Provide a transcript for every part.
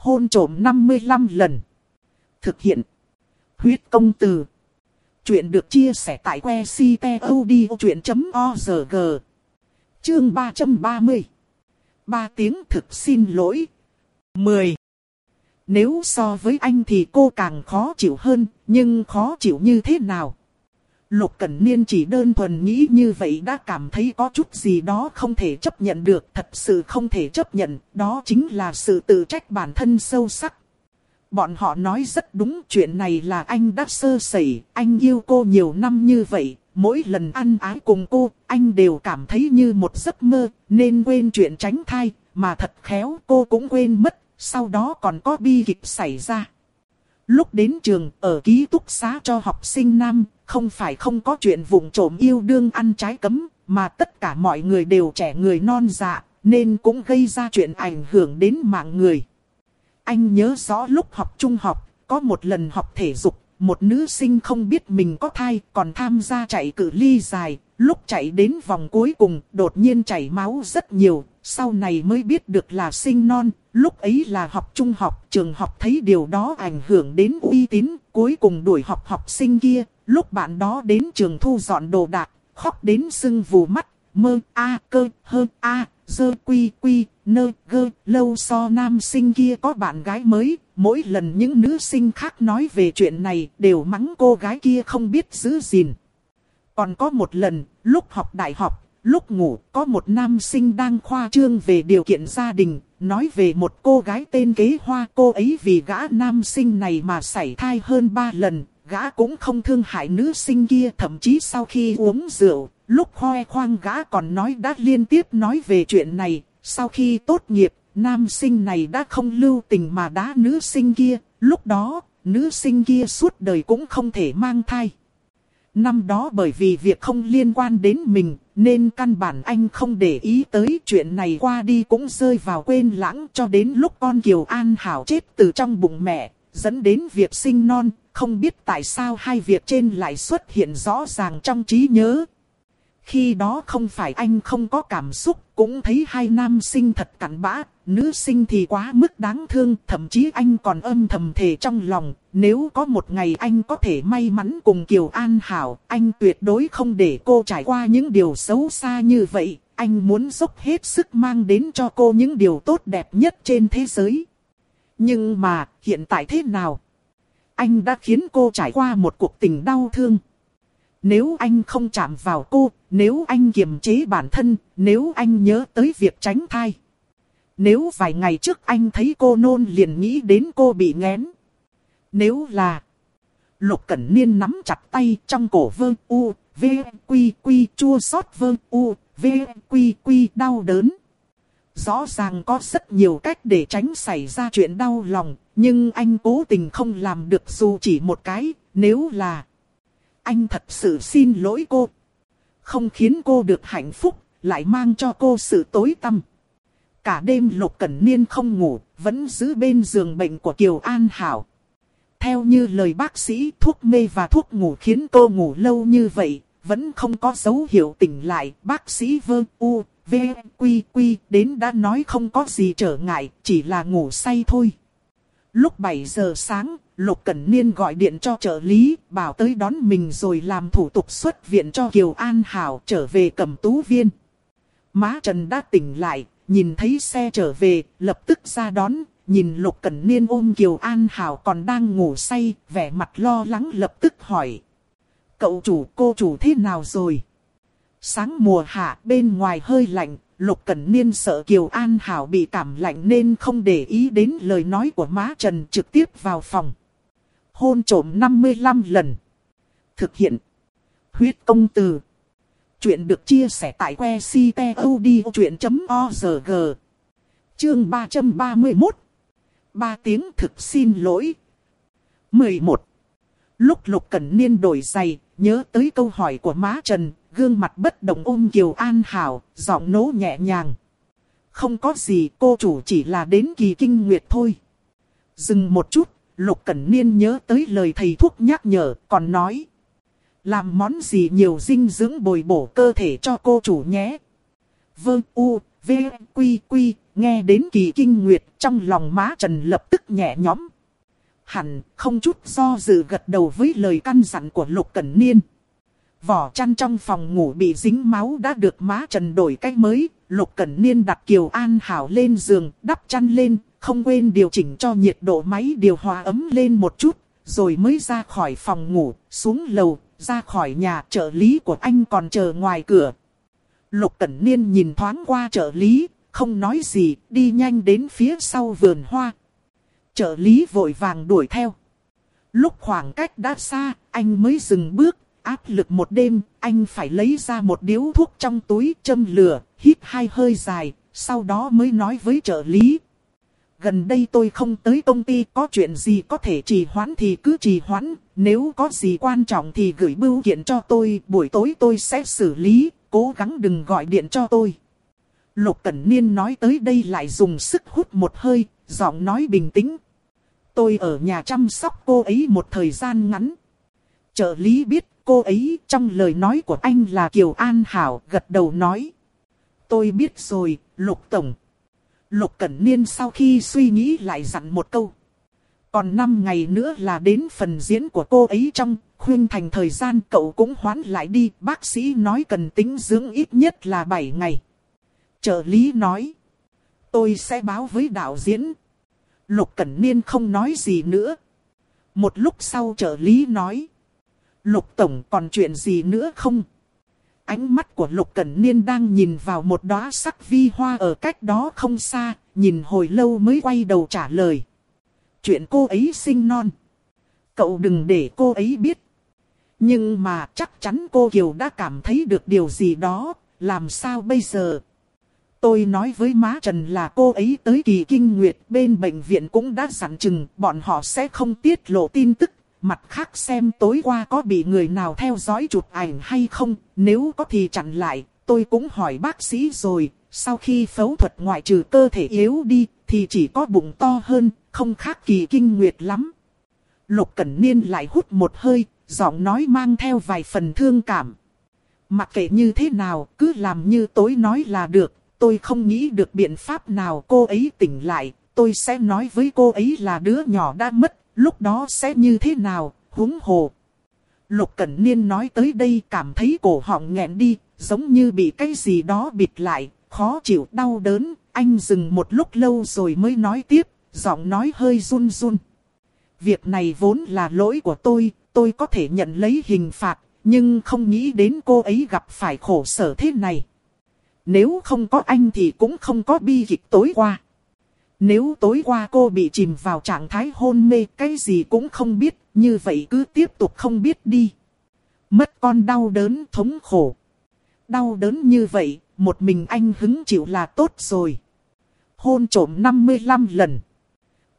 hôn trộm 55 lần. Thực hiện. Huyết công từ. Chuyện được chia sẻ tại que ctod.org. Chương 330. 3 tiếng thực xin lỗi. 10. Nếu so với anh thì cô càng khó chịu hơn, nhưng khó chịu như thế nào? Lục Cẩn Niên chỉ đơn thuần nghĩ như vậy đã cảm thấy có chút gì đó không thể chấp nhận được, thật sự không thể chấp nhận, đó chính là sự tự trách bản thân sâu sắc. Bọn họ nói rất đúng chuyện này là anh đã sơ sẩy, anh yêu cô nhiều năm như vậy, mỗi lần ăn ái cùng cô, anh đều cảm thấy như một giấc mơ, nên quên chuyện tránh thai, mà thật khéo cô cũng quên mất, sau đó còn có bi kịch xảy ra. Lúc đến trường, ở ký túc xá cho học sinh nam, không phải không có chuyện vụng trộm yêu đương ăn trái cấm, mà tất cả mọi người đều trẻ người non dạ, nên cũng gây ra chuyện ảnh hưởng đến mạng người. Anh nhớ rõ lúc học trung học, có một lần học thể dục, một nữ sinh không biết mình có thai, còn tham gia chạy cự ly dài, lúc chạy đến vòng cuối cùng, đột nhiên chảy máu rất nhiều, sau này mới biết được là sinh non, lúc ấy là học trung học, trường học thấy điều đó ảnh hưởng đến uy tín, cuối cùng đuổi học học sinh kia, lúc bạn đó đến trường thu dọn đồ đạc, khóc đến sưng vù mắt, mơ a cơ hơ a dơ quy quy nơ gơ lâu so nam sinh kia có bạn gái mới, mỗi lần những nữ sinh khác nói về chuyện này đều mắng cô gái kia không biết giữ gìn. Còn có một lần, lúc học đại học, lúc ngủ có một nam sinh đang khoa trương về điều kiện gia đình, nói về một cô gái tên kế hoa. Cô ấy vì gã nam sinh này mà sảy thai hơn ba lần, gã cũng không thương hại nữ sinh kia thậm chí sau khi uống rượu, lúc khoe khoang gã còn nói đã liên tiếp nói về chuyện này, sau khi tốt nghiệp, nam sinh này đã không lưu tình mà đá nữ sinh kia, lúc đó, nữ sinh kia suốt đời cũng không thể mang thai. Năm đó bởi vì việc không liên quan đến mình, nên căn bản anh không để ý tới chuyện này qua đi cũng rơi vào quên lãng cho đến lúc con Kiều An Hảo chết từ trong bụng mẹ, dẫn đến việc sinh non, không biết tại sao hai việc trên lại xuất hiện rõ ràng trong trí nhớ. Khi đó không phải anh không có cảm xúc, cũng thấy hai nam sinh thật cặn bã, nữ sinh thì quá mức đáng thương, thậm chí anh còn âm thầm thề trong lòng, nếu có một ngày anh có thể may mắn cùng Kiều An Hảo, anh tuyệt đối không để cô trải qua những điều xấu xa như vậy, anh muốn dốc hết sức mang đến cho cô những điều tốt đẹp nhất trên thế giới. Nhưng mà, hiện tại thế nào? Anh đã khiến cô trải qua một cuộc tình đau thương. Nếu anh không chạm vào cô, nếu anh kiềm chế bản thân, nếu anh nhớ tới việc tránh thai. Nếu vài ngày trước anh thấy cô nôn liền nghĩ đến cô bị nghén. Nếu là... Lục Cẩn Niên nắm chặt tay trong cổ vơ u, v, quy quy chua xót vơ u, v, quy quy đau đớn. Rõ ràng có rất nhiều cách để tránh xảy ra chuyện đau lòng, nhưng anh cố tình không làm được dù chỉ một cái, nếu là... Anh thật sự xin lỗi cô. Không khiến cô được hạnh phúc, lại mang cho cô sự tối tăm. Cả đêm Lục Cẩn Niên không ngủ, vẫn giữ bên giường bệnh của Kiều An Hảo. Theo như lời bác sĩ, thuốc mê và thuốc ngủ khiến cô ngủ lâu như vậy, vẫn không có dấu hiệu tỉnh lại. Bác sĩ vơ u, v, quy quy đến đã nói không có gì trở ngại, chỉ là ngủ say thôi. Lúc 7 giờ sáng, Lục Cẩn Niên gọi điện cho trợ lý, bảo tới đón mình rồi làm thủ tục xuất viện cho Kiều An Hảo trở về cầm tú viên. Má Trần đã tỉnh lại, nhìn thấy xe trở về, lập tức ra đón, nhìn Lục Cẩn Niên ôm Kiều An Hảo còn đang ngủ say, vẻ mặt lo lắng lập tức hỏi. Cậu chủ cô chủ thế nào rồi? Sáng mùa hạ bên ngoài hơi lạnh, Lục Cẩn Niên sợ Kiều An Hảo bị cảm lạnh nên không để ý đến lời nói của má Trần trực tiếp vào phòng. Hôn trổm 55 lần. Thực hiện. Huyết công từ. Chuyện được chia sẻ tại que ctod.org. Chương 331. Ba tiếng thực xin lỗi. 11. Lúc Lục Cẩn Niên đổi giày, nhớ tới câu hỏi của má Trần, gương mặt bất động ôm Kiều An Hảo, giọng nố nhẹ nhàng. Không có gì, cô chủ chỉ là đến kỳ kinh nguyệt thôi. Dừng một chút, Lục Cẩn Niên nhớ tới lời thầy thuốc nhắc nhở, còn nói. Làm món gì nhiều dinh dưỡng bồi bổ cơ thể cho cô chủ nhé. Vương u, V, Quy, Quy, nghe đến kỳ kinh nguyệt trong lòng má Trần lập tức nhẹ nhõm. Hẳn không chút do dự gật đầu với lời căn dặn của Lục Cẩn Niên. Vỏ chăn trong phòng ngủ bị dính máu đã được má Trần đổi cách mới. Lục Cẩn Niên đặt Kiều An Hảo lên giường, đắp chăn lên, không quên điều chỉnh cho nhiệt độ máy điều hòa ấm lên một chút, rồi mới ra khỏi phòng ngủ, xuống lầu, ra khỏi nhà trợ lý của anh còn chờ ngoài cửa. Lục Cẩn Niên nhìn thoáng qua trợ lý, không nói gì, đi nhanh đến phía sau vườn hoa. Trợ lý vội vàng đuổi theo. Lúc khoảng cách đã xa, anh mới dừng bước, áp lực một đêm, anh phải lấy ra một điếu thuốc trong túi châm lửa, hít hai hơi dài, sau đó mới nói với trợ lý. Gần đây tôi không tới công ty, có chuyện gì có thể trì hoãn thì cứ trì hoãn, nếu có gì quan trọng thì gửi bưu kiện cho tôi, buổi tối tôi sẽ xử lý, cố gắng đừng gọi điện cho tôi. Lục Cẩn Niên nói tới đây lại dùng sức hút một hơi, giọng nói bình tĩnh. Tôi ở nhà chăm sóc cô ấy một thời gian ngắn. Trợ lý biết cô ấy trong lời nói của anh là Kiều An Hảo gật đầu nói. Tôi biết rồi, Lục Tổng. Lục Cẩn Niên sau khi suy nghĩ lại dặn một câu. Còn 5 ngày nữa là đến phần diễn của cô ấy trong khuyên thành thời gian cậu cũng hoán lại đi. Bác sĩ nói cần tính dưỡng ít nhất là 7 ngày. Trợ lý nói. Tôi sẽ báo với đạo diễn. Lục Cẩn Niên không nói gì nữa. Một lúc sau trợ lý nói. Lục Tổng còn chuyện gì nữa không? Ánh mắt của Lục Cẩn Niên đang nhìn vào một đóa sắc vi hoa ở cách đó không xa, nhìn hồi lâu mới quay đầu trả lời. Chuyện cô ấy sinh non. Cậu đừng để cô ấy biết. Nhưng mà chắc chắn cô Kiều đã cảm thấy được điều gì đó, làm sao bây giờ? Tôi nói với má Trần là cô ấy tới kỳ kinh nguyệt bên bệnh viện cũng đã sẵn chừng bọn họ sẽ không tiết lộ tin tức Mặt khác xem tối qua có bị người nào theo dõi chụp ảnh hay không, nếu có thì chặn lại, tôi cũng hỏi bác sĩ rồi, sau khi phẫu thuật ngoại trừ cơ thể yếu đi, thì chỉ có bụng to hơn, không khác kỳ kinh nguyệt lắm. Lục Cẩn Niên lại hút một hơi, giọng nói mang theo vài phần thương cảm. Mặc kệ như thế nào, cứ làm như tối nói là được, tôi không nghĩ được biện pháp nào cô ấy tỉnh lại, tôi sẽ nói với cô ấy là đứa nhỏ đã mất, lúc đó sẽ như thế nào, huống hồ. Lục Cẩn Niên nói tới đây cảm thấy cổ họng nghẹn đi, giống như bị cái gì đó bịt lại, khó chịu đau đớn, anh dừng một lúc lâu rồi mới nói tiếp, giọng nói hơi run run. Việc này vốn là lỗi của tôi, tôi có thể nhận lấy hình phạt, nhưng không nghĩ đến cô ấy gặp phải khổ sở thế này. Nếu không có anh thì cũng không có bi kịch tối qua. Nếu tối qua cô bị chìm vào trạng thái hôn mê cái gì cũng không biết, như vậy cứ tiếp tục không biết đi. Mất con đau đớn thống khổ. Đau đớn như vậy, một mình anh hứng chịu là tốt rồi. Hôn trổm 55 lần.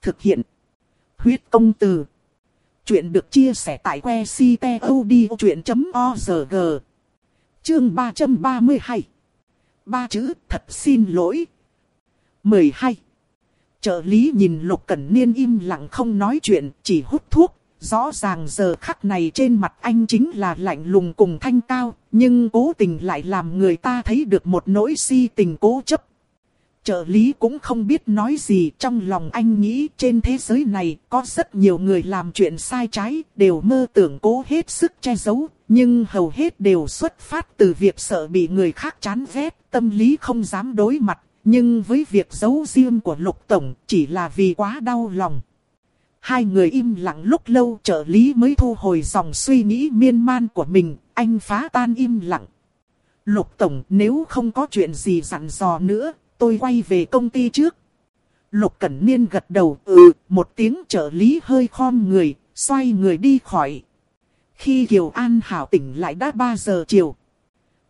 Thực hiện. Huyết công từ. Chuyện được chia sẻ tại que ctod.org. Chương 332. Ba chữ thật xin lỗi. 12. Trợ lý nhìn Lục Cẩn Niên im lặng không nói chuyện, chỉ hút thuốc. Rõ ràng giờ khắc này trên mặt anh chính là lạnh lùng cùng thanh cao, nhưng cố tình lại làm người ta thấy được một nỗi si tình cố chấp. Trợ lý cũng không biết nói gì trong lòng anh nghĩ trên thế giới này có rất nhiều người làm chuyện sai trái, đều mơ tưởng cố hết sức che giấu, nhưng hầu hết đều xuất phát từ việc sợ bị người khác chán ghét, tâm lý không dám đối mặt, nhưng với việc giấu riêng của Lục Tổng chỉ là vì quá đau lòng. Hai người im lặng lúc lâu trợ lý mới thu hồi dòng suy nghĩ miên man của mình, anh phá tan im lặng. Lục Tổng nếu không có chuyện gì dặn dò nữa, tôi quay về công ty trước. Lục Cẩn Niên gật đầu ừ, một tiếng trợ lý hơi khom người, xoay người đi khỏi. Khi Kiều An Hảo tỉnh lại đã 3 giờ chiều.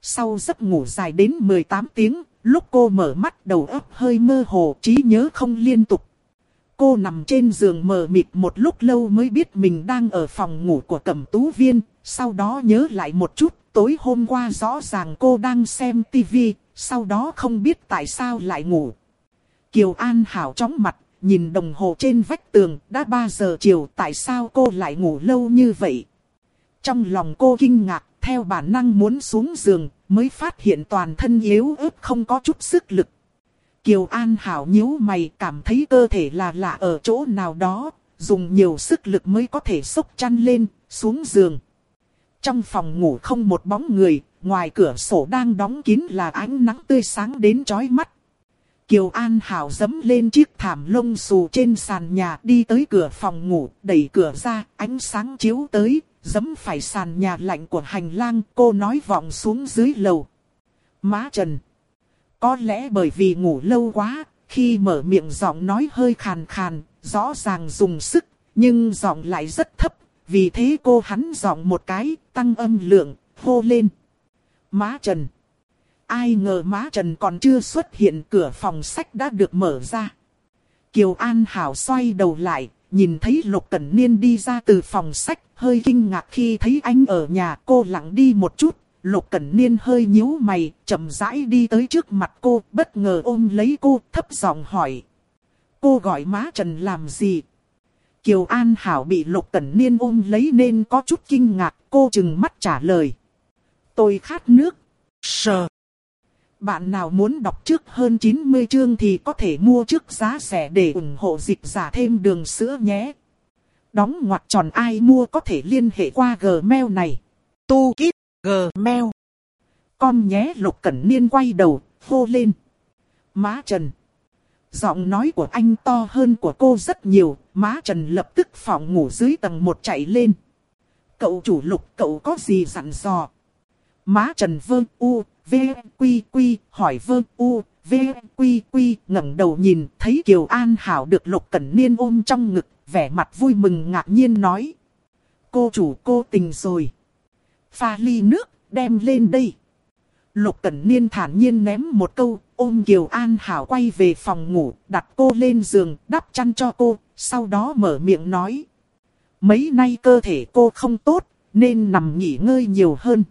Sau giấc ngủ dài đến 18 tiếng, Lúc cô mở mắt đầu óc hơi mơ hồ, trí nhớ không liên tục. Cô nằm trên giường mờ mịt một lúc lâu mới biết mình đang ở phòng ngủ của cẩm tú viên, sau đó nhớ lại một chút, tối hôm qua rõ ràng cô đang xem tivi, sau đó không biết tại sao lại ngủ. Kiều An Hảo chóng mặt, nhìn đồng hồ trên vách tường, đã 3 giờ chiều, tại sao cô lại ngủ lâu như vậy? Trong lòng cô kinh ngạc, theo bản năng muốn xuống giường, mới phát hiện toàn thân yếu ớt không có chút sức lực. Kiều An Hảo nhíu mày cảm thấy cơ thể là lạ ở chỗ nào đó, dùng nhiều sức lực mới có thể sốc chăn lên, xuống giường. Trong phòng ngủ không một bóng người, ngoài cửa sổ đang đóng kín là ánh nắng tươi sáng đến chói mắt. Kiều An Hảo dấm lên chiếc thảm lông xù trên sàn nhà đi tới cửa phòng ngủ, đẩy cửa ra, ánh sáng chiếu tới, dấm phải sàn nhà lạnh của hành lang, cô nói vọng xuống dưới lầu. Má Trần. Có lẽ bởi vì ngủ lâu quá, khi mở miệng giọng nói hơi khàn khàn, rõ ràng dùng sức, nhưng giọng lại rất thấp, vì thế cô hắn giọng một cái, tăng âm lượng, hô lên. Má Trần. Ai ngờ má Trần còn chưa xuất hiện cửa phòng sách đã được mở ra. Kiều An Hảo xoay đầu lại, nhìn thấy Lục Cẩn Niên đi ra từ phòng sách, hơi kinh ngạc khi thấy anh ở nhà cô lặng đi một chút. Lục Cẩn Niên hơi nhíu mày, chậm rãi đi tới trước mặt cô, bất ngờ ôm lấy cô, thấp giọng hỏi. Cô gọi má Trần làm gì? Kiều An Hảo bị Lục Cẩn Niên ôm lấy nên có chút kinh ngạc, cô chừng mắt trả lời. Tôi khát nước. Sờ. Bạn nào muốn đọc trước hơn 90 chương thì có thể mua trước giá rẻ để ủng hộ dịch giả thêm đường sữa nhé. Đóng ngoặc tròn ai mua có thể liên hệ qua Gmail này. Tu Kít Gmail. Con nhé Lục Cẩn Niên quay đầu, hô lên. Má Trần. Giọng nói của anh to hơn của cô rất nhiều, má Trần lập tức phòng ngủ dưới tầng một chạy lên. Cậu chủ lục cậu có gì dặn dò? Má Trần Vương u, v, quy quy, hỏi Vương u, v, quy quy, ngẩng đầu nhìn, thấy Kiều An Hảo được lục cẩn niên ôm trong ngực, vẻ mặt vui mừng ngạc nhiên nói. Cô chủ cô tình rồi. Pha ly nước, đem lên đây. Lục Cẩn Niên thản nhiên ném một câu, ôm Kiều An Hảo quay về phòng ngủ, đặt cô lên giường, đắp chăn cho cô, sau đó mở miệng nói. Mấy nay cơ thể cô không tốt, nên nằm nghỉ ngơi nhiều hơn.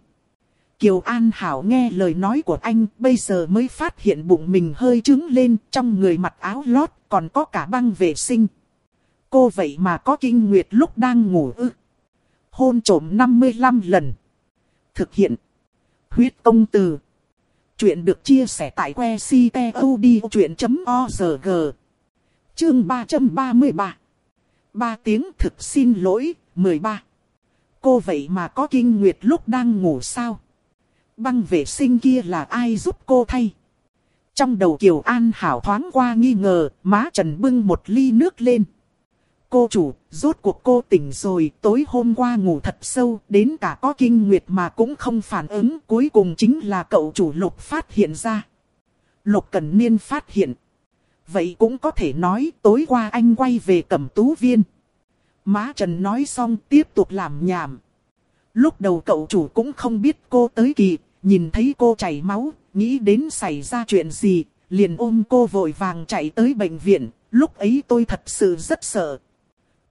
Kiều An Hảo nghe lời nói của anh, bây giờ mới phát hiện bụng mình hơi trứng lên, trong người mặc áo lót, còn có cả băng vệ sinh. Cô vậy mà có kinh nguyệt lúc đang ngủ ư. Hôn trổm 55 lần. Thực hiện. Huyết công từ. Chuyện được chia sẻ tại que ctod.org. Chương 333. Ba tiếng thực xin lỗi, 13. Cô vậy mà có kinh nguyệt lúc đang ngủ sao? Băng vệ sinh kia là ai giúp cô thay? Trong đầu Kiều An Hảo thoáng qua nghi ngờ, má Trần bưng một ly nước lên. Cô chủ, rốt cuộc cô tỉnh rồi, tối hôm qua ngủ thật sâu, đến cả có kinh nguyệt mà cũng không phản ứng, cuối cùng chính là cậu chủ lục phát hiện ra. Lục Cần Niên phát hiện. Vậy cũng có thể nói tối qua anh quay về cẩm tú viên. Má Trần nói xong tiếp tục làm nhảm. Lúc đầu cậu chủ cũng không biết cô tới kỳ, nhìn thấy cô chảy máu, nghĩ đến xảy ra chuyện gì, liền ôm cô vội vàng chạy tới bệnh viện, lúc ấy tôi thật sự rất sợ.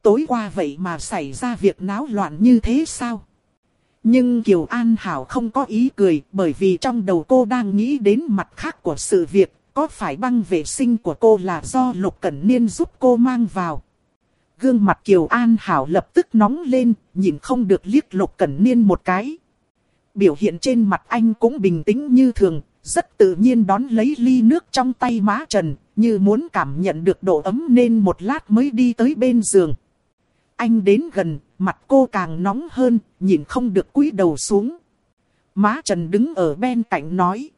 Tối qua vậy mà xảy ra việc náo loạn như thế sao? Nhưng Kiều An Hảo không có ý cười bởi vì trong đầu cô đang nghĩ đến mặt khác của sự việc, có phải băng vệ sinh của cô là do Lục Cẩn Niên giúp cô mang vào. Gương mặt Kiều An Hảo lập tức nóng lên, nhìn không được liếc Lục Cẩn Niên một cái. Biểu hiện trên mặt anh cũng bình tĩnh như thường, rất tự nhiên đón lấy ly nước trong tay má Trần, như muốn cảm nhận được độ ấm nên một lát mới đi tới bên giường. Anh đến gần, mặt cô càng nóng hơn, nhìn không được cúi đầu xuống. Má Trần đứng ở bên cạnh nói.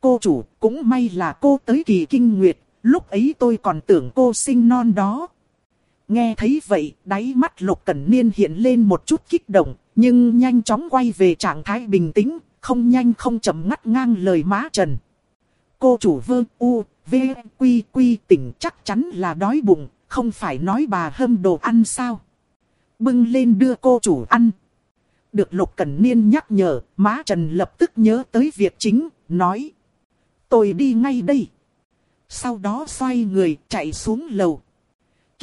Cô chủ, cũng may là cô tới kỳ kinh nguyệt, lúc ấy tôi còn tưởng cô sinh non đó. Nghe thấy vậy, đáy mắt Lục Cẩn Niên hiện lên một chút kích động, nhưng nhanh chóng quay về trạng thái bình tĩnh, không nhanh không chậm ngắt ngang lời má Trần. Cô chủ Vương u, v, quy quy tỉnh chắc chắn là đói bụng, không phải nói bà hâm đồ ăn sao. Bưng lên đưa cô chủ ăn. Được Lục Cẩn Niên nhắc nhở, má Trần lập tức nhớ tới việc chính, nói. Tôi đi ngay đây. Sau đó xoay người chạy xuống lầu.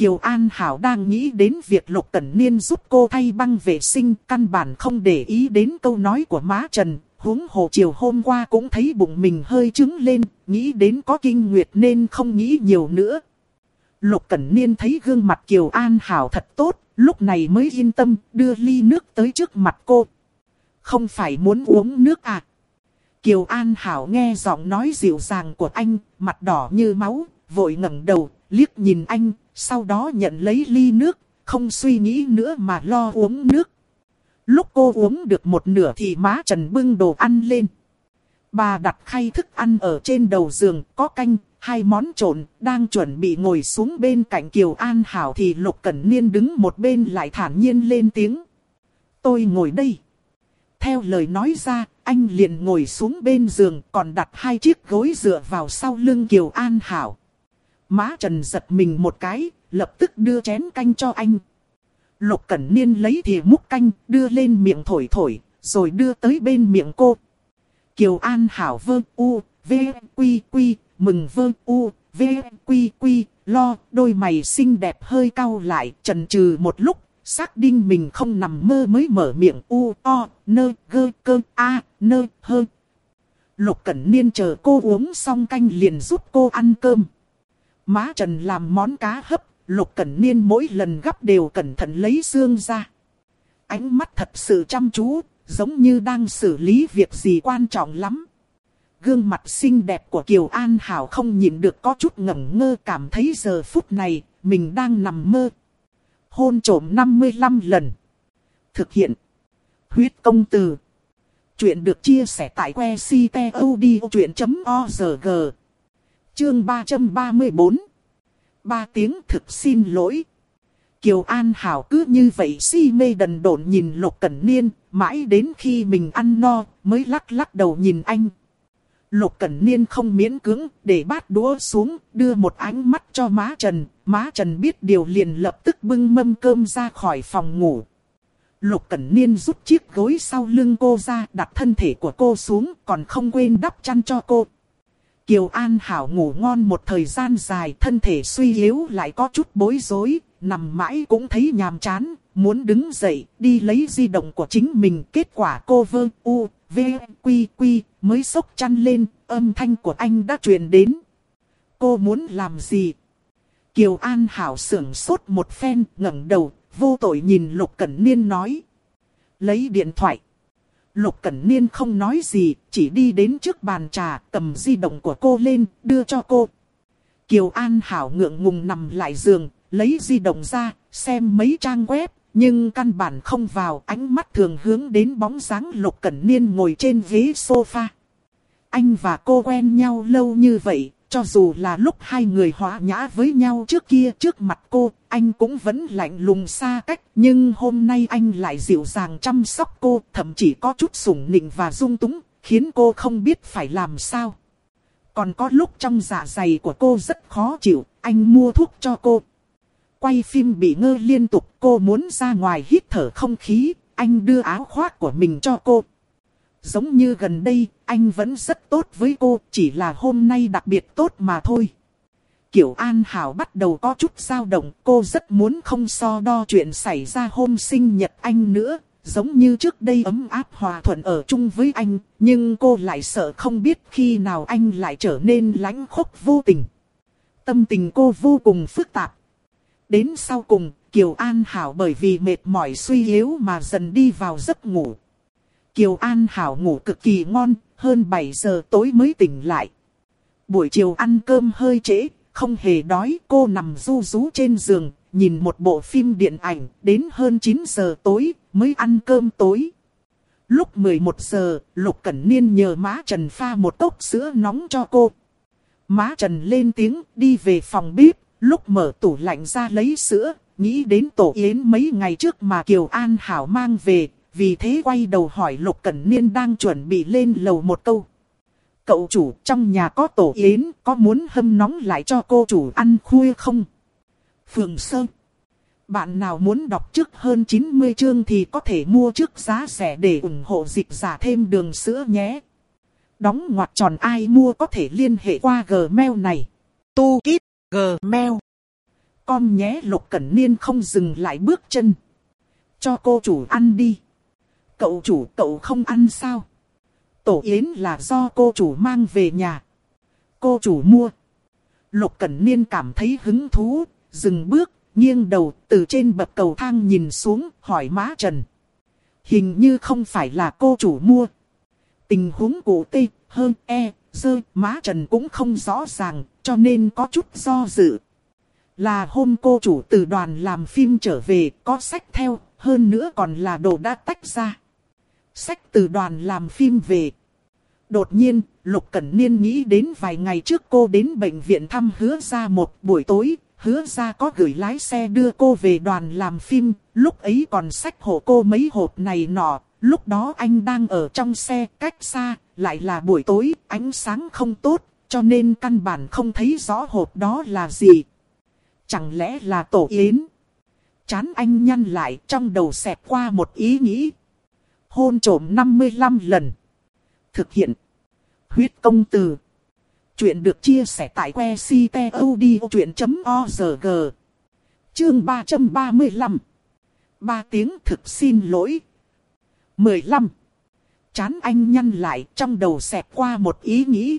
Kiều An Hảo đang nghĩ đến việc Lục Cẩn Niên giúp cô thay băng vệ sinh, căn bản không để ý đến câu nói của má Trần. Huống hồ chiều hôm qua cũng thấy bụng mình hơi trứng lên, nghĩ đến có kinh nguyệt nên không nghĩ nhiều nữa. Lục Cẩn Niên thấy gương mặt Kiều An Hảo thật tốt, lúc này mới yên tâm đưa ly nước tới trước mặt cô. Không phải muốn uống nước à? Kiều An Hảo nghe giọng nói dịu dàng của anh, mặt đỏ như máu, vội ngẩng đầu, liếc nhìn anh, sau đó nhận lấy ly nước, không suy nghĩ nữa mà lo uống nước. Lúc cô uống được một nửa thì má Trần bưng đồ ăn lên. Bà đặt khay thức ăn ở trên đầu giường, có canh, hai món trộn, đang chuẩn bị ngồi xuống bên cạnh Kiều An Hảo thì Lục Cẩn Niên đứng một bên lại thản nhiên lên tiếng. Tôi ngồi đây. Theo lời nói ra, anh liền ngồi xuống bên giường còn đặt hai chiếc gối dựa vào sau lưng Kiều An Hảo. Má Trần giật mình một cái, lập tức đưa chén canh cho anh. Lục Cẩn Niên lấy thìa múc canh, đưa lên miệng thổi thổi, rồi đưa tới bên miệng cô. Kiều An Hảo vơ u, v, quy quy, mừng vơ u, v, quy quy, lo, đôi mày xinh đẹp hơi cau lại, trần trừ một lúc, xác định mình không nằm mơ mới mở miệng u, o, nơ, gơ, cơ, a, nơ, hơ. Lục Cẩn Niên chờ cô uống xong canh liền giúp cô ăn cơm. Má Trần làm món cá hấp, Lục Cẩn Niên mỗi lần gắp đều cẩn thận lấy xương ra. Ánh mắt thật sự chăm chú, giống như đang xử lý việc gì quan trọng lắm. Gương mặt xinh đẹp của Kiều An Hảo không nhìn được có chút ngẩn ngơ cảm thấy giờ phút này, mình đang nằm mơ. Hôn trổm 55 lần. Thực hiện. Huyết công từ. Chuyện được chia sẻ tại que ctod.org. Chương 334. Ba tiếng thực xin lỗi. Kiều An Hảo cứ như vậy si mê đần độn nhìn Lục Cẩn Niên, mãi đến khi mình ăn no, mới lắc lắc đầu nhìn anh. Lục Cẩn Niên không miễn cưỡng, để bát đũa xuống, đưa một ánh mắt cho má Trần. Má Trần biết điều liền lập tức bưng mâm cơm ra khỏi phòng ngủ. Lục Cẩn Niên rút chiếc gối sau lưng cô ra, đặt thân thể của cô xuống, còn không quên đắp chăn cho cô. Kiều An Hảo ngủ ngon một thời gian dài, thân thể suy yếu lại có chút bối rối, nằm mãi cũng thấy nhàm chán, muốn đứng dậy, đi lấy di động của chính mình. Kết quả cô vơ u, v, quy quy, mới sốc chăn lên, âm thanh của anh đã truyền đến. Cô muốn làm gì? Kiều An Hảo sưởng sốt một phen, ngẩng đầu, vô tội nhìn Lục Cẩn Niên nói. Lấy điện thoại. Lục Cẩn Niên không nói gì, chỉ đi đến trước bàn trà, cầm di động của cô lên, đưa cho cô. Kiều An Hảo ngượng ngùng nằm lại giường, lấy di động ra, xem mấy trang web, nhưng căn bản không vào, ánh mắt thường hướng đến bóng dáng Lục Cẩn Niên ngồi trên ghế sofa. Anh và cô quen nhau lâu như vậy, cho dù là lúc hai người hóa nhã với nhau trước kia trước mặt cô, anh cũng vẫn lạnh lùng xa cách. Nhưng hôm nay anh lại dịu dàng chăm sóc cô, thậm chí có chút sủng nịnh và dung túng, khiến cô không biết phải làm sao. Còn có lúc trong dạ dày của cô rất khó chịu, anh mua thuốc cho cô. Quay phim bị ngơ liên tục, cô muốn ra ngoài hít thở không khí, anh đưa áo khoác của mình cho cô. Giống như gần đây, anh vẫn rất tốt với cô, chỉ là hôm nay đặc biệt tốt mà thôi. Kiểu An Hảo bắt đầu có chút dao động, cô rất muốn không so đo chuyện xảy ra hôm sinh nhật anh nữa, giống như trước đây ấm áp hòa thuận ở chung với anh, nhưng cô lại sợ không biết khi nào anh lại trở nên lãnh khốc vô tình. Tâm tình cô vô cùng phức tạp. Đến sau cùng, Kiều An Hảo bởi vì mệt mỏi suy yếu mà dần đi vào giấc ngủ. Kiều An Hảo ngủ cực kỳ ngon, hơn 7 giờ tối mới tỉnh lại. Buổi chiều ăn cơm hơi trễ, không hề đói, cô nằm ru rú trên giường, nhìn một bộ phim điện ảnh, đến hơn 9 giờ tối, mới ăn cơm tối. Lúc 11 giờ, Lục Cẩn Niên nhờ má Trần pha một cốc sữa nóng cho cô. Má Trần lên tiếng, đi về phòng bếp, lúc mở tủ lạnh ra lấy sữa, nghĩ đến tổ yến mấy ngày trước mà Kiều An Hảo mang về, vì thế quay đầu hỏi Lục Cẩn Niên đang chuẩn bị lên lầu một câu. Cậu chủ trong nhà có tổ yến, có muốn hâm nóng lại cho cô chủ ăn khuya không? Phượng Sơn. Bạn nào muốn đọc trước hơn 90 chương thì có thể mua trước giá rẻ để ủng hộ dịch giả thêm đường sữa nhé. Đóng ngoặc tròn ai mua có thể liên hệ qua Gmail này. Tu Kít, Gmail. Com nhé Lục Cẩn Niên không dừng lại bước chân. Cho cô chủ ăn đi. Cậu chủ cậu không ăn sao? Tổ yến là do cô chủ mang về nhà. Cô chủ mua. Lục Cẩn Niên cảm thấy hứng thú, dừng bước, nghiêng đầu từ trên bậc cầu thang nhìn xuống, hỏi má Trần. Hình như không phải là cô chủ mua. Tình huống cụ tê, hơn e, dơ, má trần cũng không rõ ràng, cho nên có chút do dự. Là hôm cô chủ từ đoàn làm phim trở về, có sách theo, hơn nữa còn là đồ đã tách ra. Sách từ đoàn làm phim về. Đột nhiên, Lục Cẩn Niên nghĩ đến vài ngày trước cô đến bệnh viện thăm hứa ra một buổi tối, hứa ra có gửi lái xe đưa cô về đoàn làm phim, lúc ấy còn sách hộ cô mấy hộp này nọ, lúc đó anh đang ở trong xe cách xa, lại là buổi tối, ánh sáng không tốt, cho nên căn bản không thấy rõ hộp đó là gì. Chẳng lẽ là tổ yến? Chán anh nhăn lại trong đầu xẹt qua một ý nghĩ. Hôn trổm 55 lần. Thực hiện. Huyết công từ. Chuyện được chia sẻ tại que ctod.org. Chương 335. Ba tiếng thực xin lỗi. 15. Chán anh nhăn lại trong đầu xẹp qua một ý nghĩ.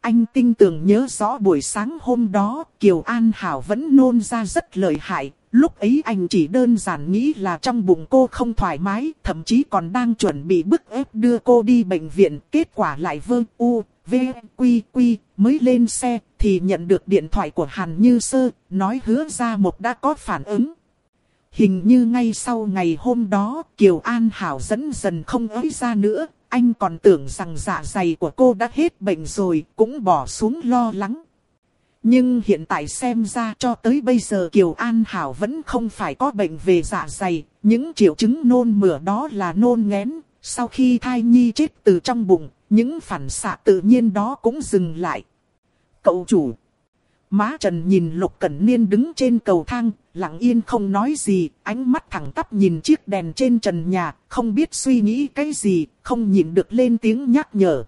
Anh tinh tường nhớ rõ buổi sáng hôm đó, Kiều An Hảo vẫn nôn ra rất lợi hại. Lúc ấy anh chỉ đơn giản nghĩ là trong bụng cô không thoải mái, thậm chí còn đang chuẩn bị bức ép đưa cô đi bệnh viện. Kết quả lại vương u, v, quy, quy, mới lên xe thì nhận được điện thoại của Hàn Như Sơ, nói hứa ra một đã có phản ứng. Hình như ngay sau ngày hôm đó, Kiều An Hảo dẫn dần không ới ra nữa, anh còn tưởng rằng dạ dày của cô đã hết bệnh rồi, cũng bỏ xuống lo lắng. Nhưng hiện tại xem ra cho tới bây giờ Kiều An Hảo vẫn không phải có bệnh về dạ dày, những triệu chứng nôn mửa đó là nôn ngén, sau khi thai nhi chết từ trong bụng, những phản xạ tự nhiên đó cũng dừng lại. Cậu chủ Má Trần nhìn Lục Cẩn Niên đứng trên cầu thang, lặng yên không nói gì, ánh mắt thẳng tắp nhìn chiếc đèn trên trần nhà, không biết suy nghĩ cái gì, không nhìn được lên tiếng nhắc nhở.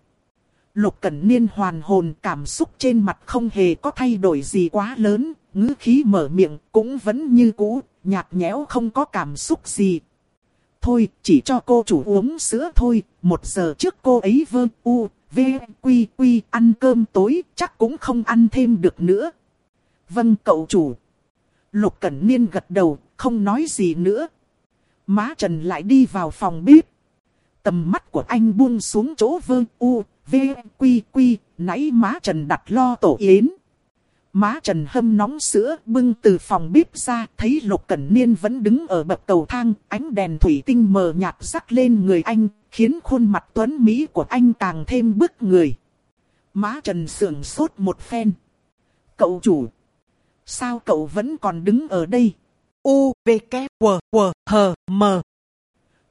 Lục Cẩn Niên hoàn hồn cảm xúc trên mặt không hề có thay đổi gì quá lớn, ngữ khí mở miệng cũng vẫn như cũ, nhạt nhẽo không có cảm xúc gì. Thôi, chỉ cho cô chủ uống sữa thôi, một giờ trước cô ấy vơ u, v, quy quy ăn cơm tối, chắc cũng không ăn thêm được nữa. Vâng cậu chủ. Lục Cẩn Niên gật đầu, không nói gì nữa. Má Trần lại đi vào phòng bếp. Tầm mắt của anh buông xuống chỗ vơ u, v, quy quy, nãy má Trần đặt lo tổ yến. Má Trần hâm nóng sữa bưng từ phòng bếp ra, thấy Lục Cẩn Niên vẫn đứng ở bậc cầu thang, ánh đèn thủy tinh mờ nhạt rắc lên người anh, khiến khuôn mặt tuấn Mỹ của anh càng thêm bức người. Má Trần sưởng sốt một phen. Cậu chủ, sao cậu vẫn còn đứng ở đây? U, V, K, W, W, H, M.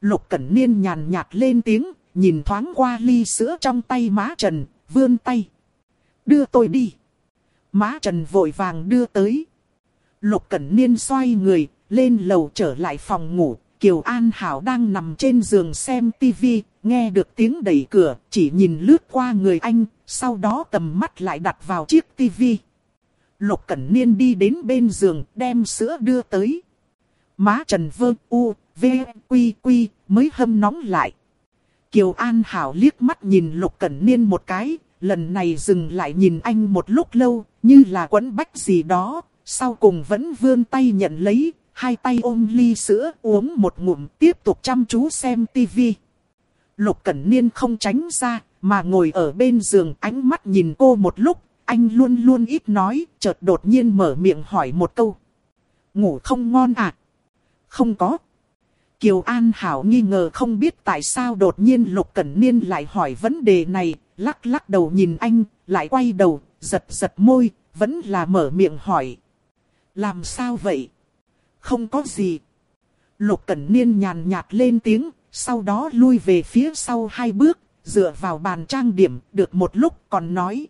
Lục Cẩn Niên nhàn nhạt lên tiếng, nhìn thoáng qua ly sữa trong tay má Trần, vươn tay. Đưa tôi đi. Má Trần vội vàng đưa tới. Lục Cẩn Niên xoay người, lên lầu trở lại phòng ngủ. Kiều An Hảo đang nằm trên giường xem tivi, nghe được tiếng đẩy cửa, chỉ nhìn lướt qua người anh, sau đó tầm mắt lại đặt vào chiếc tivi. Lục Cẩn Niên đi đến bên giường, đem sữa đưa tới. Má Trần Vương U, V, Quy, Quy, mới hâm nóng lại. Kiều An Hảo liếc mắt nhìn Lục Cẩn Niên một cái, lần này dừng lại nhìn anh một lúc lâu, như là quấn bách gì đó, sau cùng vẫn vươn tay nhận lấy, hai tay ôm ly sữa uống một ngụm tiếp tục chăm chú xem tivi. Lục Cẩn Niên không tránh ra, mà ngồi ở bên giường ánh mắt nhìn cô một lúc, anh luôn luôn ít nói, chợt đột nhiên mở miệng hỏi một câu. Ngủ không ngon à? Không có. Kiều An Hảo nghi ngờ không biết tại sao đột nhiên Lục Cẩn Niên lại hỏi vấn đề này, lắc lắc đầu nhìn anh, lại quay đầu, giật giật môi, vẫn là mở miệng hỏi. Làm sao vậy? Không có gì. Lục Cẩn Niên nhàn nhạt lên tiếng, sau đó lui về phía sau hai bước, dựa vào bàn trang điểm, được một lúc còn nói.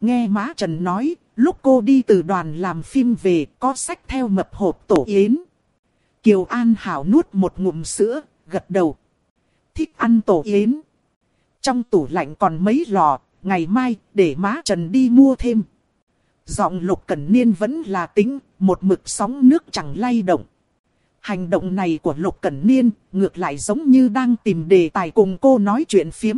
Nghe má Trần nói, lúc cô đi từ đoàn làm phim về, có sách theo mập hộp tổ yến. Kiều An Hảo nuốt một ngụm sữa, gật đầu. Thích ăn tổ yến. Trong tủ lạnh còn mấy lò, ngày mai để má Trần đi mua thêm. Giọng lục cẩn niên vẫn là tính, một mực sóng nước chẳng lay động. Hành động này của lục cẩn niên ngược lại giống như đang tìm đề tài cùng cô nói chuyện phiếm.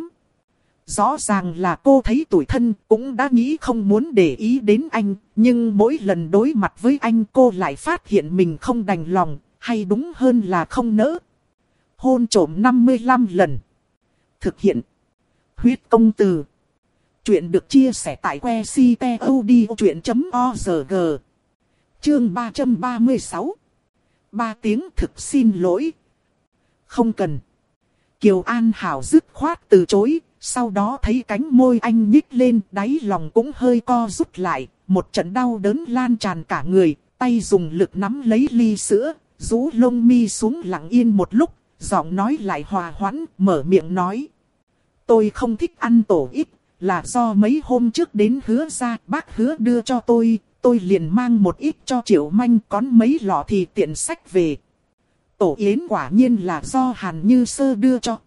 Rõ ràng là cô thấy tuổi thân cũng đã nghĩ không muốn để ý đến anh, nhưng mỗi lần đối mặt với anh cô lại phát hiện mình không đành lòng, hay đúng hơn là không nỡ. Hôn trổm 55 lần. Thực hiện. Huyết công từ. Chuyện được chia sẻ tại que ctod.org. Chương 336. Ba tiếng thực xin lỗi. Không cần. Kiều An Hảo dứt khoát từ chối, sau đó thấy cánh môi anh nhích lên, đáy lòng cũng hơi co rút lại, một trận đau đớn lan tràn cả người, tay dùng lực nắm lấy ly sữa, rũ lông mi xuống lặng yên một lúc, giọng nói lại hòa hoãn, mở miệng nói. Tôi không thích ăn tổ ít, là do mấy hôm trước đến hứa ra, bác hứa đưa cho tôi, tôi liền mang một ít cho triệu manh, còn mấy lọ thì tiện sách về. Tổ yến quả nhiên là do Hàn Như Sơ đưa cho.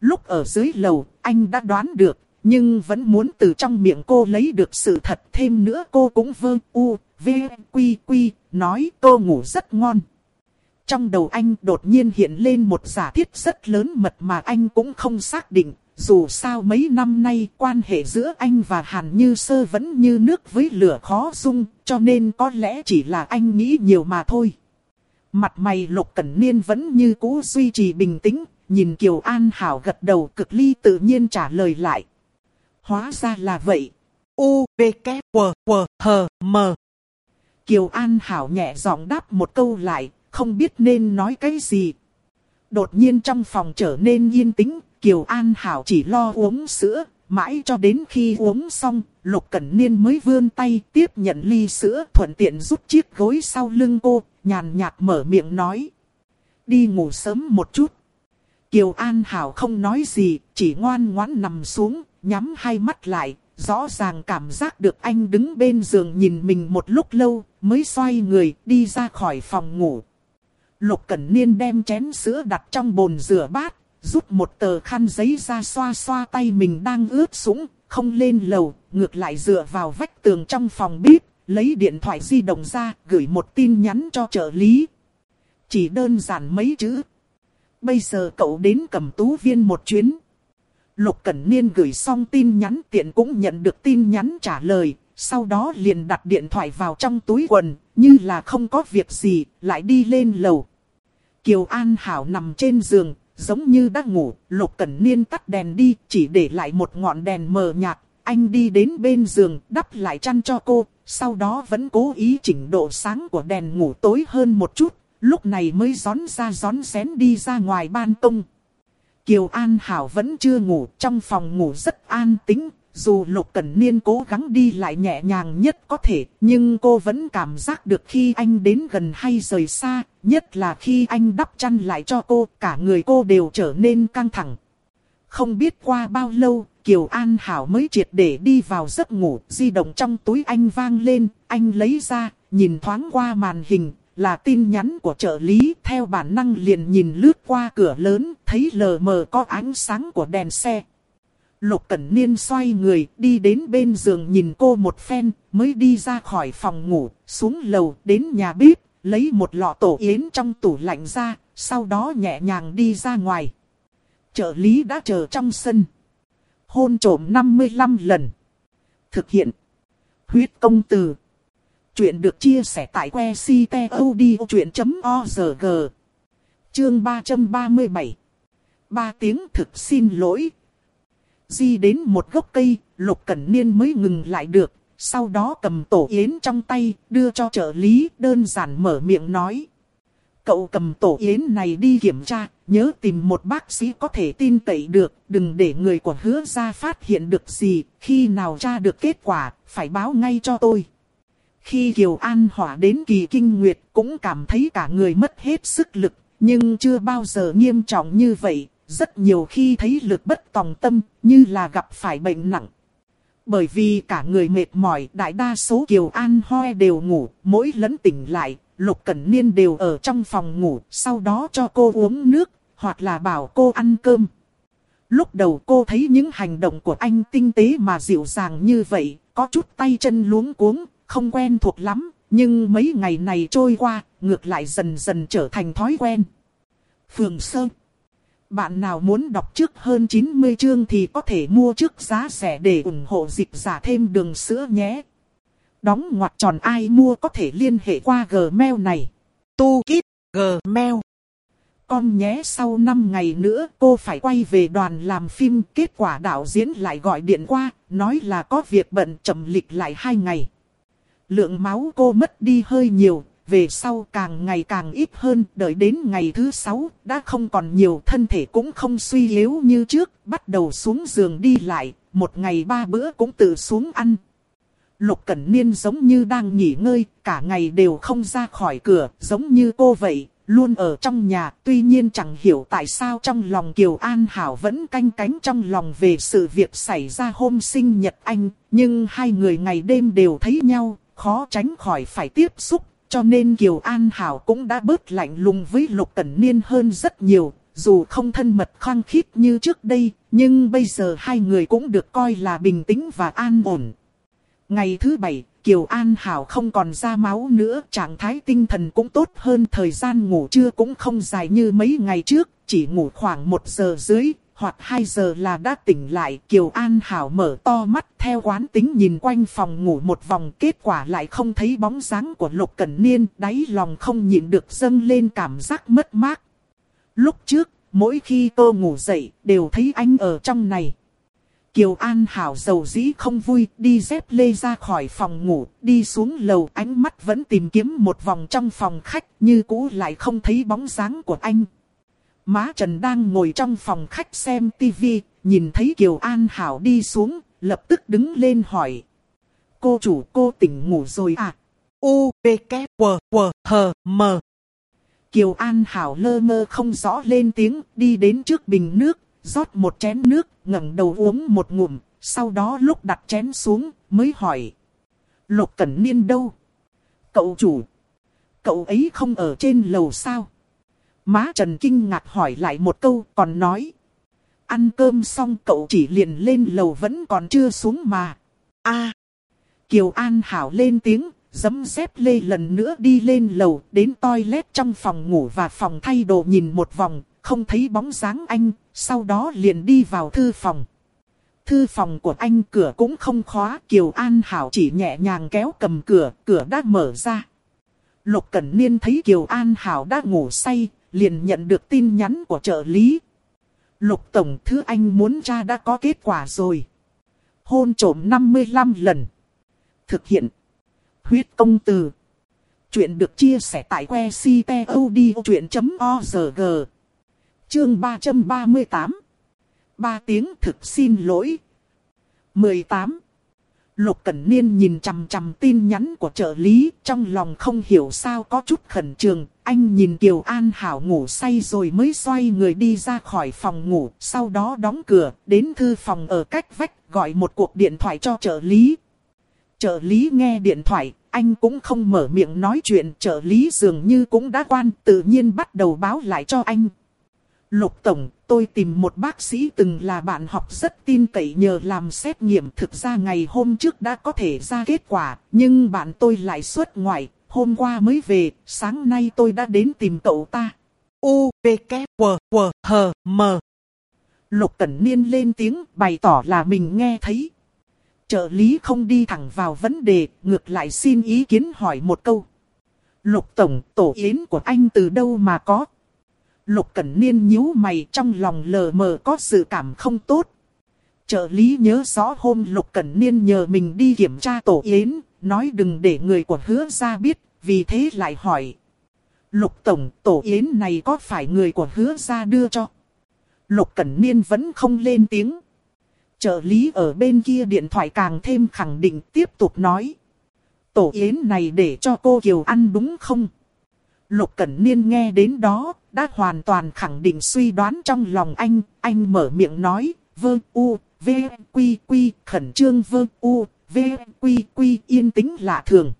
Lúc ở dưới lầu, anh đã đoán được, nhưng vẫn muốn từ trong miệng cô lấy được sự thật. Thêm nữa cô cũng vơ u, v, quy quy, nói cô ngủ rất ngon. Trong đầu anh đột nhiên hiện lên một giả thiết rất lớn mật mà anh cũng không xác định. Dù sao mấy năm nay quan hệ giữa anh và Hàn Như Sơ vẫn như nước với lửa khó dung, cho nên có lẽ chỉ là anh nghĩ nhiều mà thôi. Mặt mày Lục Cẩn Niên vẫn như cũ duy trì bình tĩnh, nhìn Kiều An Hảo gật đầu cực ly tự nhiên trả lời lại. Hóa ra là vậy. U, V, K, W, W, H, M. Kiều An Hảo nhẹ giọng đáp một câu lại, không biết nên nói cái gì. Đột nhiên trong phòng trở nên yên tĩnh, Kiều An Hảo chỉ lo uống sữa, mãi cho đến khi uống xong, Lục Cẩn Niên mới vươn tay tiếp nhận ly sữa thuận tiện rút chiếc gối sau lưng cô, nhàn nhạt mở miệng nói. Đi ngủ sớm một chút. Kiều An Hảo không nói gì, chỉ ngoan ngoãn nằm xuống, nhắm hai mắt lại, rõ ràng cảm giác được anh đứng bên giường nhìn mình một lúc lâu, mới xoay người đi ra khỏi phòng ngủ. Lục Cẩn Niên đem chén sữa đặt trong bồn rửa bát, rút một tờ khăn giấy ra xoa xoa tay mình đang ướt sũng, không lên lầu, ngược lại dựa vào vách tường trong phòng bếp, lấy điện thoại di động ra, gửi một tin nhắn cho trợ lý. Chỉ đơn giản mấy chữ. Bây giờ cậu đến cầm tú viên một chuyến. Lục Cẩn Niên gửi xong tin nhắn tiện cũng nhận được tin nhắn trả lời, sau đó liền đặt điện thoại vào trong túi quần, như là không có việc gì, lại đi lên lầu. Kiều An Hảo nằm trên giường, giống như đã ngủ, Lục Cẩn Niên tắt đèn đi, chỉ để lại một ngọn đèn mờ nhạt. Anh đi đến bên giường, đắp lại chăn cho cô, sau đó vẫn cố ý chỉnh độ sáng của đèn ngủ tối hơn một chút, lúc này mới gión ra gión xén đi ra ngoài ban công. Kiều An Hảo vẫn chưa ngủ, trong phòng ngủ rất an tĩnh, dù Lục Cẩn Niên cố gắng đi lại nhẹ nhàng nhất có thể, nhưng cô vẫn cảm giác được khi anh đến gần hay rời xa, nhất là khi anh đắp chăn lại cho cô, cả người cô đều trở nên căng thẳng. Không biết qua bao lâu, Kiều An Hảo mới triệt để đi vào giấc ngủ, di động trong túi anh vang lên, anh lấy ra, nhìn thoáng qua màn hình, là tin nhắn của trợ lý, theo bản năng liền nhìn lướt qua cửa lớn, thấy lờ mờ có ánh sáng của đèn xe. Lục Cẩn Niên xoay người, đi đến bên giường nhìn cô một phen, mới đi ra khỏi phòng ngủ, xuống lầu, đến nhà bếp, lấy một lọ tổ yến trong tủ lạnh ra, sau đó nhẹ nhàng đi ra ngoài. Trợ lý đã chờ trong sân. Hôn trổm 55 lần. Thực hiện. Huyết công từ. Chuyện được chia sẻ tại que ctod.org. Chương 337. Ba tiếng thực xin lỗi. Di đến một gốc cây, Lục Cẩn Niên mới ngừng lại được. Sau đó cầm tổ yến trong tay, đưa cho trợ lý, đơn giản mở miệng nói. Cậu cầm tổ yến này đi kiểm tra, nhớ tìm một bác sĩ có thể tin cậy được, đừng để người của hứa ra phát hiện được gì, khi nào tra được kết quả, phải báo ngay cho tôi. Khi Kiều An hỏa đến kỳ kinh nguyệt cũng cảm thấy cả người mất hết sức lực, nhưng chưa bao giờ nghiêm trọng như vậy, rất nhiều khi thấy lực bất tòng tâm, như là gặp phải bệnh nặng. Bởi vì cả người mệt mỏi, đại đa số Kiều An Hoe đều ngủ, mỗi lẫn tỉnh lại, Lục Cẩn Niên đều ở trong phòng ngủ, sau đó cho cô uống nước, hoặc là bảo cô ăn cơm. Lúc đầu cô thấy những hành động của anh tinh tế mà dịu dàng như vậy, có chút tay chân luống cuống, không quen thuộc lắm, nhưng mấy ngày này trôi qua, ngược lại dần dần trở thành thói quen. Phường sơn bạn nào muốn đọc trước hơn 90 chương thì có thể mua trước giá rẻ để ủng hộ dịch giả thêm đường sữa nhé. Đóng ngoặc tròn ai mua có thể liên hệ qua Gmail này. Tu Kít Gmail Con nhé sau 5 ngày nữa cô phải quay về đoàn làm phim. Kết quả đạo diễn lại gọi điện qua, nói là có việc bận chậm lịch lại 2 ngày. Lượng máu cô mất đi hơi nhiều, về sau càng ngày càng ít hơn, đợi đến ngày thứ sáu, đã không còn nhiều, thân thể cũng không suy yếu như trước, bắt đầu xuống giường đi lại, một ngày ba bữa cũng tự xuống ăn. Lục Cẩn Niên giống như đang nghỉ ngơi, cả ngày đều không ra khỏi cửa, giống như cô vậy, luôn ở trong nhà. Tuy nhiên chẳng hiểu tại sao trong lòng Kiều An Hảo vẫn canh cánh trong lòng về sự việc xảy ra hôm sinh nhật anh. Nhưng hai người ngày đêm đều thấy nhau, khó tránh khỏi phải tiếp xúc. Cho nên Kiều An Hảo cũng đã bớt lạnh lùng với Lục Cẩn Niên hơn rất nhiều. Dù không thân mật khăng khít như trước đây, nhưng bây giờ hai người cũng được coi là bình tĩnh và an ổn. Ngày thứ bảy, Kiều An Hảo không còn ra máu nữa, trạng thái tinh thần cũng tốt hơn, thời gian ngủ trưa cũng không dài như mấy ngày trước, chỉ ngủ khoảng một giờ dưới, hoặc 2 giờ là đã tỉnh lại. Kiều An Hảo mở to mắt theo quán tính nhìn quanh phòng ngủ một vòng, kết quả lại không thấy bóng dáng của Lục Cẩn Niên, đáy lòng không nhịn được dâng lên cảm giác mất mát. Lúc trước, mỗi khi cô ngủ dậy, đều thấy anh ở trong này. Kiều An Hảo dầu dĩ không vui, đi dép lê ra khỏi phòng ngủ, đi xuống lầu ánh mắt vẫn tìm kiếm một vòng trong phòng khách, như cũ lại không thấy bóng dáng của anh. Má Trần đang ngồi trong phòng khách xem tivi, nhìn thấy Kiều An Hảo đi xuống, lập tức đứng lên hỏi. Cô chủ cô tỉnh ngủ rồi à? U, V, K, W, W, H, M. Kiều An Hảo lơ mơ không rõ lên tiếng, đi đến trước bình nước, rót một chén nước, ngẩng đầu uống một ngụm, sau đó lúc đặt chén xuống, mới hỏi. Lục Cẩn Niên đâu? Cậu chủ. Cậu ấy không ở trên lầu sao? Má Trần kinh ngạc hỏi lại một câu, còn nói. Ăn cơm xong cậu chỉ liền lên lầu vẫn còn chưa xuống mà. a Kiều An Hảo lên tiếng, dấm dép lê lần nữa đi lên lầu, đến toilet trong phòng ngủ và phòng thay đồ nhìn một vòng, không thấy bóng dáng anh, sau đó liền đi vào thư phòng. Thư phòng của anh cửa cũng không khóa, Kiều An Hảo chỉ nhẹ nhàng kéo cầm cửa, cửa đã mở ra. Lục Cẩn Niên thấy Kiều An Hảo đã ngủ say, liền nhận được tin nhắn của trợ lý. Lục Tổng thứ anh muốn tra đã có kết quả rồi. Hôn trổm 55 lần. Thực hiện. Huyết công từ. Chuyện được chia sẻ tại que ctod.org. Chương 338 Ba tiếng thực xin lỗi 18 Lục Cẩn Niên nhìn chằm chằm tin nhắn của trợ lý, trong lòng không hiểu sao có chút khẩn trương. Anh nhìn Kiều An Hảo ngủ say rồi mới xoay người đi ra khỏi phòng ngủ, sau đó đóng cửa, đến thư phòng ở cách vách, gọi một cuộc điện thoại cho trợ lý. Trợ lý nghe điện thoại, anh cũng không mở miệng nói chuyện, trợ lý dường như cũng đã quan, tự nhiên bắt đầu báo lại cho anh. Lục Tổng, tôi tìm một bác sĩ từng là bạn học rất tin cậy nhờ làm xét nghiệm thực ra ngày hôm trước đã có thể ra kết quả, nhưng bạn tôi lại xuất ngoại, hôm qua mới về, sáng nay tôi đã đến tìm cậu ta. U, V, K, W, W, H, M. Lục Cẩn Niên lên tiếng bày tỏ là mình nghe thấy. Trợ lý không đi thẳng vào vấn đề, ngược lại xin ý kiến hỏi một câu. Lục Tổng, tổ yến của anh từ đâu mà có? Lục Cẩn Niên nhíu mày trong lòng lờ mờ có sự cảm không tốt. Trợ lý nhớ rõ hôm Lục Cẩn Niên nhờ mình đi kiểm tra tổ yến, nói đừng để người của hứa ra biết, vì thế lại hỏi. Lục Tổng, tổ yến này có phải người của hứa ra đưa cho? Lục Cẩn Niên vẫn không lên tiếng. Trợ lý ở bên kia điện thoại càng thêm khẳng định tiếp tục nói. Tổ yến này để cho cô Kiều ăn đúng không? Lục Cẩn Niên nghe đến đó, đã hoàn toàn khẳng định suy đoán trong lòng anh, anh mở miệng nói, vơ u, v, quy quy, khẩn trương vơ u, v, quy quy, yên tĩnh lạ thường.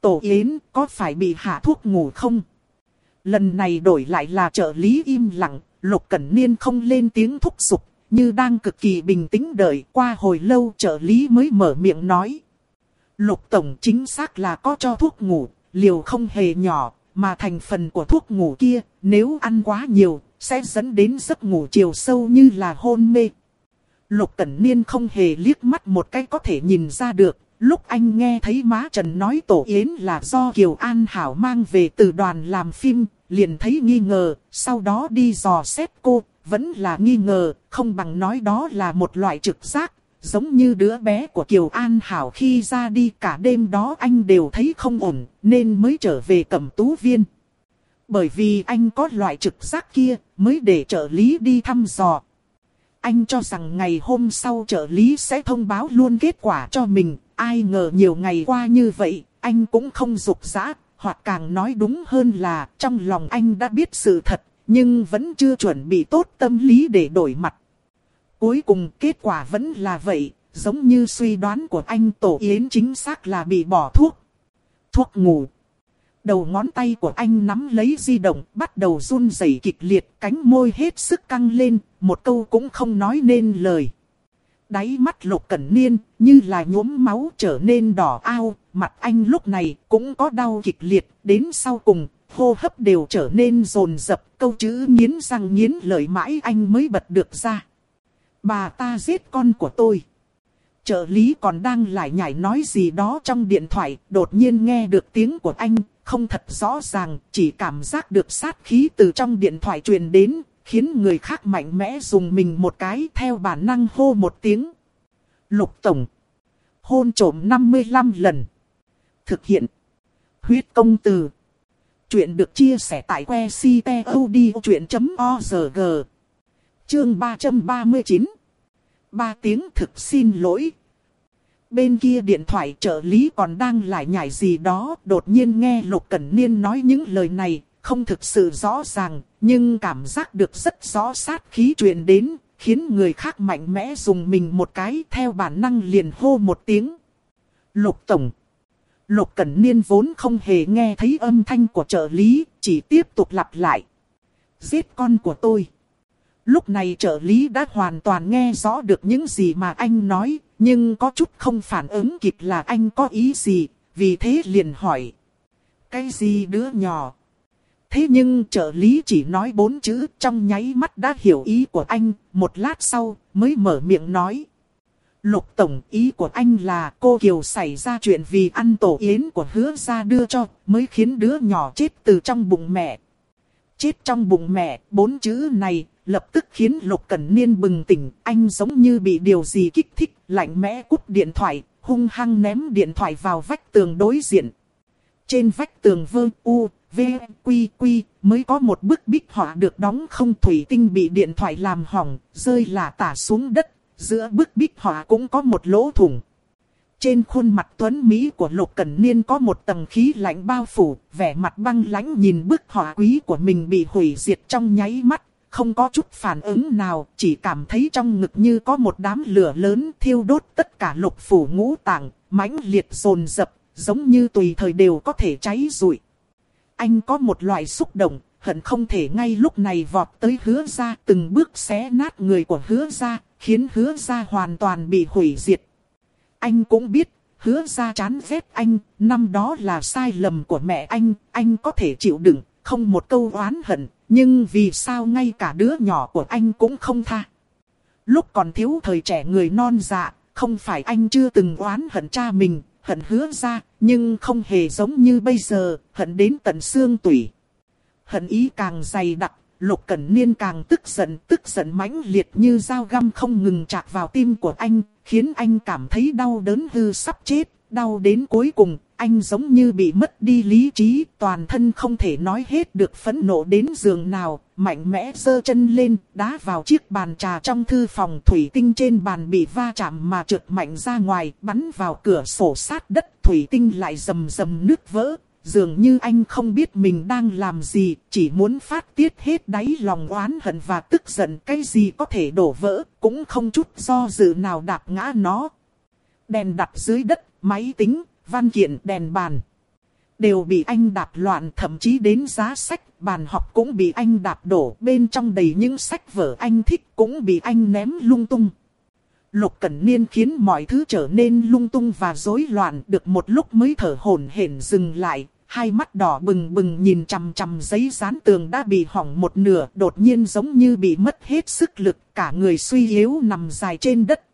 Tổ Yến có phải bị hạ thuốc ngủ không? Lần này đổi lại là trợ lý im lặng, Lục Cẩn Niên không lên tiếng thúc giục, như đang cực kỳ bình tĩnh đợi qua hồi lâu trợ lý mới mở miệng nói. Lục Tổng chính xác là có cho thuốc ngủ, liều không hề nhỏ, mà thành phần của thuốc ngủ kia, nếu ăn quá nhiều, sẽ dẫn đến giấc ngủ chiều sâu như là hôn mê. Lục Cẩn Niên không hề liếc mắt một cái có thể nhìn ra được, Lúc anh nghe thấy má Trần nói Tổ Yến là do Kiều An Hảo mang về từ đoàn làm phim, liền thấy nghi ngờ, sau đó đi dò xét cô, vẫn là nghi ngờ, không bằng nói đó là một loại trực giác, giống như đứa bé của Kiều An Hảo khi ra đi cả đêm đó anh đều thấy không ổn, nên mới trở về cẩm tú viên. Bởi vì anh có loại trực giác kia, mới để trợ lý đi thăm dò. Anh cho rằng ngày hôm sau trợ lý sẽ thông báo luôn kết quả cho mình, ai ngờ nhiều ngày qua như vậy, anh cũng không rục rã, hoặc càng nói đúng hơn là trong lòng anh đã biết sự thật, nhưng vẫn chưa chuẩn bị tốt tâm lý để đổi mặt. Cuối cùng kết quả vẫn là vậy, giống như suy đoán của anh Tổ Yến chính xác là bị bỏ thuốc. Thuốc ngủ. Đầu ngón tay của anh nắm lấy di động, bắt đầu run rẩy kịch liệt, cánh môi hết sức căng lên, một câu cũng không nói nên lời. Đáy mắt lục cẩn niên, như là nhuốm máu trở nên đỏ ao, mặt anh lúc này cũng có đau kịch liệt, đến sau cùng, hô hấp đều trở nên rồn rập, câu chữ nghiến răng nghiến lời mãi anh mới bật được ra. Bà ta giết con của tôi. Trợ lý còn đang lại nhảy nói gì đó trong điện thoại, đột nhiên nghe được tiếng của anh, không thật rõ ràng, chỉ cảm giác được sát khí từ trong điện thoại truyền đến, khiến người khác mạnh mẽ dùng mình một cái theo bản năng hô một tiếng. Lục Tổng. Hôn trổm 55 lần. Thực hiện. Huyết công từ. Chuyện được chia sẻ tại que ctod.org. Chương 339. Ba tiếng thực xin lỗi. Bên kia điện thoại trợ lý còn đang lại nhảy gì đó, đột nhiên nghe Lục Cẩn Niên nói những lời này, không thực sự rõ ràng, nhưng cảm giác được rất rõ sát khí truyền đến, khiến người khác mạnh mẽ dùng mình một cái theo bản năng liền hô một tiếng. Lục Tổng Lục Cẩn Niên vốn không hề nghe thấy âm thanh của trợ lý, chỉ tiếp tục lặp lại. Giết con của tôi. Lúc này trợ lý đã hoàn toàn nghe rõ được những gì mà anh nói, nhưng có chút không phản ứng kịp là anh có ý gì, vì thế liền hỏi. Cái gì đứa nhỏ? Thế nhưng trợ lý chỉ nói bốn chữ trong nháy mắt đã hiểu ý của anh, một lát sau mới mở miệng nói. Lục Tổng ý của anh là cô Kiều xảy ra chuyện vì ăn tổ yến của hứa ra đưa cho, mới khiến đứa nhỏ chết từ trong bụng mẹ. Chết trong bụng mẹ, bốn chữ này, lập tức khiến Lục Cẩn Niên bừng tỉnh, anh giống như bị điều gì kích thích, lạnh mẽ cúp điện thoại, hung hăng ném điện thoại vào vách tường đối diện. Trên vách tường vơ u, v, quy quy, mới có một bức bích họa được đóng không thủy tinh bị điện thoại làm hỏng, rơi là tả xuống đất, giữa bức bích họa cũng có một lỗ thủng. Trên khuôn mặt tuấn Mỹ của Lục Cẩn Niên có một tầng khí lạnh bao phủ, vẻ mặt băng lãnh nhìn bức họa quý của mình bị hủy diệt trong nháy mắt, không có chút phản ứng nào, chỉ cảm thấy trong ngực như có một đám lửa lớn thiêu đốt tất cả lục phủ ngũ tạng, mãnh liệt rồn dập, giống như tùy thời đều có thể cháy rụi. Anh có một loại xúc động, hận không thể ngay lúc này vọt tới hứa ra từng bước xé nát người của hứa ra, khiến hứa ra hoàn toàn bị hủy diệt. Anh cũng biết, hứa ra chán ghét anh, năm đó là sai lầm của mẹ anh, anh có thể chịu đựng, không một câu oán hận, nhưng vì sao ngay cả đứa nhỏ của anh cũng không tha. Lúc còn thiếu thời trẻ người non dạ, không phải anh chưa từng oán hận cha mình, hận hứa ra, nhưng không hề giống như bây giờ, hận đến tận xương tủy. Hận ý càng dày đặc, Lục Cẩn Niên càng tức giận, tức giận mãnh liệt như dao găm không ngừng chạc vào tim của anh, khiến anh cảm thấy đau đớn hư sắp chết, đau đến cuối cùng, anh giống như bị mất đi lý trí, toàn thân không thể nói hết được phẫn nộ đến giường nào, mạnh mẽ giơ chân lên, đá vào chiếc bàn trà trong thư phòng thủy tinh trên bàn bị va chạm mà trượt mạnh ra ngoài, bắn vào cửa sổ sát đất, thủy tinh lại rầm rầm nứt vỡ. Dường như anh không biết mình đang làm gì, chỉ muốn phát tiết hết đáy lòng oán hận và tức giận cái gì có thể đổ vỡ, cũng không chút do dự nào đạp ngã nó. Đèn đặt dưới đất, máy tính, văn kiện đèn bàn. Đều bị anh đạp loạn thậm chí đến giá sách, bàn học cũng bị anh đạp đổ. Bên trong đầy những sách vở anh thích cũng bị anh ném lung tung. Lục Cẩn Niên khiến mọi thứ trở nên lung tung và rối loạn được một lúc mới thở hổn hển dừng lại. Hai mắt đỏ bừng bừng nhìn chằm chằm giấy dán tường đã bị hỏng một nửa đột nhiên giống như bị mất hết sức lực cả người suy yếu nằm dài trên đất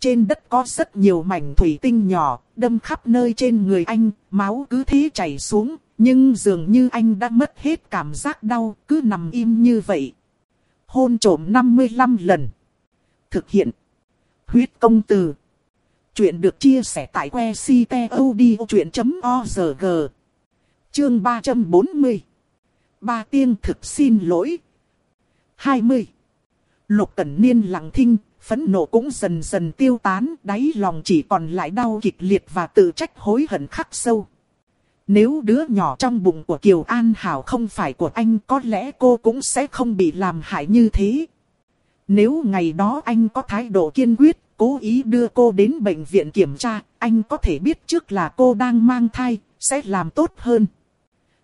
trên đất có rất nhiều mảnh thủy tinh nhỏ, đâm khắp nơi trên người anh, máu cứ thế chảy xuống, nhưng dường như anh đã mất hết cảm giác đau, cứ nằm im như vậy. Hôn trổm 55 lần. Thực hiện. Huyết công từ. Chuyện được chia sẻ tại que ctod.org. Chương 340. Ba tiên thực xin lỗi. 20. Lục Cẩn Niên lặng thinh, phẫn nộ cũng dần dần tiêu tán, đáy lòng chỉ còn lại đau kịch liệt và tự trách hối hận khắc sâu. Nếu đứa nhỏ trong bụng của Kiều An Hảo không phải của anh có lẽ cô cũng sẽ không bị làm hại như thế. Nếu ngày đó anh có thái độ kiên quyết, cố ý đưa cô đến bệnh viện kiểm tra, anh có thể biết trước là cô đang mang thai, sẽ làm tốt hơn.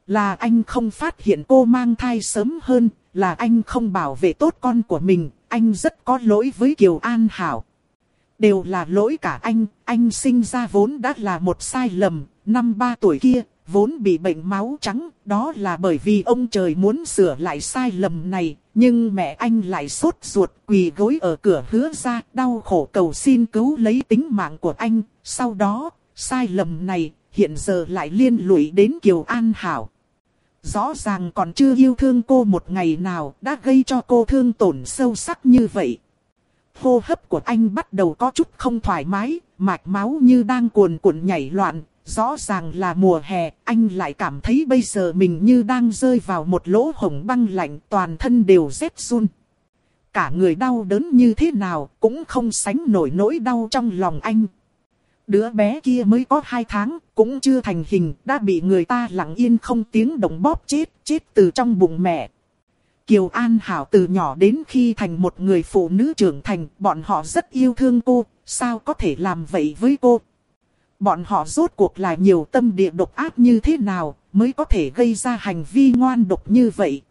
Là anh không phát hiện cô mang thai sớm hơn, là anh không bảo vệ tốt con của mình, anh rất có lỗi với Kiều An Hảo. Đều là lỗi cả anh, anh sinh ra vốn đã là một sai lầm, năm ba tuổi kia, vốn bị bệnh máu trắng, đó là bởi vì ông trời muốn sửa lại sai lầm này, nhưng mẹ anh lại sốt ruột quỳ gối ở cửa hứa ra, đau khổ cầu xin cứu lấy tính mạng của anh, sau đó, sai lầm này, hiện giờ lại liên lụy đến Kiều An Hảo. Rõ ràng còn chưa yêu thương cô một ngày nào đã gây cho cô thương tổn sâu sắc như vậy. Hô hấp của anh bắt đầu có chút không thoải mái, mạch máu như đang cuồn cuộn nhảy loạn. Rõ ràng là mùa hè, anh lại cảm thấy bây giờ mình như đang rơi vào một lỗ hổng băng lạnh toàn thân đều rét run. Cả người đau đớn như thế nào cũng không sánh nổi nỗi đau trong lòng anh. Đứa bé kia mới có hai tháng, cũng chưa thành hình, đã bị người ta lặng yên không tiếng động bóp chết, chết từ trong bụng mẹ. Kiều An Hảo từ nhỏ đến khi thành một người phụ nữ trưởng thành, bọn họ rất yêu thương cô, sao có thể làm vậy với cô? Bọn họ rốt cuộc là nhiều tâm địa độc ác như thế nào, mới có thể gây ra hành vi ngoan độc như vậy?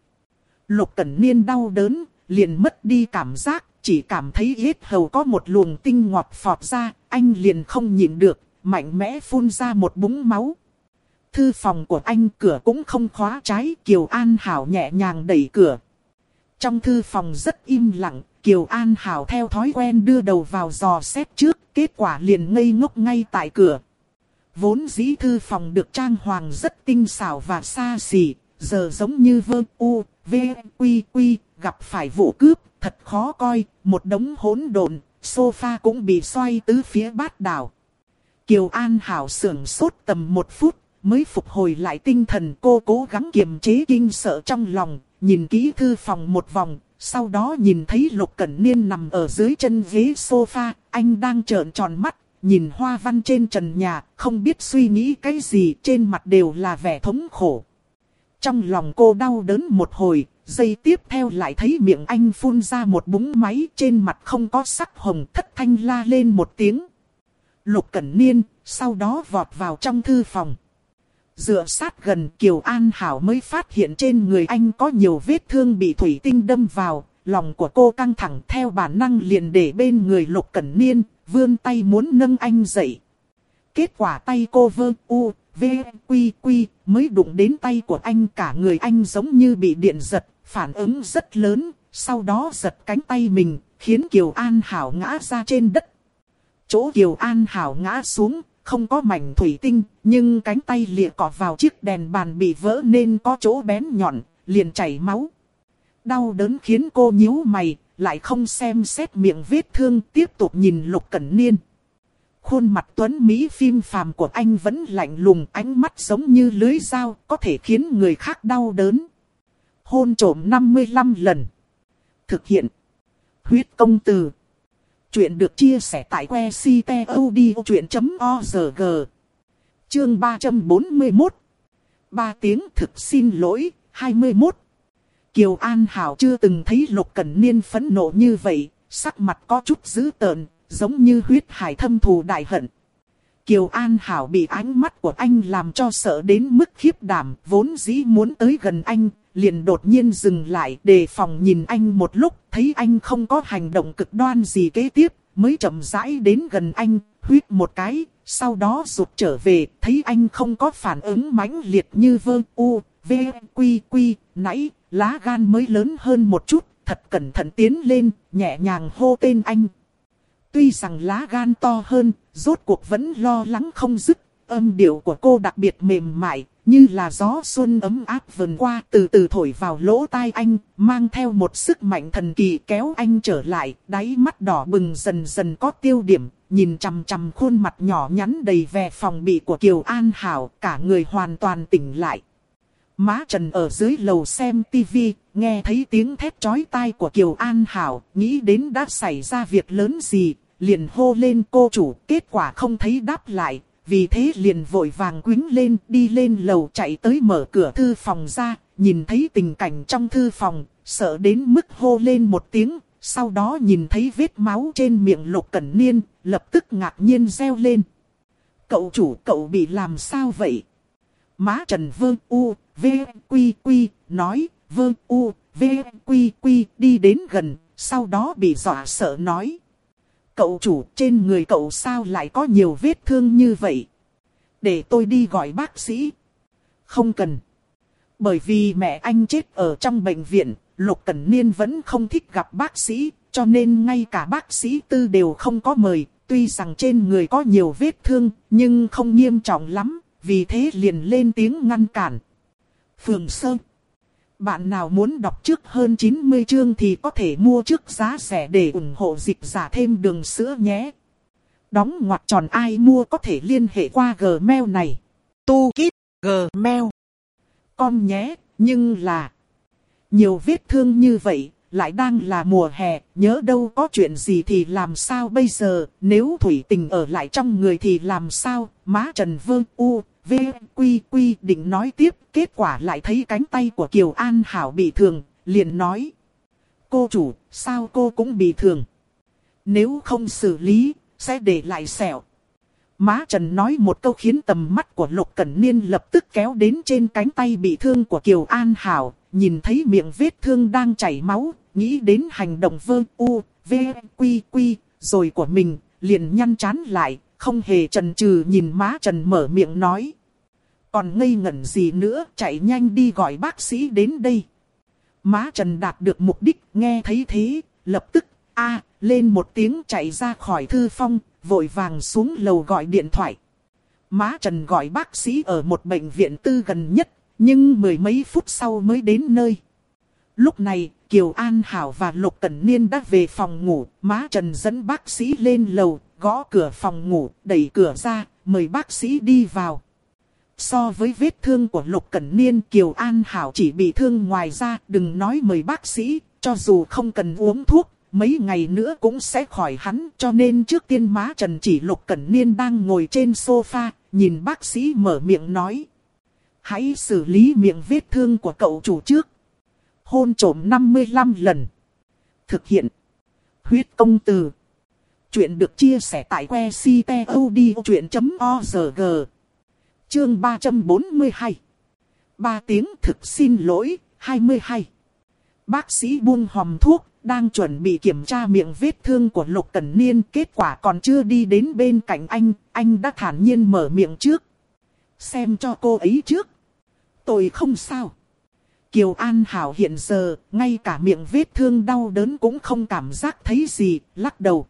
Lục Cẩn Niên đau đớn, liền mất đi cảm giác, chỉ cảm thấy yết hầu có một luồng tinh ngọt phọt ra, anh liền không nhịn được, mạnh mẽ phun ra một búng máu. Thư phòng của anh cửa cũng không khóa trái, Kiều An Hảo nhẹ nhàng đẩy cửa. Trong thư phòng rất im lặng, Kiều An Hảo theo thói quen đưa đầu vào dò xét trước, kết quả liền ngây ngốc ngay tại cửa. Vốn dĩ thư phòng được trang hoàng rất tinh xảo và xa xỉ, giờ giống như vơ u, v, quy quy, gặp phải vụ cướp, thật khó coi, một đống hỗn độn, sofa cũng bị xoay tứ phía bát đảo. Kiều An Hảo sưởng sốt tầm một phút, mới phục hồi lại tinh thần cô cố gắng kiềm chế kinh sợ trong lòng, nhìn kỹ thư phòng một vòng, sau đó nhìn thấy Lục Cẩn Niên nằm ở dưới chân ghế sofa, anh đang trợn tròn mắt, nhìn hoa văn trên trần nhà, không biết suy nghĩ cái gì, trên mặt đều là vẻ thống khổ. Trong lòng cô đau đớn một hồi, giây tiếp theo lại thấy miệng anh phun ra một búng máy trên mặt không có sắc hồng thất thanh la lên một tiếng. Lục Cẩn Niên, sau đó vọt vào trong thư phòng. Dựa sát gần Kiều An Hảo mới phát hiện trên người anh có nhiều vết thương bị thủy tinh đâm vào, lòng của cô căng thẳng theo bản năng liền để bên người Lục Cẩn Niên, vươn tay muốn nâng anh dậy. Kết quả tay cô vơ u, v, quy quy, mới đụng đến tay của anh cả người anh giống như bị điện giật, phản ứng rất lớn, sau đó giật cánh tay mình, khiến Kiều An Hảo ngã ra trên đất. Chỗ Kiều An Hảo ngã xuống, không có mảnh thủy tinh, nhưng cánh tay lìa cọ vào chiếc đèn bàn bị vỡ nên có chỗ bén nhọn, liền chảy máu. Đau đớn khiến cô nhíu mày, lại không xem xét miệng vết thương tiếp tục nhìn Lục Cẩn Niên. Khuôn mặt tuấn Mỹ phim phàm của anh vẫn lạnh lùng ánh mắt giống như lưới dao có thể khiến người khác đau đớn. Hôn trổm 55 lần. Thực hiện. Huyết công từ. Chuyện được chia sẻ tại que ctod.org. Chương 341. Ba tiếng thực xin lỗi, 21. Kiều An Hảo chưa từng thấy Lục Cẩn Niên phẫn nộ như vậy, sắc mặt có chút dữ tợn, giống như huyết hải thâm thù đại hận. Kiều An Hảo bị ánh mắt của anh làm cho sợ đến mức khiếp đảm, vốn dĩ muốn tới gần anh, liền đột nhiên dừng lại đề phòng nhìn anh một lúc, thấy anh không có hành động cực đoan gì kế tiếp, mới chậm rãi đến gần anh, huyết một cái, sau đó rụt trở về, thấy anh không có phản ứng mãnh liệt như vơ u, v, quy quy, nãy, lá gan mới lớn hơn một chút, thật cẩn thận tiến lên, nhẹ nhàng hô tên anh. Tuy rằng lá gan to hơn, rốt cuộc vẫn lo lắng không dứt. Âm điệu của cô đặc biệt mềm mại, như là gió xuân ấm áp vần qua từ từ thổi vào lỗ tai anh, mang theo một sức mạnh thần kỳ kéo anh trở lại, đáy mắt đỏ bừng dần dần có tiêu điểm, nhìn chằm chằm khuôn mặt nhỏ nhắn đầy vẻ phòng bị của Kiều An Hảo, cả người hoàn toàn tỉnh lại. Má Trần ở dưới lầu xem tivi, nghe thấy tiếng thét chói tai của Kiều An Hảo, nghĩ đến đã xảy ra việc lớn gì, liền hô lên cô chủ, kết quả không thấy đáp lại, vì thế liền vội vàng quính lên, đi lên lầu chạy tới mở cửa thư phòng ra, nhìn thấy tình cảnh trong thư phòng, sợ đến mức hô lên một tiếng, sau đó nhìn thấy vết máu trên miệng lục cẩn niên, lập tức ngạc nhiên reo lên. Cậu chủ cậu bị làm sao vậy? Má Trần Vương U, V, Quy Quy, nói, Vương U, V, Quy Quy, đi đến gần, sau đó bị dọa sợ nói. Cậu chủ trên người cậu sao lại có nhiều vết thương như vậy? Để tôi đi gọi bác sĩ. Không cần. Bởi vì mẹ anh chết ở trong bệnh viện, Lục Cẩn Niên vẫn không thích gặp bác sĩ, cho nên ngay cả bác sĩ tư đều không có mời. Tuy rằng trên người có nhiều vết thương, nhưng không nghiêm trọng lắm, vì thế liền lên tiếng ngăn cản. Phường Sơn bạn nào muốn đọc trước hơn 90 chương thì có thể mua trước giá rẻ để ủng hộ dịch giả thêm đường sữa nhé. Đóng ngoặc tròn ai mua có thể liên hệ qua Gmail này. Tu Kít Gmail. Com nhé, nhưng là... Nhiều vết thương như vậy, lại đang là mùa hè, nhớ đâu có chuyện gì thì làm sao bây giờ, nếu thủy tình ở lại trong người thì làm sao, má Trần Vương U, V, Quy, Quy định nói tiếp, kết quả lại thấy cánh tay của Kiều An Hảo bị thương, liền nói. Cô chủ, sao cô cũng bị thương? Nếu không xử lý, sẽ để lại sẹo. Má Trần nói một câu khiến tầm mắt của Lục Cẩn Niên lập tức kéo đến trên cánh tay bị thương của Kiều An Hảo, nhìn thấy miệng vết thương đang chảy máu, nghĩ đến hành động vơ u, v, quy quy, rồi của mình, liền nhăn chán lại, không hề trần trừ nhìn má Trần mở miệng nói. Còn ngây ngẩn gì nữa, chạy nhanh đi gọi bác sĩ đến đây. Má Trần đạt được mục đích, nghe thấy thế, lập tức, a lên một tiếng chạy ra khỏi thư phong, vội vàng xuống lầu gọi điện thoại. Má Trần gọi bác sĩ ở một bệnh viện tư gần nhất, nhưng mười mấy phút sau mới đến nơi. Lúc này, Kiều An Hảo và Lục Cẩn Niên đã về phòng ngủ, má Trần dẫn bác sĩ lên lầu, gõ cửa phòng ngủ, đẩy cửa ra, mời bác sĩ đi vào. So với vết thương của Lục Cẩn Niên Kiều An Hảo chỉ bị thương ngoài ra đừng nói mời bác sĩ, cho dù không cần uống thuốc, mấy ngày nữa cũng sẽ khỏi hắn. Cho nên trước tiên má Trần chỉ Lục Cẩn Niên đang ngồi trên sofa, nhìn bác sĩ mở miệng nói. Hãy xử lý miệng vết thương của cậu chủ trước. Hôn trổm 55 lần. Thực hiện. Huyết công từ. Chuyện được chia sẻ tại que ctod.org. Chương 342 Ba tiếng thực xin lỗi, 22 Bác sĩ buông hòm thuốc, đang chuẩn bị kiểm tra miệng vết thương của Lục Cẩn Niên. Kết quả còn chưa đi đến bên cạnh anh, anh đã thản nhiên mở miệng trước. Xem cho cô ấy trước. Tôi không sao. Kiều An Hảo hiện giờ, ngay cả miệng vết thương đau đớn cũng không cảm giác thấy gì, lắc đầu.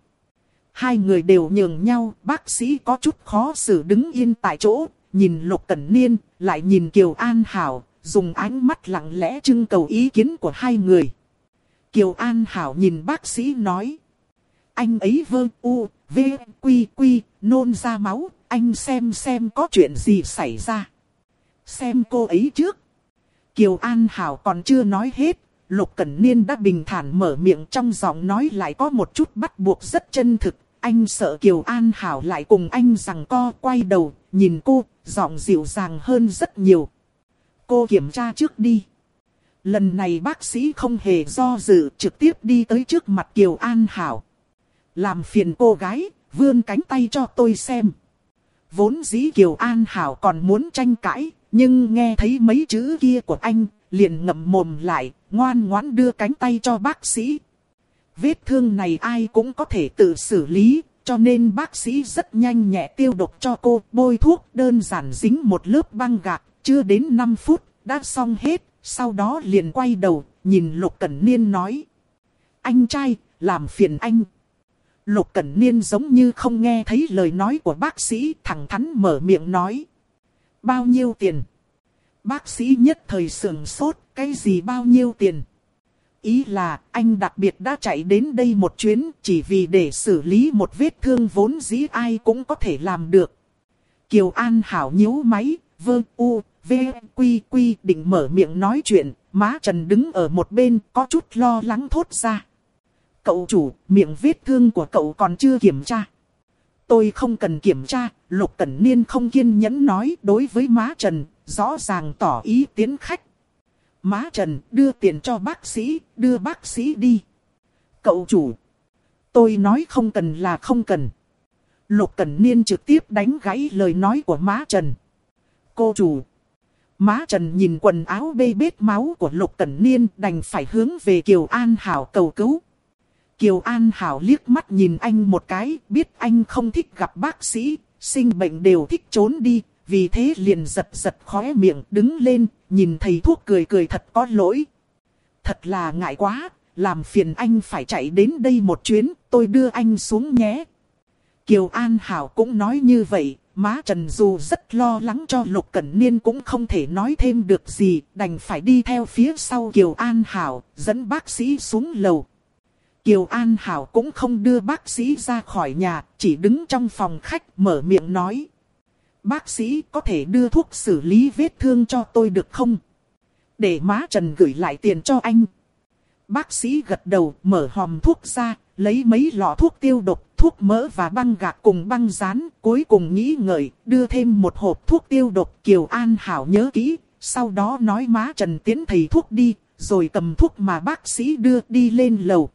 Hai người đều nhường nhau, bác sĩ có chút khó xử đứng yên tại chỗ, nhìn Lục Cẩn Niên, lại nhìn Kiều An Hảo, dùng ánh mắt lặng lẽ trưng cầu ý kiến của hai người. Kiều An Hảo nhìn bác sĩ nói. Anh ấy vơ u, v, quy quy, nôn ra máu, anh xem xem có chuyện gì xảy ra. Xem cô ấy trước. Kiều An Hảo còn chưa nói hết, Lục Cẩn Niên đã bình thản mở miệng trong giọng nói lại có một chút bắt buộc rất chân thực. Anh sợ Kiều An Hảo lại cùng anh rằng co quay đầu, nhìn cô, giọng dịu dàng hơn rất nhiều. Cô kiểm tra trước đi. Lần này bác sĩ không hề do dự trực tiếp đi tới trước mặt Kiều An Hảo. Làm phiền cô gái, vươn cánh tay cho tôi xem. Vốn dĩ Kiều An Hảo còn muốn tranh cãi, nhưng nghe thấy mấy chữ kia của anh, liền ngậm mồm lại, ngoan ngoãn đưa cánh tay cho bác sĩ. Vết thương này ai cũng có thể tự xử lý, cho nên bác sĩ rất nhanh nhẹ tiêu độc cho cô, bôi thuốc đơn giản dính một lớp băng gạc, chưa đến 5 phút, đã xong hết, sau đó liền quay đầu, nhìn Lục Cẩn Niên nói. Anh trai, làm phiền anh. Lục Cẩn Niên giống như không nghe thấy lời nói của bác sĩ, thẳng thắn mở miệng nói. Bao nhiêu tiền? Bác sĩ nhất thời sườn sốt, cái gì bao nhiêu tiền? Ý là anh đặc biệt đã chạy đến đây một chuyến chỉ vì để xử lý một vết thương vốn dĩ ai cũng có thể làm được. Kiều An Hảo nhíu máy, vơ u, v, quy quy định mở miệng nói chuyện, má Trần đứng ở một bên có chút lo lắng thốt ra. Cậu chủ, miệng vết thương của cậu còn chưa kiểm tra. Tôi không cần kiểm tra, Lục Cẩn Niên không kiên nhẫn nói đối với má Trần, rõ ràng tỏ ý tiến khách. Má Trần đưa tiền cho bác sĩ, đưa bác sĩ đi. Cậu chủ. Tôi nói không cần là không cần. Lục Cẩn Niên trực tiếp đánh gãy lời nói của má Trần. Cô chủ. Má Trần nhìn quần áo bê bết máu của Lục Cẩn Niên đành phải hướng về Kiều An Hảo cầu cứu. Kiều An Hảo liếc mắt nhìn anh một cái, biết anh không thích gặp bác sĩ, sinh bệnh đều thích trốn đi, vì thế liền giật giật khóe miệng đứng lên, nhìn thầy thuốc cười cười thật có lỗi. Thật là ngại quá, làm phiền anh phải chạy đến đây một chuyến, tôi đưa anh xuống nhé. Kiều An Hảo cũng nói như vậy, má Trần dù rất lo lắng cho Lục Cẩn Niên cũng không thể nói thêm được gì, đành phải đi theo phía sau Kiều An Hảo, dẫn bác sĩ xuống lầu. Kiều An Hảo cũng không đưa bác sĩ ra khỏi nhà, chỉ đứng trong phòng khách mở miệng nói. Bác sĩ có thể đưa thuốc xử lý vết thương cho tôi được không? Để má Trần gửi lại tiền cho anh. Bác sĩ gật đầu mở hòm thuốc ra, lấy mấy lọ thuốc tiêu độc, thuốc mỡ và băng gạc cùng băng dán, cuối cùng nghĩ ngợi, đưa thêm một hộp thuốc tiêu độc Kiều An Hảo nhớ kỹ, sau đó nói má Trần tiến thầy thuốc đi, rồi cầm thuốc mà bác sĩ đưa đi lên lầu.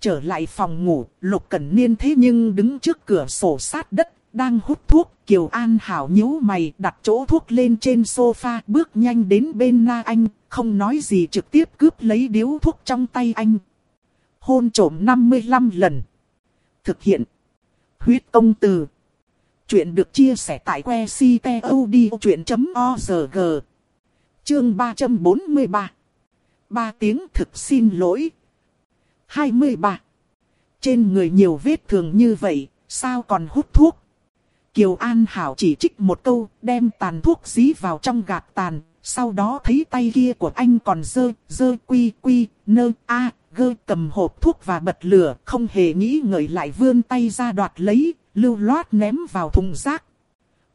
Trở lại phòng ngủ, Lục Cẩn Niên thế nhưng đứng trước cửa sổ sát đất, đang hút thuốc. Kiều An Hảo nhíu mày đặt chỗ thuốc lên trên sofa, bước nhanh đến bên Na Anh, không nói gì trực tiếp cướp lấy điếu thuốc trong tay anh. Hôn trổm 55 lần. Thực hiện. Huyết công từ. Chuyện được chia sẻ tại que ctod.org. Chương 343. Ba tiếng thực xin lỗi. 23. Trên người nhiều vết thường như vậy, sao còn hút thuốc? Kiều An Hảo chỉ trích một câu, đem tàn thuốc dí vào trong gạt tàn, sau đó thấy tay kia của anh còn dơ, dơ quy quy, nơ, a, gơ cầm hộp thuốc và bật lửa, không hề nghĩ ngợi lại vươn tay ra đoạt lấy, lưu loát ném vào thùng rác.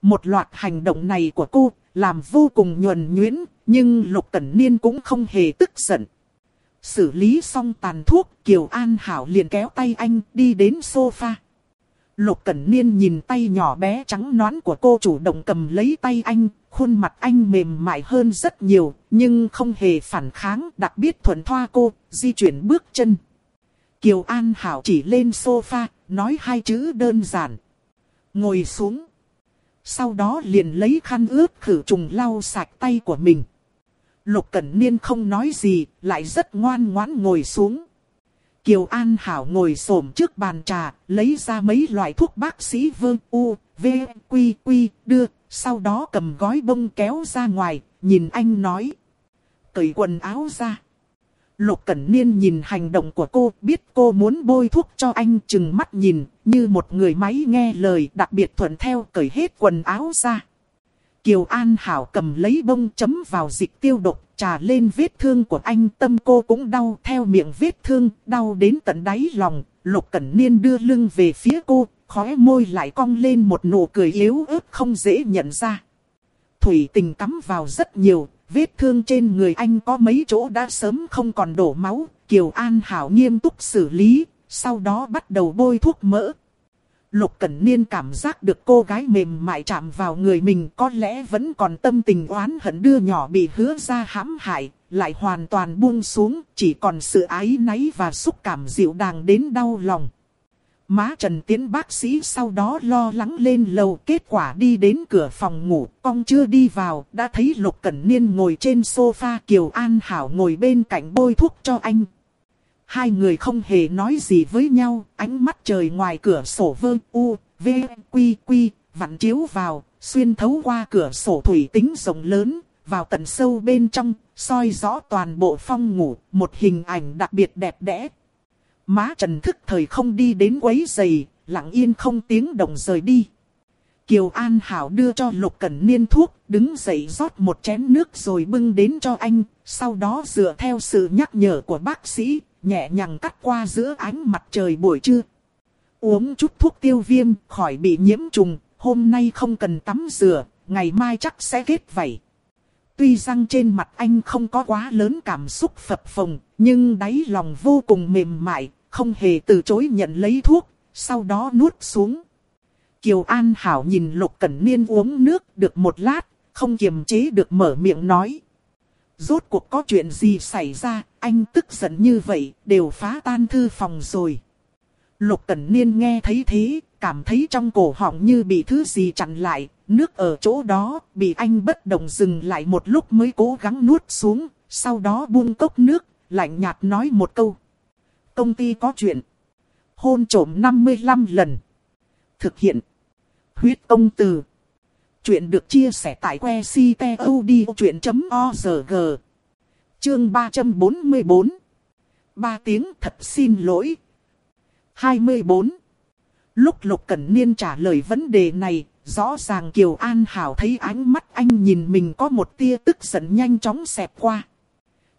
Một loạt hành động này của cô, làm vô cùng nhuần nhuyễn, nhưng Lục Cẩn Niên cũng không hề tức giận. Xử lý xong tàn thuốc, Kiều An Hảo liền kéo tay anh đi đến sofa. Lục Cẩn Niên nhìn tay nhỏ bé trắng nõn của cô chủ động cầm lấy tay anh, khuôn mặt anh mềm mại hơn rất nhiều, nhưng không hề phản kháng, đặc biệt thuận thoa cô, di chuyển bước chân. Kiều An Hảo chỉ lên sofa, nói hai chữ đơn giản. Ngồi xuống. Sau đó liền lấy khăn ướt khử trùng lau sạch tay của mình. Lục Cẩn Niên không nói gì, lại rất ngoan ngoãn ngồi xuống. Kiều An Hảo ngồi xổm trước bàn trà, lấy ra mấy loại thuốc bác sĩ vương u, v, quy quy, đưa, sau đó cầm gói bông kéo ra ngoài, nhìn anh nói. Cởi quần áo ra. Lục Cẩn Niên nhìn hành động của cô, biết cô muốn bôi thuốc cho anh chừng mắt nhìn, như một người máy nghe lời đặc biệt thuận theo cởi hết quần áo ra. Kiều An Hảo cầm lấy bông chấm vào dịch tiêu độc, trà lên vết thương của anh tâm cô cũng đau theo miệng vết thương, đau đến tận đáy lòng. Lục Cẩn Niên đưa lưng về phía cô, khóe môi lại cong lên một nụ cười yếu ớt không dễ nhận ra. Thủy tình cắm vào rất nhiều, vết thương trên người anh có mấy chỗ đã sớm không còn đổ máu. Kiều An Hảo nghiêm túc xử lý, sau đó bắt đầu bôi thuốc mỡ. Lục Cẩn Niên cảm giác được cô gái mềm mại chạm vào người mình có lẽ vẫn còn tâm tình oán hận đưa nhỏ bị hứa ra hãm hại, lại hoàn toàn buông xuống, chỉ còn sự ái náy và xúc cảm dịu dàng đến đau lòng. Má Trần Tiến bác sĩ sau đó lo lắng lên lầu kết quả đi đến cửa phòng ngủ, con chưa đi vào, đã thấy Lục Cẩn Niên ngồi trên sofa Kiều An Hảo ngồi bên cạnh bôi thuốc cho anh. Hai người không hề nói gì với nhau, ánh mắt trời ngoài cửa sổ vơ u, v, quy quy, vặn chiếu vào, xuyên thấu qua cửa sổ thủy tính rộng lớn, vào tận sâu bên trong, soi rõ toàn bộ phong ngủ, một hình ảnh đặc biệt đẹp đẽ. Má Trần thức thời không đi đến quấy giày, lặng yên không tiếng động rời đi. Kiều An Hảo đưa cho Lục Cẩn Niên thuốc, đứng dậy rót một chén nước rồi bưng đến cho anh, sau đó dựa theo sự nhắc nhở của bác sĩ, nhẹ nhàng cắt qua giữa ánh mặt trời buổi trưa. Uống chút thuốc tiêu viêm, khỏi bị nhiễm trùng, hôm nay không cần tắm rửa, ngày mai chắc sẽ kết vảy. Tuy rằng trên mặt anh không có quá lớn cảm xúc phập phồng, nhưng đáy lòng vô cùng mềm mại, không hề từ chối nhận lấy thuốc, sau đó nuốt xuống. Kiều An Hảo nhìn Lục Cẩn Niên uống nước được một lát, không kiềm chế được mở miệng nói. Rốt cuộc có chuyện gì xảy ra, anh tức giận như vậy, đều phá tan thư phòng rồi. Lục Cẩn Niên nghe thấy thế, cảm thấy trong cổ họng như bị thứ gì chặn lại, nước ở chỗ đó, bị anh bất động dừng lại một lúc mới cố gắng nuốt xuống, sau đó buông cốc nước, lạnh nhạt nói một câu. Công ty có chuyện. Hôn trổm 55 lần. Thực hiện. Huyết công từ. Chuyện được chia sẻ tại que ctod.org. Chương 344. Ba tiếng thật xin lỗi. 24. Lúc Lục Cẩn Niên trả lời vấn đề này, rõ ràng Kiều An Hảo thấy ánh mắt anh nhìn mình có một tia tức giận nhanh chóng xẹp qua.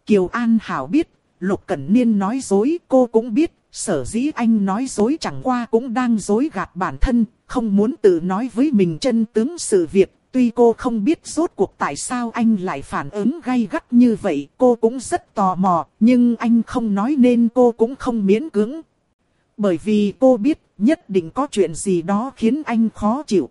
Kiều An Hảo biết, Lục Cẩn Niên nói dối cô cũng biết, sở dĩ anh nói dối chẳng qua cũng đang dối gạt bản thân, không muốn tự nói với mình chân tướng sự việc. Tuy cô không biết rốt cuộc tại sao anh lại phản ứng gay gắt như vậy, cô cũng rất tò mò, nhưng anh không nói nên cô cũng không miễn cưỡng. Bởi vì cô biết nhất định có chuyện gì đó khiến anh khó chịu.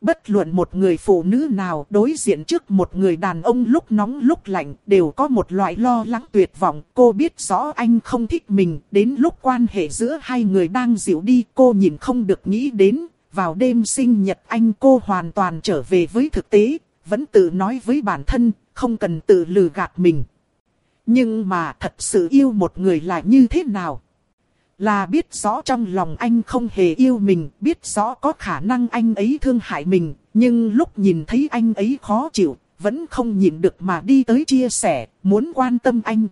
Bất luận một người phụ nữ nào đối diện trước một người đàn ông lúc nóng lúc lạnh đều có một loại lo lắng tuyệt vọng. Cô biết rõ anh không thích mình, đến lúc quan hệ giữa hai người đang dịu đi cô nhìn không được nghĩ đến. Vào đêm sinh nhật anh cô hoàn toàn trở về với thực tế, vẫn tự nói với bản thân, không cần tự lừa gạt mình. Nhưng mà thật sự yêu một người là như thế nào? Là biết rõ trong lòng anh không hề yêu mình, biết rõ có khả năng anh ấy thương hại mình, nhưng lúc nhìn thấy anh ấy khó chịu, vẫn không nhịn được mà đi tới chia sẻ, muốn quan tâm anh.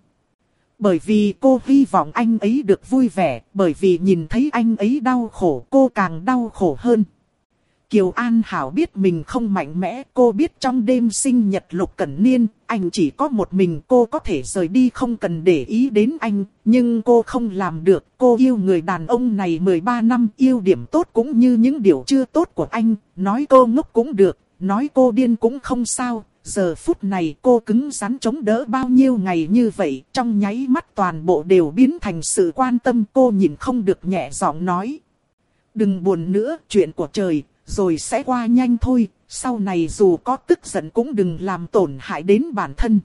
Bởi vì cô hy vọng anh ấy được vui vẻ, bởi vì nhìn thấy anh ấy đau khổ cô càng đau khổ hơn. Kiều An Hảo biết mình không mạnh mẽ, cô biết trong đêm sinh nhật Lục Cẩn Niên, anh chỉ có một mình cô có thể rời đi không cần để ý đến anh, nhưng cô không làm được, cô yêu người đàn ông này 13 năm, yêu điểm tốt cũng như những điều chưa tốt của anh, nói cô ngốc cũng được, nói cô điên cũng không sao, giờ phút này cô cứng rắn chống đỡ bao nhiêu ngày như vậy, trong nháy mắt toàn bộ đều biến thành sự quan tâm. Cô nhìn không được nhẹ giọng nói. Đừng buồn nữa, chuyện của trời, rồi sẽ qua nhanh thôi, sau này dù có tức giận cũng đừng làm tổn hại đến bản thân.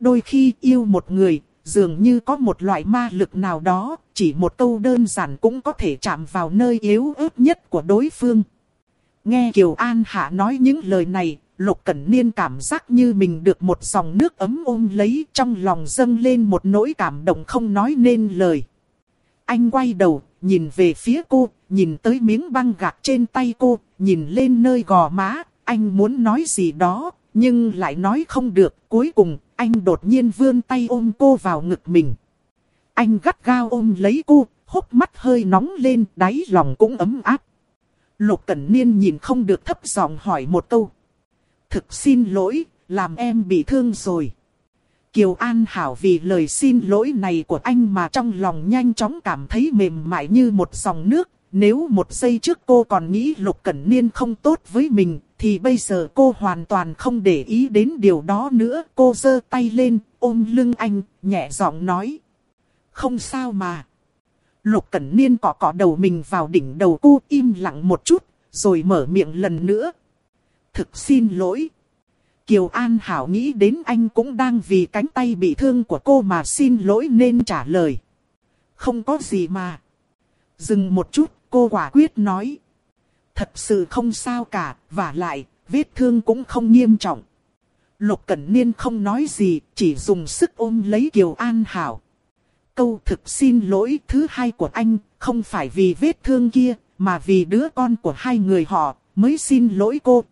Đôi khi yêu một người, dường như có một loại ma lực nào đó, chỉ một câu đơn giản cũng có thể chạm vào nơi yếu ớt nhất của đối phương. Nghe Kiều An Hạ nói những lời này, Lục Cẩn Niên cảm giác như mình được một dòng nước ấm ôm lấy trong lòng dâng lên một nỗi cảm động không nói nên lời. Anh quay đầu, nhìn về phía cô, nhìn tới miếng băng gạc trên tay cô, nhìn lên nơi gò má, anh muốn nói gì đó, nhưng lại nói không được. Cuối cùng, anh đột nhiên vươn tay ôm cô vào ngực mình. Anh gắt gao ôm lấy cô, hốc mắt hơi nóng lên, đáy lòng cũng ấm áp. Lục Cẩn Niên nhìn không được thấp giọng hỏi một câu. Thực xin lỗi, làm em bị thương rồi. Kiều An Hảo vì lời xin lỗi này của anh mà trong lòng nhanh chóng cảm thấy mềm mại như một dòng nước. Nếu một giây trước cô còn nghĩ Lục Cẩn Niên không tốt với mình, thì bây giờ cô hoàn toàn không để ý đến điều đó nữa. Cô giơ tay lên, ôm lưng anh, nhẹ giọng nói. Không sao mà. Lục Cẩn Niên cọ cọ đầu mình vào đỉnh đầu cô im lặng một chút, rồi mở miệng lần nữa. Thực xin lỗi. Kiều An Hảo nghĩ đến anh cũng đang vì cánh tay bị thương của cô mà xin lỗi nên trả lời. Không có gì mà. Dừng một chút, cô quả quyết nói. Thật sự không sao cả, và lại, vết thương cũng không nghiêm trọng. Lục Cẩn Niên không nói gì, chỉ dùng sức ôm lấy Kiều An Hảo. Câu thực xin lỗi thứ hai của anh, không phải vì vết thương kia, mà vì đứa con của hai người họ, mới xin lỗi cô.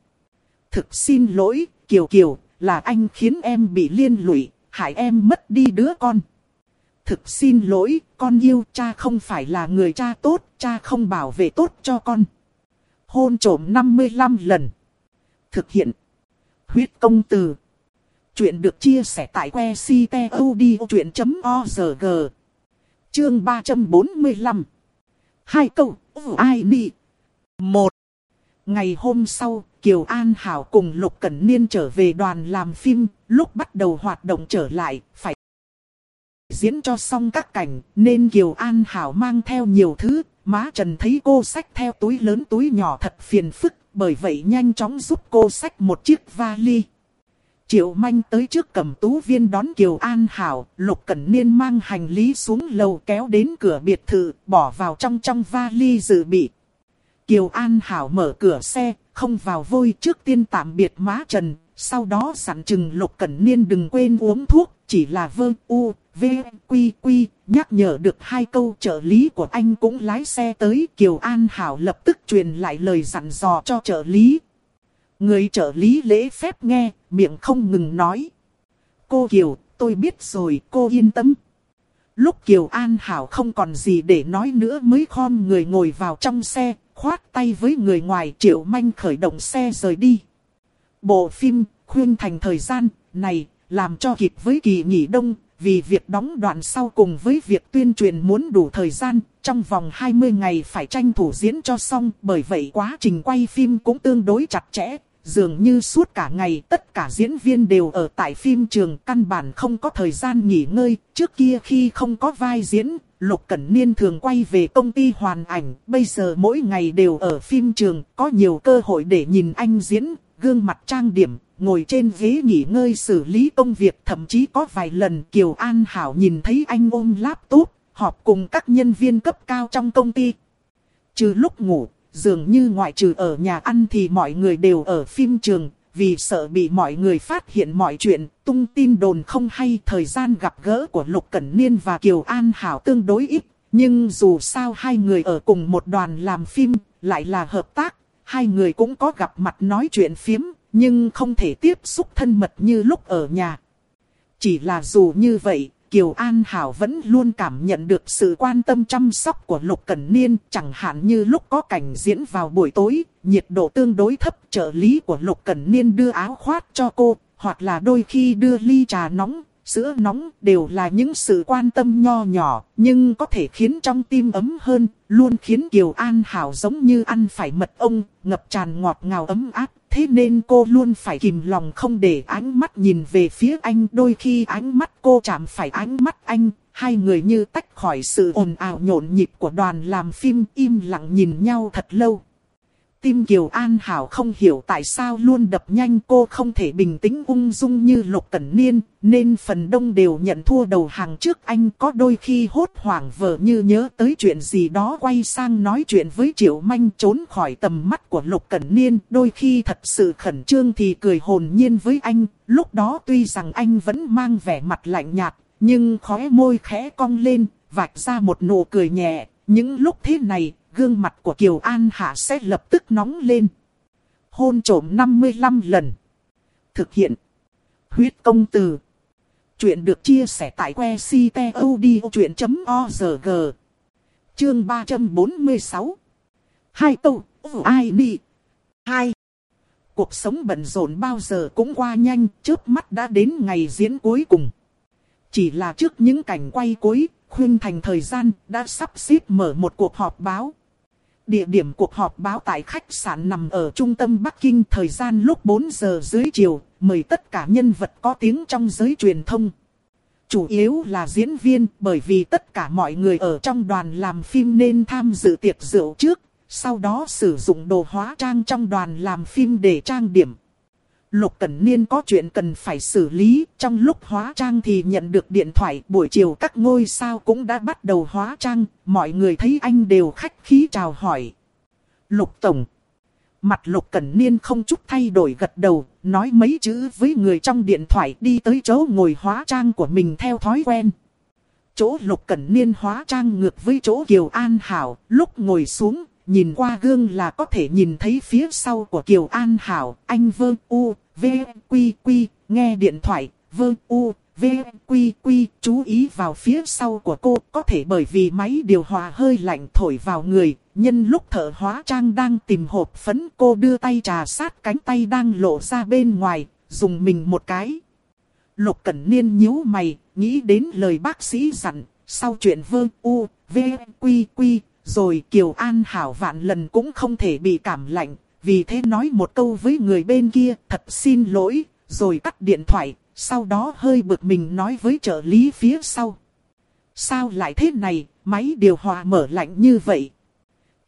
Thực xin lỗi, Kiều Kiều, là anh khiến em bị liên lụy, hại em mất đi đứa con. thực xin lỗi, con yêu cha không phải là người cha tốt, cha không bảo vệ tốt cho con. Hôn trổm 55 lần. Thực hiện. Huyết công từ. Chuyện được chia sẻ tại que ctod.org. Chương 345. Hai câu, ai đi? Một. Ngày hôm sau, Kiều An Hảo cùng Lục Cẩn Niên trở về đoàn làm phim, lúc bắt đầu hoạt động trở lại, phải diễn cho xong các cảnh, nên Kiều An Hảo mang theo nhiều thứ, má Trần thấy cô sách theo túi lớn túi nhỏ thật phiền phức, bởi vậy nhanh chóng giúp cô sách một chiếc vali. Triệu Manh tới trước cầm tú viên đón Kiều An Hảo, Lục Cẩn Niên mang hành lý xuống lầu kéo đến cửa biệt thự, bỏ vào trong trong vali dự bị. Kiều An Hảo mở cửa xe, không vào vôi trước tiên tạm biệt má Trần, sau đó sẵn chừng Lục Cẩn Niên đừng quên uống thuốc, chỉ là vơ u, v, quy quy, nhắc nhở được hai câu trợ lý của anh cũng lái xe tới. Kiều An Hảo lập tức truyền lại lời dặn dò cho trợ lý. Người trợ lý lễ phép nghe, miệng không ngừng nói. Cô Kiều, tôi biết rồi, cô yên tâm. Lúc Kiều An Hảo không còn gì để nói nữa mới khom người ngồi vào trong xe, khoát tay với người ngoài triệu manh khởi động xe rời đi. Bộ phim, khuyên thành thời gian, này, làm cho kịp với kỳ nghỉ đông, vì việc đóng đoạn sau cùng với việc tuyên truyền muốn đủ thời gian, trong vòng 20 ngày phải tranh thủ diễn cho xong, bởi vậy quá trình quay phim cũng tương đối chặt chẽ. Dường như suốt cả ngày tất cả diễn viên đều ở tại phim trường căn bản không có thời gian nghỉ ngơi. Trước kia khi không có vai diễn, Lục Cẩn Niên thường quay về công ty hoàn ảnh. Bây giờ mỗi ngày đều ở phim trường, có nhiều cơ hội để nhìn anh diễn, gương mặt trang điểm, ngồi trên ghế nghỉ ngơi xử lý công việc. Thậm chí có vài lần Kiều An Hảo nhìn thấy anh ôm laptop, họp cùng các nhân viên cấp cao trong công ty. Trừ lúc ngủ, dường như ngoại trừ ở nhà ăn thì mọi người đều ở phim trường, vì sợ bị mọi người phát hiện mọi chuyện, tung tin đồn không hay thời gian gặp gỡ của Lục Cẩn Niên và Kiều An Hảo tương đối ít. Nhưng dù sao hai người ở cùng một đoàn làm phim, lại là hợp tác, hai người cũng có gặp mặt nói chuyện phiếm, nhưng không thể tiếp xúc thân mật như lúc ở nhà. Chỉ là dù như vậy, Kiều An Hảo vẫn luôn cảm nhận được sự quan tâm chăm sóc của Lục Cẩn Niên, chẳng hạn như lúc có cảnh diễn vào buổi tối, nhiệt độ tương đối thấp, trợ lý của Lục Cẩn Niên đưa áo khoác cho cô, hoặc là đôi khi đưa ly trà nóng, sữa nóng, đều là những sự quan tâm nho nhỏ, nhưng có thể khiến trong tim ấm hơn, luôn khiến Kiều An Hảo giống như ăn phải mật ong, ngập tràn ngọt ngào ấm áp thế nên cô luôn phải kìm lòng không để ánh mắt nhìn về phía anh. Đôi khi ánh mắt cô chạm phải ánh mắt anh, hai người như tách khỏi sự ồn ào nhộn nhịp của đoàn làm phim im lặng nhìn nhau thật lâu tim Kiều An Hảo không hiểu tại sao luôn đập nhanh cô không thể bình tĩnh ung dung như Lục Cẩn Niên, nên phần đông đều nhận thua đầu hàng trước. Anh có đôi khi hốt hoảng vờ như nhớ tới chuyện gì đó quay sang nói chuyện với Triệu Manh trốn khỏi tầm mắt của Lục Cẩn Niên, đôi khi thật sự khẩn trương thì cười hồn nhiên với anh, lúc đó tuy rằng anh vẫn mang vẻ mặt lạnh nhạt, nhưng khóe môi khẽ cong lên, vạch ra một nụ cười nhẹ, những lúc thế này gương mặt của Kiều An Hạ sẽ lập tức nóng lên. Hôn trổm 55 lần. Thực hiện. Huyết công từ. Chuyện được chia sẻ tại que ctod.org. Chương 346. Hai câu, ai đi? Hai. Cuộc sống bận rộn bao giờ cũng qua nhanh, trước mắt đã đến ngày diễn cuối cùng. Chỉ là trước những cảnh quay cuối, khuyên thành thời gian, đã sắp xếp mở một cuộc họp báo. Địa điểm cuộc họp báo tại khách sạn nằm ở trung tâm Bắc Kinh thời gian lúc 4 giờ dưới chiều, mời tất cả nhân vật có tiếng trong giới truyền thông. Chủ yếu là diễn viên bởi vì tất cả mọi người ở trong đoàn làm phim nên tham dự tiệc rượu trước, sau đó sử dụng đồ hóa trang trong đoàn làm phim để trang điểm. Lục Cẩn Niên có chuyện cần phải xử lý, trong lúc hóa trang thì nhận được điện thoại, buổi chiều các ngôi sao cũng đã bắt đầu hóa trang, mọi người thấy anh đều khách khí chào hỏi. Lục Tổng. Mặt Lục Cẩn Niên không chút thay đổi gật đầu, nói mấy chữ với người trong điện thoại đi tới chỗ ngồi hóa trang của mình theo thói quen. Chỗ Lục Cẩn Niên hóa trang ngược với chỗ Kiều An Hảo, lúc ngồi xuống, nhìn qua gương là có thể nhìn thấy phía sau của Kiều An Hảo, anh vương u, v, quy quy, nghe điện thoại, vơ u, v, quy quy, chú ý vào phía sau của cô, có thể bởi vì máy điều hòa hơi lạnh thổi vào người, nhân lúc thợ hóa trang đang tìm hộp phấn cô đưa tay trà sát cánh tay đang lộ ra bên ngoài, dùng mình một cái. Lục Cẩn Niên nhíu mày, nghĩ đến lời bác sĩ dặn, sau chuyện vơ u, v, quy quy, rồi Kiều An Hảo vạn lần cũng không thể bị cảm lạnh, vì thế nói một câu với người bên kia, thật xin lỗi, rồi cắt điện thoại, sau đó hơi bực mình nói với trợ lý phía sau. Sao lại thế này, máy điều hòa mở lạnh như vậy?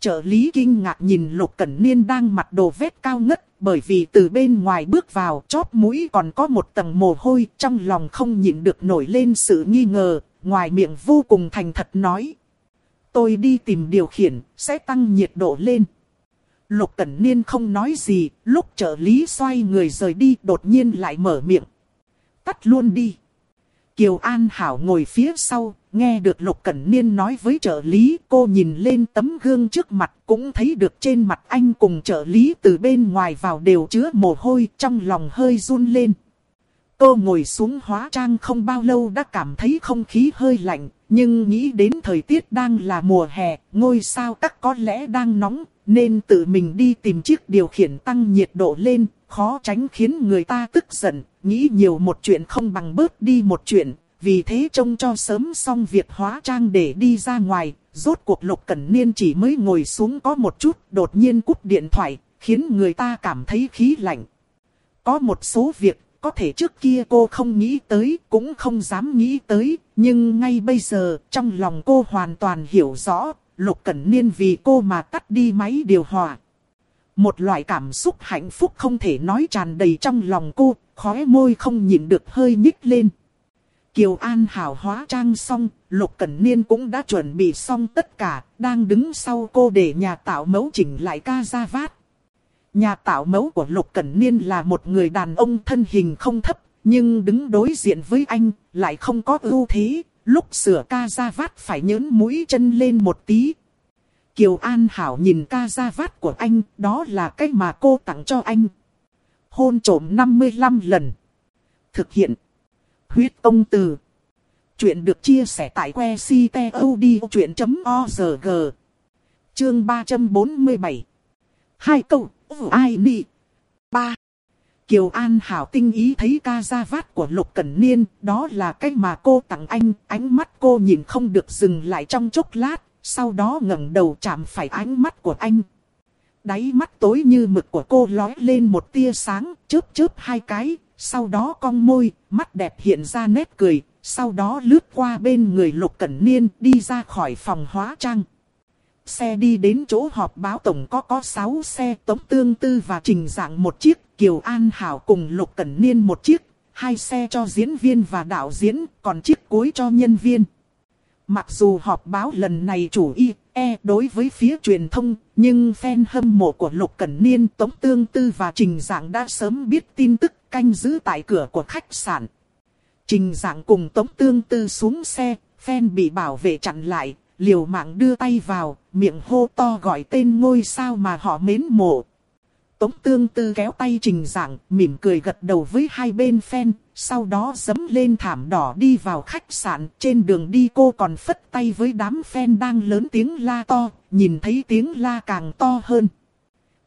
Trợ lý kinh ngạc nhìn Lục Cẩn Niên đang mặc đồ vét cao ngất, bởi vì từ bên ngoài bước vào chóp mũi còn có một tầng mồ hôi, trong lòng không nhịn được nổi lên sự nghi ngờ, ngoài miệng vô cùng thành thật nói. Tôi đi tìm điều khiển, sẽ tăng nhiệt độ lên. Lục Cẩn Niên không nói gì, lúc trợ lý xoay người rời đi đột nhiên lại mở miệng. Tắt luôn đi. Kiều An Hảo ngồi phía sau, nghe được Lục Cẩn Niên nói với trợ lý, cô nhìn lên tấm gương trước mặt, cũng thấy được trên mặt anh cùng trợ lý từ bên ngoài vào đều chứa mồ hôi, trong lòng hơi run lên. Cô ngồi xuống hóa trang không bao lâu đã cảm thấy không khí hơi lạnh, nhưng nghĩ đến thời tiết đang là mùa hè, ngôi sao các có lẽ đang nóng, nên tự mình đi tìm chiếc điều khiển tăng nhiệt độ lên, khó tránh khiến người ta tức giận, nghĩ nhiều một chuyện không bằng bớt đi một chuyện, vì thế trông cho sớm xong việc hóa trang để đi ra ngoài, rốt cuộc Lục Cẩn Niên chỉ mới ngồi xuống có một chút, đột nhiên cúp điện thoại, khiến người ta cảm thấy khí lạnh. Có một số việc, có thể trước kia cô không nghĩ tới, cũng không dám nghĩ tới, nhưng ngay bây giờ, trong lòng cô hoàn toàn hiểu rõ, Lục Cẩn Niên vì cô mà tắt đi máy điều hòa. Một loại cảm xúc hạnh phúc không thể nói tràn đầy trong lòng cô, khóe môi không nhịn được hơi nhích lên. Kiều An hào hóa trang xong, Lục Cẩn Niên cũng đã chuẩn bị xong tất cả, đang đứng sau cô để nhà tạo mẫu chỉnh lại ca ra vát. Nhà tạo mẫu của Lục Cẩn Niên là một người đàn ông thân hình không thấp, nhưng đứng đối diện với anh, lại không có ưu thế, lúc sửa ca ra vát phải nhớn mũi chân lên một tí. Kiều An Hảo nhìn ca ra vát của anh, đó là cái mà cô tặng cho anh. Hôn trổm 55 lần. Thực hiện. Huyết công từ. Chuyện được chia sẻ tại que ctod.org. Chương 347. Hai câu, ai đi? Kiều An Hảo tinh ý thấy ca ra vát của Lục Cẩn Niên, đó là cái mà cô tặng anh, ánh mắt cô nhìn không được dừng lại trong chốc lát, sau đó ngẩng đầu chạm phải ánh mắt của anh. Đáy mắt tối như mực của cô lói lên một tia sáng, chớp chớp hai cái, sau đó cong môi, mắt đẹp hiện ra nét cười, sau đó lướt qua bên người Lục Cẩn Niên đi ra khỏi phòng hóa trang. Xe đi đến chỗ họp báo tổng có có 6 xe tống tương tư và trình dạng một chiếc, Kiều An Hảo cùng Lục Cẩn Niên một chiếc, hai xe cho diễn viên và đạo diễn, còn chiếc cuối cho nhân viên. Mặc dù họp báo lần này chủ y, e đối với phía truyền thông, nhưng fan hâm mộ của Lục Cẩn Niên, Tống Tương Tư và Trình Giảng đã sớm biết tin tức canh giữ tại cửa của khách sạn. Trình Giảng cùng Tống Tương Tư xuống xe, fan bị bảo vệ chặn lại, liều mạng đưa tay vào, miệng hô to gọi tên ngôi sao mà họ mến mộ. Tống tương tư kéo tay trình giảng, mỉm cười gật đầu với hai bên fan, sau đó dấm lên thảm đỏ đi vào khách sạn. Trên đường đi cô còn phất tay với đám fan đang lớn tiếng la to, nhìn thấy tiếng la càng to hơn.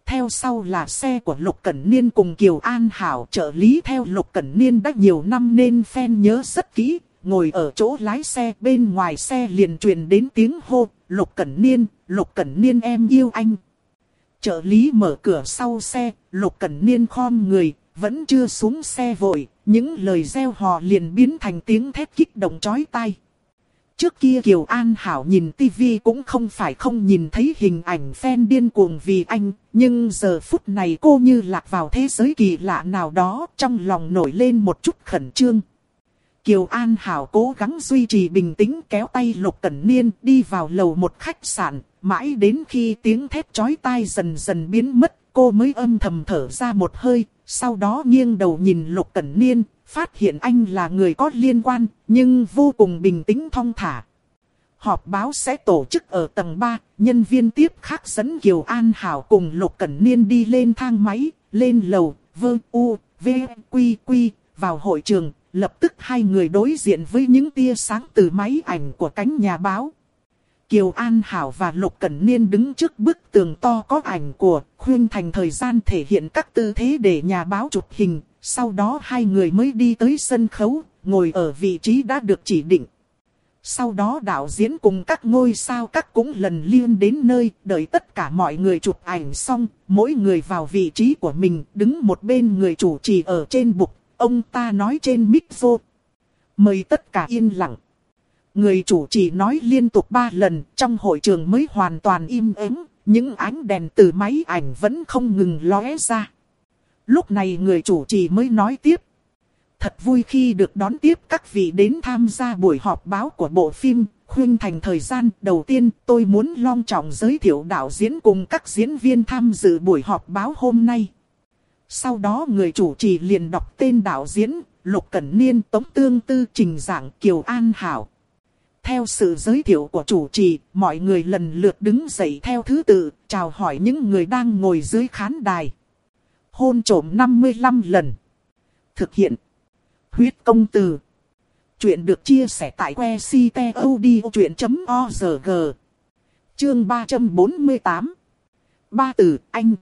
Theo sau là xe của Lục Cẩn Niên cùng Kiều An Hảo trợ lý theo Lục Cẩn Niên đã nhiều năm nên fan nhớ rất kỹ, ngồi ở chỗ lái xe bên ngoài xe liền truyền đến tiếng hô, Lục Cẩn Niên, Lục Cẩn Niên em yêu anh. Trợ lý mở cửa sau xe, Lục Cẩn Niên khom người, vẫn chưa xuống xe vội, những lời reo hò liền biến thành tiếng thét kích động chói tai. Trước kia Kiều An Hảo nhìn tivi cũng không phải không nhìn thấy hình ảnh fan điên cuồng vì anh, nhưng giờ phút này cô như lạc vào thế giới kỳ lạ nào đó, trong lòng nổi lên một chút khẩn trương. Kiều An Hảo cố gắng duy trì bình tĩnh kéo tay Lục Cẩn Niên đi vào lầu một khách sạn, mãi đến khi tiếng thét chói tai dần dần biến mất, cô mới âm thầm thở ra một hơi, sau đó nghiêng đầu nhìn Lục Cẩn Niên, phát hiện anh là người có liên quan, nhưng vô cùng bình tĩnh thong thả. Họp báo sẽ tổ chức ở tầng 3, nhân viên tiếp khác dẫn Kiều An Hảo cùng Lục Cẩn Niên đi lên thang máy, lên lầu, vơ u, v, quy quy, vào hội trường, lập tức hai người đối diện với những tia sáng từ máy ảnh của cánh nhà báo. Kiều An Hảo và Lục Cẩn Niên đứng trước bức tường to có ảnh của khuyên thành thời gian thể hiện các tư thế để nhà báo chụp hình. Sau đó hai người mới đi tới sân khấu, ngồi ở vị trí đã được chỉ định. Sau đó đạo diễn cùng các ngôi sao các cũng lần liên đến nơi, đợi tất cả mọi người chụp ảnh xong, mỗi người vào vị trí của mình, đứng một bên người chủ trì ở trên bục, ông ta nói trên mic vô. Mời tất cả yên lặng. Người chủ trì nói liên tục ba lần, trong hội trường mới hoàn toàn im ắng, những ánh đèn từ máy ảnh vẫn không ngừng lóe ra. Lúc này người chủ trì mới nói tiếp. Thật vui khi được đón tiếp các vị đến tham gia buổi họp báo của bộ phim Khuyên Thành thời gian. Đầu tiên tôi muốn long trọng giới thiệu đạo diễn cùng các diễn viên tham dự buổi họp báo hôm nay. Sau đó người chủ trì liền đọc tên đạo diễn, Lục Cẩn Niên, Tống Tương Tư, Trình Giảng, Kiều An Hảo. Theo sự giới thiệu của chủ trì, mọi người lần lượt đứng dậy theo thứ tự, chào hỏi những người đang ngồi dưới khán đài. Hôn trổm 55 lần. Thực hiện. Huyết công từ. Chuyện được chia sẻ tại que ctod.org. Chương 348. Ba từ anh.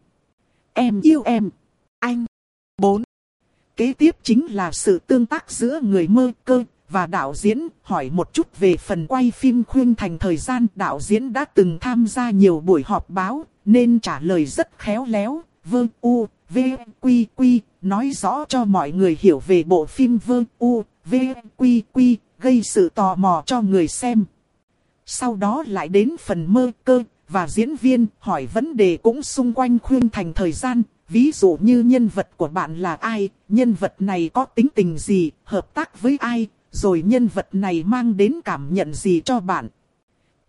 Em yêu em. Anh. 4. Kế tiếp chính là sự tương tác giữa người mơ cơ và đạo diễn. Hỏi một chút về phần quay phim khuyên thành thời gian đạo diễn đã từng tham gia nhiều buổi họp báo nên trả lời rất khéo léo. Vương U, V, Quy, Quy, nói rõ cho mọi người hiểu về bộ phim Vương U, V, Quy, Quy, gây sự tò mò cho người xem. Sau đó lại đến phần mơ cơ, và diễn viên hỏi vấn đề cũng xung quanh khuyên thành thời gian, ví dụ như nhân vật của bạn là ai, nhân vật này có tính tình gì, hợp tác với ai, rồi nhân vật này mang đến cảm nhận gì cho bạn.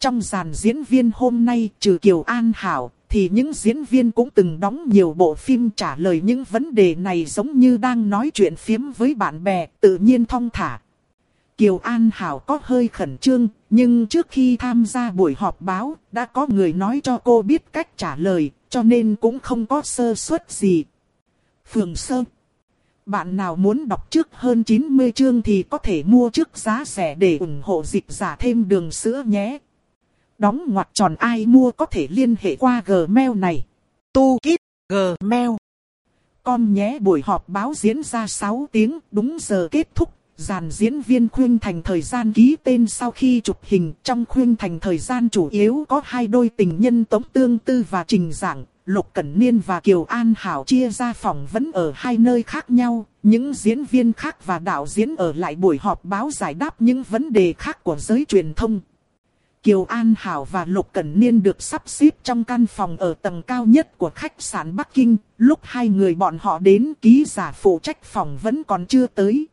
Trong dàn diễn viên hôm nay trừ Kiều An Hảo, thì những diễn viên cũng từng đóng nhiều bộ phim trả lời những vấn đề này giống như đang nói chuyện phiếm với bạn bè, tự nhiên thong thả. Kiều An Hảo có hơi khẩn trương, nhưng trước khi tham gia buổi họp báo, đã có người nói cho cô biết cách trả lời, cho nên cũng không có sơ suất gì. Phường Sơ, Bạn nào muốn đọc trước hơn 90 chương thì có thể mua trước giá rẻ để ủng hộ dịch giả thêm đường sữa nhé. Đóng ngoặc tròn ai mua có thể liên hệ qua Gmail này. Tu Kít Gmail. Con nhé, buổi họp báo diễn ra 6 tiếng, đúng giờ kết thúc. Dàn diễn viên khuyên thành thời gian ký tên sau khi chụp hình trong khuyên thành thời gian chủ yếu có hai đôi tình nhân Tống Tương Tư và Trình Giảng, Lục Cẩn Niên và Kiều An Hảo chia ra phòng vẫn ở hai nơi khác nhau, những diễn viên khác và đạo diễn ở lại buổi họp báo giải đáp những vấn đề khác của giới truyền thông. Kiều An Hảo và Lục Cẩn Niên được sắp xếp trong căn phòng ở tầng cao nhất của khách sạn Bắc Kinh. Lúc hai người bọn họ đến ký giả phụ trách phòng vẫn còn chưa tới.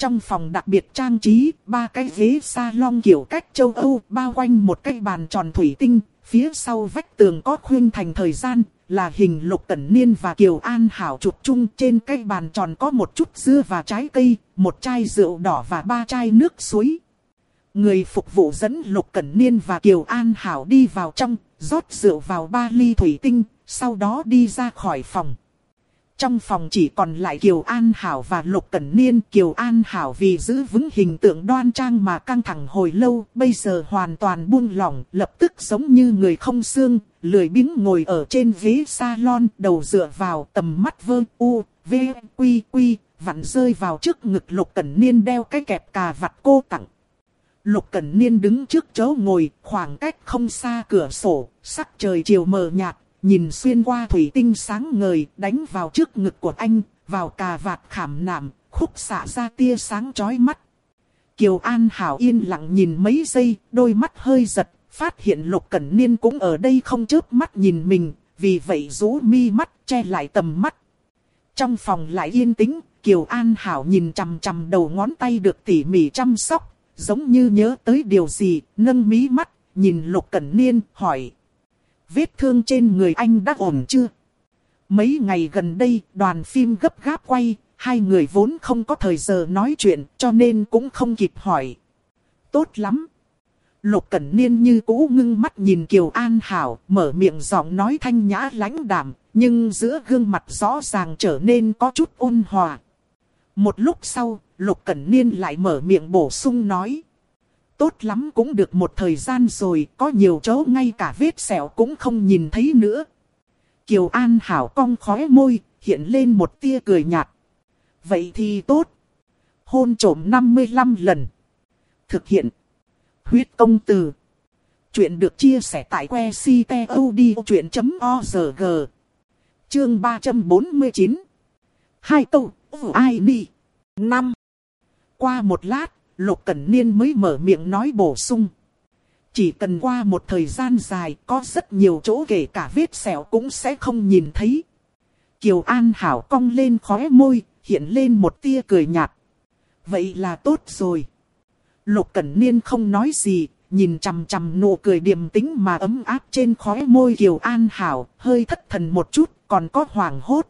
Trong phòng đặc biệt trang trí, ba cái ghế salon kiểu cách châu Âu bao quanh một cái bàn tròn thủy tinh. Phía sau vách tường có khuyên thành thời gian, là hình Lục Cẩn Niên và Kiều An Hảo chụp chung. Trên cái bàn tròn có một chút dưa và trái cây, một chai rượu đỏ và ba chai nước suối. Người phục vụ dẫn Lục Cẩn Niên và Kiều An Hảo đi vào trong, rót rượu vào ba ly thủy tinh, sau đó đi ra khỏi phòng. Trong phòng chỉ còn lại Kiều An Hảo và Lục Cẩn Niên. Kiều An Hảo vì giữ vững hình tượng đoan trang mà căng thẳng hồi lâu, bây giờ hoàn toàn buông lỏng, lập tức giống như người không xương, lười biếng ngồi ở trên ghế salon, đầu dựa vào tầm mắt vơ u, v, quy quy, vặn rơi vào trước ngực Lục Cẩn Niên đeo cái kẹp cà vặt cô tặng. Lục Cẩn Niên đứng trước chỗ ngồi, khoảng cách không xa cửa sổ, sắc trời chiều mờ nhạt, nhìn xuyên qua thủy tinh sáng ngời, đánh vào trước ngực của anh, vào cà vạt khảm nạm, khúc xạ ra tia sáng chói mắt. Kiều An Hảo yên lặng nhìn mấy giây, đôi mắt hơi giật, phát hiện Lục Cẩn Niên cũng ở đây không chớp mắt nhìn mình, vì vậy rú mi mắt, che lại tầm mắt. Trong phòng lại yên tĩnh, Kiều An Hảo nhìn chằm chằm đầu ngón tay được tỉ mỉ chăm sóc, giống như nhớ tới điều gì, nâng mí mắt, nhìn Lục Cẩn Niên, hỏi. Vết thương trên người anh đã ổn chưa? Mấy ngày gần đây, đoàn phim gấp gáp quay, hai người vốn không có thời giờ nói chuyện, cho nên cũng không kịp hỏi. Tốt lắm. Lục Cẩn Niên như cũ ngưng mắt nhìn Kiều An Hảo, mở miệng giọng nói thanh nhã lãnh đạm, nhưng giữa gương mặt rõ ràng trở nên có chút ôn hòa. Một lúc sau, Lục Cẩn Niên lại mở miệng bổ sung nói. Tốt lắm cũng được một thời gian rồi, có nhiều chỗ ngay cả vết sẹo cũng không nhìn thấy nữa. Kiều An Hảo cong khóe môi, hiện lên một tia cười nhạt. Vậy thì tốt. Hôn trổm 55 lần. Thực hiện. Huyết công từ. Chuyện được chia sẻ tại que ctod.org. Chương 349. Hai câu, ai đi? Năm. Qua một lát, Lục Cẩn Niên mới mở miệng nói bổ sung. Chỉ cần qua một thời gian dài, có rất nhiều chỗ kể cả vết sẹo cũng sẽ không nhìn thấy. Kiều An Hảo cong lên khóe môi, hiện lên một tia cười nhạt. Vậy là tốt rồi. Lục Cẩn Niên không nói gì, nhìn chằm chằm nụ cười điềm tĩnh mà ấm áp trên khóe môi Kiều An Hảo, hơi thất thần một chút, còn có hoảng hốt.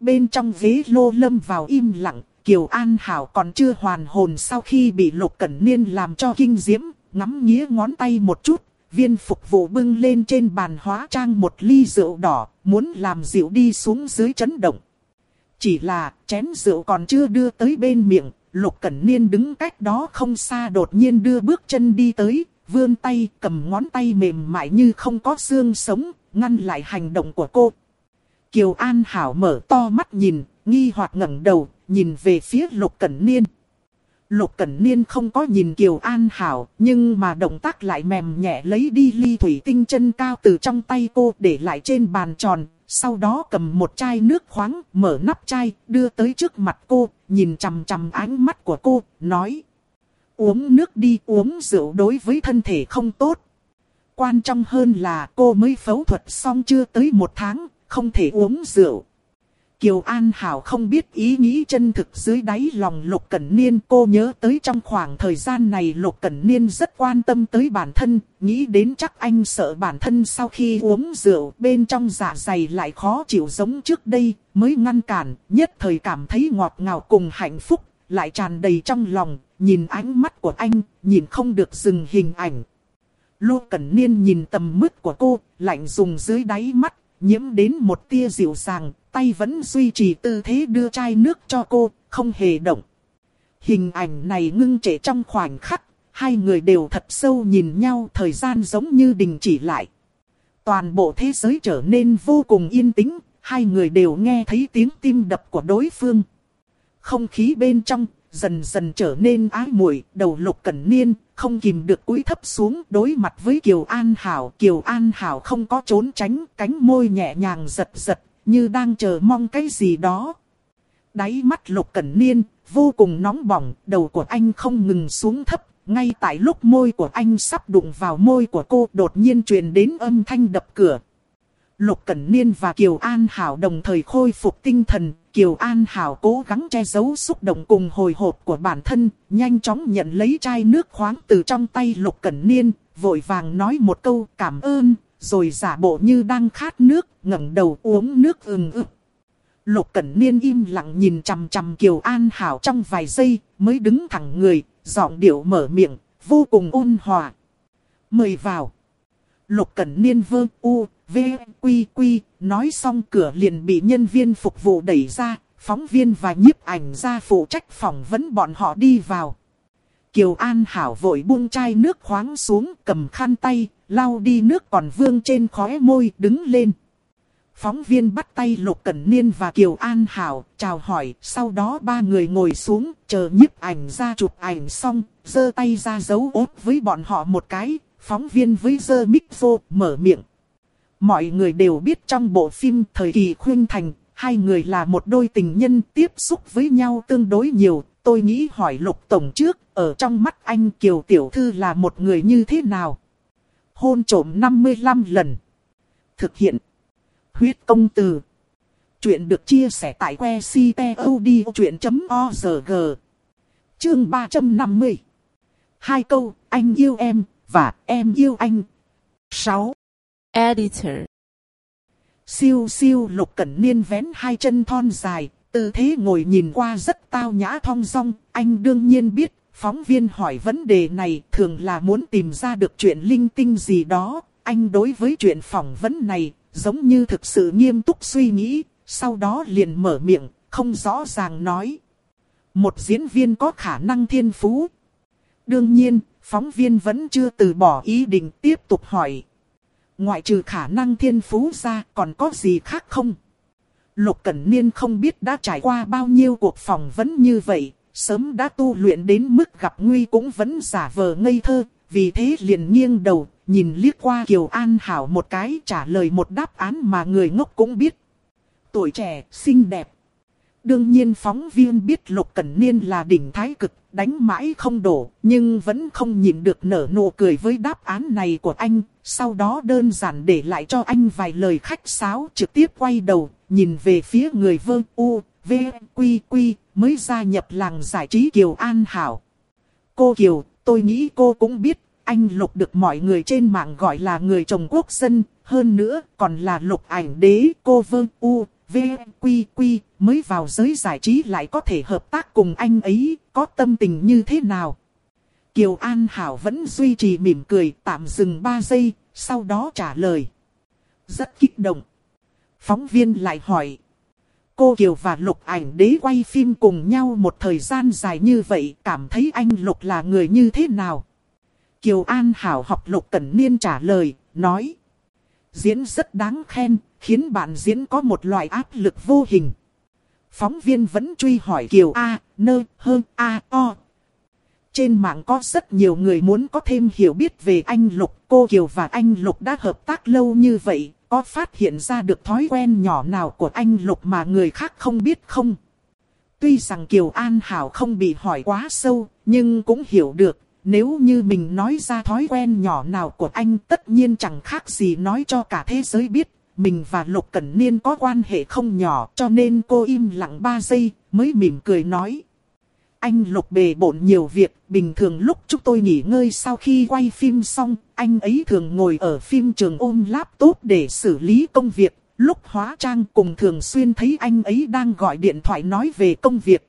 Bên trong ghế lô lâm vào im lặng, Kiều An Hảo còn chưa hoàn hồn sau khi bị Lục Cẩn Niên làm cho kinh diễm, ngắm nghía ngón tay một chút, viên phục vụ bưng lên trên bàn hóa trang một ly rượu đỏ, muốn làm rượu đi xuống dưới chấn động. Chỉ là chén rượu còn chưa đưa tới bên miệng, Lục Cẩn Niên đứng cách đó không xa đột nhiên đưa bước chân đi tới, vươn tay cầm ngón tay mềm mại như không có xương sống, ngăn lại hành động của cô. Kiều An Hảo mở to mắt nhìn, nghi hoặc ngẩng đầu, nhìn về phía Lục Cẩn Niên. Lục Cẩn Niên không có nhìn Kiều An Hảo, nhưng mà động tác lại mềm nhẹ lấy đi ly thủy tinh chân cao từ trong tay cô để lại trên bàn tròn, sau đó cầm một chai nước khoáng, mở nắp chai, đưa tới trước mặt cô, nhìn chằm chằm ánh mắt của cô, nói. Uống nước đi, uống rượu đối với thân thể không tốt. Quan trọng hơn là cô mới phẫu thuật xong chưa tới một tháng, không thể uống rượu. Kiều An Hảo không biết ý nghĩ chân thực dưới đáy lòng Lục Cẩn Niên. Cô nhớ tới trong khoảng thời gian này Lục Cẩn Niên rất quan tâm tới bản thân. Nghĩ đến chắc anh sợ bản thân sau khi uống rượu bên trong dạ dày lại khó chịu giống trước đây. Mới ngăn cản, nhất thời cảm thấy ngọt ngào cùng hạnh phúc. Lại tràn đầy trong lòng, nhìn ánh mắt của anh, nhìn không được dừng hình ảnh. Lục Cẩn Niên nhìn tầm mức của cô, lạnh dùng dưới đáy mắt, nhiễm đến một tia dịu dàng, tay vẫn duy trì tư thế đưa chai nước cho cô, không hề động. Hình ảnh này ngưng trệ trong khoảnh khắc, hai người đều thật sâu nhìn nhau thời gian giống như đình chỉ lại. Toàn bộ thế giới trở nên vô cùng yên tĩnh, hai người đều nghe thấy tiếng tim đập của đối phương. Không khí bên trong dần dần trở nên ái muội, đầu lục cẩn niên, không kìm được cúi thấp xuống đối mặt với Kiều An Hảo. Kiều An Hảo không có trốn tránh, cánh môi nhẹ nhàng giật giật, như đang chờ mong cái gì đó. Đáy mắt lục cẩn niên, vô cùng nóng bỏng, đầu của anh không ngừng xuống thấp. Ngay tại lúc môi của anh sắp đụng vào môi của cô đột nhiên truyền đến âm thanh đập cửa. Lục Cẩn Niên và Kiều An Hảo đồng thời khôi phục tinh thần. Kiều An Hảo cố gắng che giấu xúc động cùng hồi hộp của bản thân, nhanh chóng nhận lấy chai nước khoáng từ trong tay Lục Cẩn Niên, vội vàng nói một câu cảm ơn, rồi giả bộ như đang khát nước, ngẩng đầu uống nước ừng ực. Lục Cẩn Niên im lặng nhìn chằm chằm Kiều An Hảo trong vài giây, mới đứng thẳng người, giọng điệu mở miệng, vô cùng ôn hòa. Mời vào. Lục Cẩn Niên vơ u, v, quy quy, nói xong cửa liền bị nhân viên phục vụ đẩy ra, phóng viên và nhiếp ảnh ra phụ trách phỏng vấn bọn họ đi vào. Kiều An Hảo vội buông chai nước khoáng xuống, cầm khăn tay, lau đi nước còn vương trên khóe môi, đứng lên. Phóng viên bắt tay Lục Cẩn Niên và Kiều An Hảo, chào hỏi, sau đó ba người ngồi xuống, chờ nhiếp ảnh ra chụp ảnh xong, giơ tay ra dấu ốt với bọn họ một cái, phóng viên với giơ micro, mở miệng. Mọi người đều biết trong bộ phim thời kỳ khuyên thành, hai người là một đôi tình nhân tiếp xúc với nhau tương đối nhiều. Tôi nghĩ hỏi Lục Tổng trước, ở trong mắt anh Kiều Tiểu Thư là một người như thế nào? Hôn trổm 55 lần. Thực hiện. Huyết công từ. Chuyện được chia sẻ tại que ctod.org. Chương 350. Hai câu, anh yêu em, và em yêu anh. 6. Editor. Siêu siêu lục cẩn niên vén hai chân thon dài, tư thế ngồi nhìn qua rất tao nhã thong dong. Anh đương nhiên biết, phóng viên hỏi vấn đề này thường là muốn tìm ra được chuyện linh tinh gì đó. Anh đối với chuyện phỏng vấn này, giống như thực sự nghiêm túc suy nghĩ, sau đó liền mở miệng, không rõ ràng nói. Một diễn viên có khả năng thiên phú. Đương nhiên, phóng viên vẫn chưa từ bỏ ý định tiếp tục hỏi. Ngoại trừ khả năng thiên phú ra còn có gì khác không? Lục Cẩn Niên không biết đã trải qua bao nhiêu cuộc phỏng vấn như vậy, sớm đã tu luyện đến mức gặp nguy cũng vẫn giả vờ ngây thơ, vì thế liền nghiêng đầu, nhìn liếc qua Kiều An Hảo một cái trả lời một đáp án mà người ngốc cũng biết. Tuổi trẻ, xinh đẹp. Đương nhiên phóng viên biết Lục Cẩn Niên là đỉnh thái cực, đánh mãi không đổ, nhưng vẫn không nhìn được nở nụ cười với đáp án này của anh. Sau đó đơn giản để lại cho anh vài lời khách sáo trực tiếp quay đầu, nhìn về phía người vơ u, v, quy quy, mới gia nhập làng giải trí Kiều An Hảo. Cô Kiều, tôi nghĩ cô cũng biết, anh Lục được mọi người trên mạng gọi là người chồng quốc dân, hơn nữa còn là Lục ảnh đế cô Vương u, v, quy quy, mới vào giới giải trí lại có thể hợp tác cùng anh ấy, có tâm tình như thế nào? Kiều An Hảo vẫn duy trì mỉm cười, tạm dừng 3 giây, sau đó trả lời. Rất kích động. Phóng viên lại hỏi. Cô Kiều và Lục ảnh đế quay phim cùng nhau một thời gian dài như vậy, cảm thấy anh Lục là người như thế nào? Kiều An Hảo học Lục Cẩn Niên trả lời, nói. Diễn rất đáng khen, khiến bạn diễn có một loại áp lực vô hình. Phóng viên vẫn truy hỏi Kiều A, nơ, hơn A, O. Trên mạng có rất nhiều người muốn có thêm hiểu biết về anh Lục. Cô Kiều và anh Lục đã hợp tác lâu như vậy, có phát hiện ra được thói quen nhỏ nào của anh Lục mà người khác không biết không? Tuy rằng Kiều An Hảo không bị hỏi quá sâu, nhưng cũng hiểu được, nếu như mình nói ra thói quen nhỏ nào của anh tất nhiên chẳng khác gì nói cho cả thế giới biết. Mình và Lục Cẩn Niên có quan hệ không nhỏ cho nên cô im lặng 3 giây mới mỉm cười nói. Anh Lục bề bộn nhiều việc, bình thường lúc chúng tôi nghỉ ngơi sau khi quay phim xong, anh ấy thường ngồi ở phim trường ôm laptop để xử lý công việc. Lúc hóa trang cùng thường xuyên thấy anh ấy đang gọi điện thoại nói về công việc.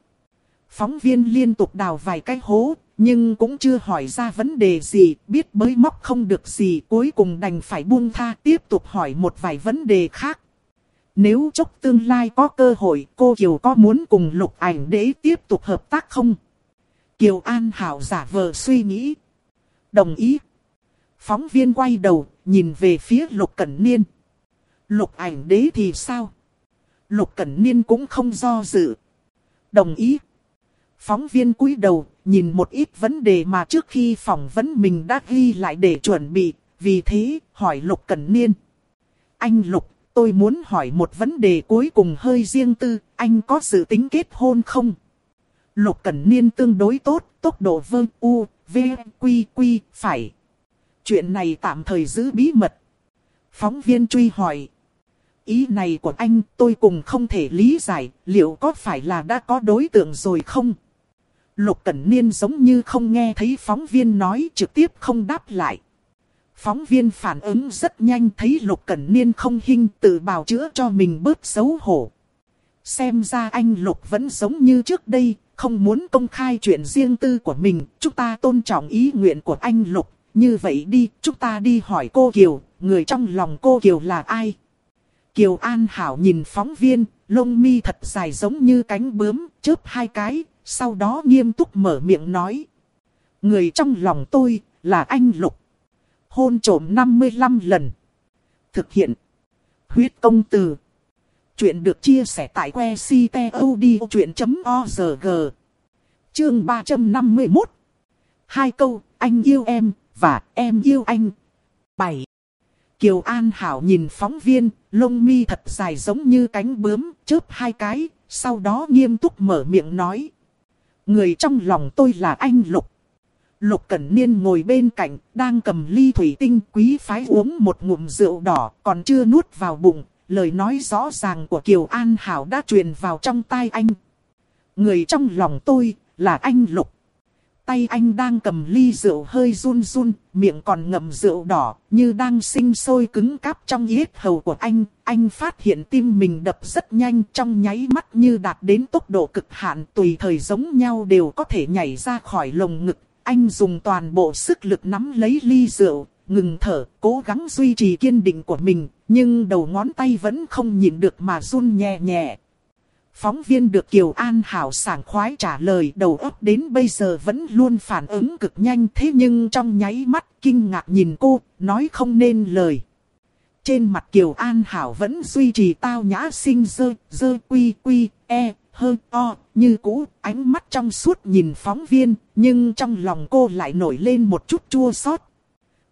Phóng viên liên tục đào vài cái hố, nhưng cũng chưa hỏi ra vấn đề gì, biết bới móc không được gì, cuối cùng đành phải buông tha tiếp tục hỏi một vài vấn đề khác. Nếu chốc tương lai có cơ hội, cô Kiều có muốn cùng lục ảnh đế tiếp tục hợp tác không? Kiều An Hảo giả vờ suy nghĩ. Đồng ý. Phóng viên quay đầu, nhìn về phía lục cẩn niên. Lục ảnh đế thì sao? Lục cẩn niên cũng không do dự. Đồng ý. Phóng viên cúi đầu, nhìn một ít vấn đề mà trước khi phỏng vấn mình đã ghi lại để chuẩn bị, vì thế hỏi Lục Cẩn Niên. Anh Lục, tôi muốn hỏi một vấn đề cuối cùng hơi riêng tư, anh có dự tính kết hôn không? Lục Cẩn Niên tương đối tốt, tốc độ vương u, v, quy quy, phải. Chuyện này tạm thời giữ bí mật. Phóng viên truy hỏi. Ý này của anh tôi cùng không thể lý giải, liệu có phải là đã có đối tượng rồi không? Lục Cẩn Niên giống như không nghe thấy phóng viên nói trực tiếp không đáp lại. Phóng viên phản ứng rất nhanh thấy Lục Cẩn Niên không hinh tự bào chữa cho mình bớt xấu hổ. Xem ra anh Lục vẫn giống như trước đây, không muốn công khai chuyện riêng tư của mình. Chúng ta tôn trọng ý nguyện của anh Lục. Như vậy đi, chúng ta đi hỏi cô Kiều, người trong lòng cô Kiều là ai? Kiều An Hảo nhìn phóng viên, lông mi thật dài giống như cánh bướm, chớp hai cái, sau đó nghiêm túc mở miệng nói. Người trong lòng tôi là anh Lục. Hôn trổm 55 lần. Thực hiện. Huyết công từ. Chuyện được chia sẻ tại que ctod.org. Chương 351. Hai câu, anh yêu em, và em yêu anh. 7. Kiều An Hảo nhìn phóng viên, lông mi thật dài giống như cánh bướm, chớp hai cái, sau đó nghiêm túc mở miệng nói. Người trong lòng tôi là anh Lục. Lục Cẩn Niên ngồi bên cạnh, đang cầm ly thủy tinh quý phái uống một ngụm rượu đỏ, còn chưa nuốt vào bụng. Lời nói rõ ràng của Kiều An Hảo đã truyền vào trong tai anh. Người trong lòng tôi, là anh Lục. Tay anh đang cầm ly rượu hơi run run, miệng còn ngậm rượu đỏ, như đang sinh sôi cứng cáp trong yết hầu của anh. Anh phát hiện tim mình đập rất nhanh trong nháy mắt như đạt đến tốc độ cực hạn tùy thời giống nhau đều có thể nhảy ra khỏi lồng ngực. Anh dùng toàn bộ sức lực nắm lấy ly rượu, ngừng thở, cố gắng duy trì kiên định của mình, nhưng đầu ngón tay vẫn không nhịn được mà run nhẹ nhẹ. Phóng viên được Kiều An Hảo sảng khoái trả lời đầu óc đến bây giờ vẫn luôn phản ứng cực nhanh thế nhưng trong nháy mắt kinh ngạc nhìn cô, nói không nên lời. Trên mặt Kiều An Hảo vẫn duy trì tao nhã sinh dơ, dơ quy quy, e, hơ, o, như cũ, ánh mắt trong suốt nhìn phóng viên, nhưng trong lòng cô lại nổi lên một chút chua xót.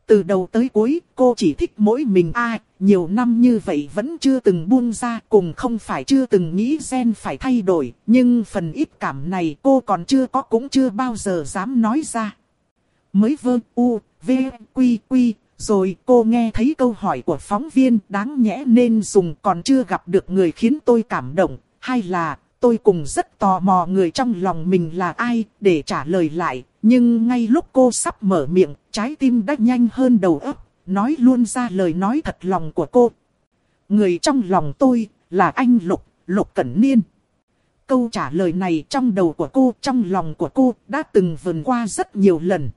Từ đầu tới cuối, cô chỉ thích mỗi mình ai, nhiều năm như vậy vẫn chưa từng buông ra, cùng không phải chưa từng nghĩ gen phải thay đổi, nhưng phần ít cảm này cô còn chưa có cũng chưa bao giờ dám nói ra. Mới vơ u, v, quy quy, rồi cô nghe thấy câu hỏi của phóng viên đáng nhẽ nên dùng còn chưa gặp được người khiến tôi cảm động, hay là tôi cùng rất tò mò người trong lòng mình là ai để trả lời lại. Nhưng ngay lúc cô sắp mở miệng, trái tim đã nhanh hơn đầu óc, nói luôn ra lời nói thật lòng của cô. Người trong lòng tôi là anh Lục, Lục Cẩn Niên. Câu trả lời này trong đầu của cô, trong lòng của cô đã từng vần qua rất nhiều lần.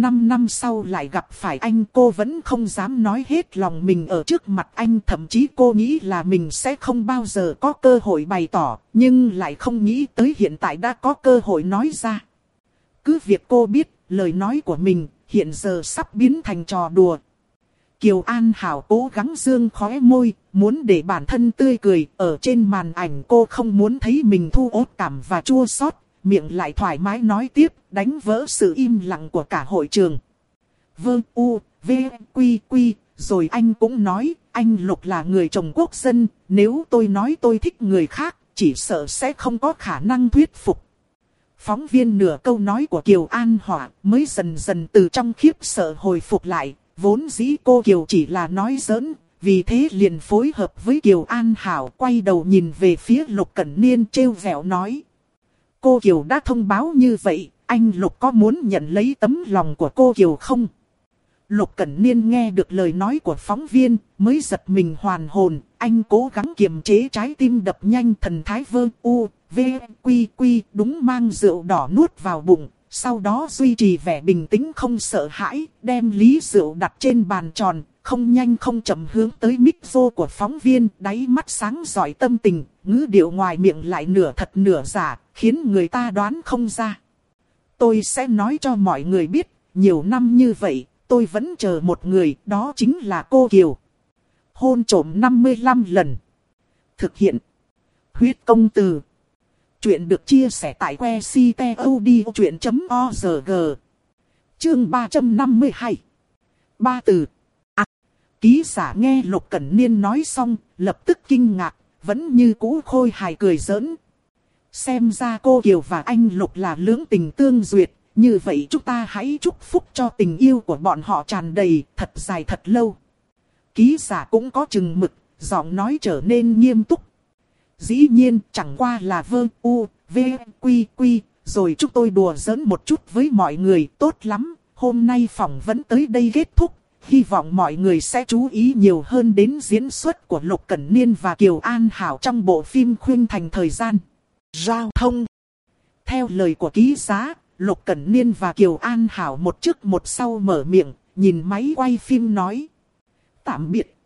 Năm năm sau lại gặp phải anh cô vẫn không dám nói hết lòng mình ở trước mặt anh. Thậm chí cô nghĩ là mình sẽ không bao giờ có cơ hội bày tỏ. Nhưng lại không nghĩ tới hiện tại đã có cơ hội nói ra. Cứ việc cô biết lời nói của mình hiện giờ sắp biến thành trò đùa. Kiều An Hảo cố gắng dương khóe môi, muốn để bản thân tươi cười. Ở trên màn ảnh cô không muốn thấy mình thu ốt cảm và chua xót miệng lại thoải mái nói tiếp, đánh vỡ sự im lặng của cả hội trường. Vương U, V, Quy, Quy, rồi anh cũng nói, anh Lục là người chồng quốc dân, nếu tôi nói tôi thích người khác, chỉ sợ sẽ không có khả năng thuyết phục. Phóng viên nửa câu nói của Kiều An Hỏa mới dần dần từ trong khiếp sợ hồi phục lại, vốn dĩ cô Kiều chỉ là nói giỡn, vì thế liền phối hợp với Kiều An Hảo quay đầu nhìn về phía Lục Cẩn Niên trêu vẹo nói cô Kiều đã thông báo như vậy, anh Lục có muốn nhận lấy tấm lòng của cô Kiều không? Lục Cẩn Niên nghe được lời nói của phóng viên, mới giật mình hoàn hồn, anh cố gắng kiềm chế trái tim đập nhanh thần thái vơ u, v, quy quy, đúng mang rượu đỏ nuốt vào bụng, sau đó duy trì vẻ bình tĩnh không sợ hãi, đem lý rượu đặt trên bàn tròn, không nhanh không chậm hướng tới mic vô của phóng viên, đáy mắt sáng giỏi tâm tình, ngữ điệu ngoài miệng lại nửa thật nửa giả, khiến người ta đoán không ra. Tôi sẽ nói cho mọi người biết, nhiều năm như vậy, tôi vẫn chờ một người, đó chính là cô Kiều. Hôn trổm 55 lần. Thực hiện. Huyết công từ. Chuyện được chia sẻ tại que ctod.org. Chương 352. Ba từ. Ký giả nghe Lục Cẩn Niên nói xong, lập tức kinh ngạc, vẫn như cũ khôi hài cười giỡn, Xem ra cô Kiều và anh Lục là lưỡng tình tương duyệt, như vậy chúng ta hãy chúc phúc cho tình yêu của bọn họ tràn đầy, thật dài thật lâu. Ký giả cũng có chừng mực, giọng nói trở nên nghiêm túc. Dĩ nhiên chẳng qua là vơ u, v, quy quy, rồi chúng tôi đùa giỡn một chút với mọi người, tốt lắm, hôm nay phỏng vấn tới đây kết thúc. Hy vọng mọi người sẽ chú ý nhiều hơn đến diễn xuất của Lục Cẩn Niên và Kiều An Hảo trong bộ phim Khuyên Thành Thời gian giao thông. Theo lời của ký giá, Lục Cẩn Niên và Kiều An Hảo một trước một sau mở miệng, nhìn máy quay phim nói. Tạm biệt.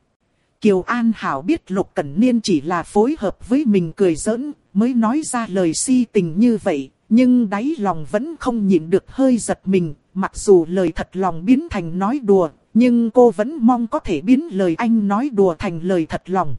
Kiều An Hảo biết Lục Cẩn Niên chỉ là phối hợp với mình cười giỡn, mới nói ra lời si tình như vậy, nhưng đáy lòng vẫn không nhịn được hơi giật mình, mặc dù lời thật lòng biến thành nói đùa, nhưng cô vẫn mong có thể biến lời anh nói đùa thành lời thật lòng.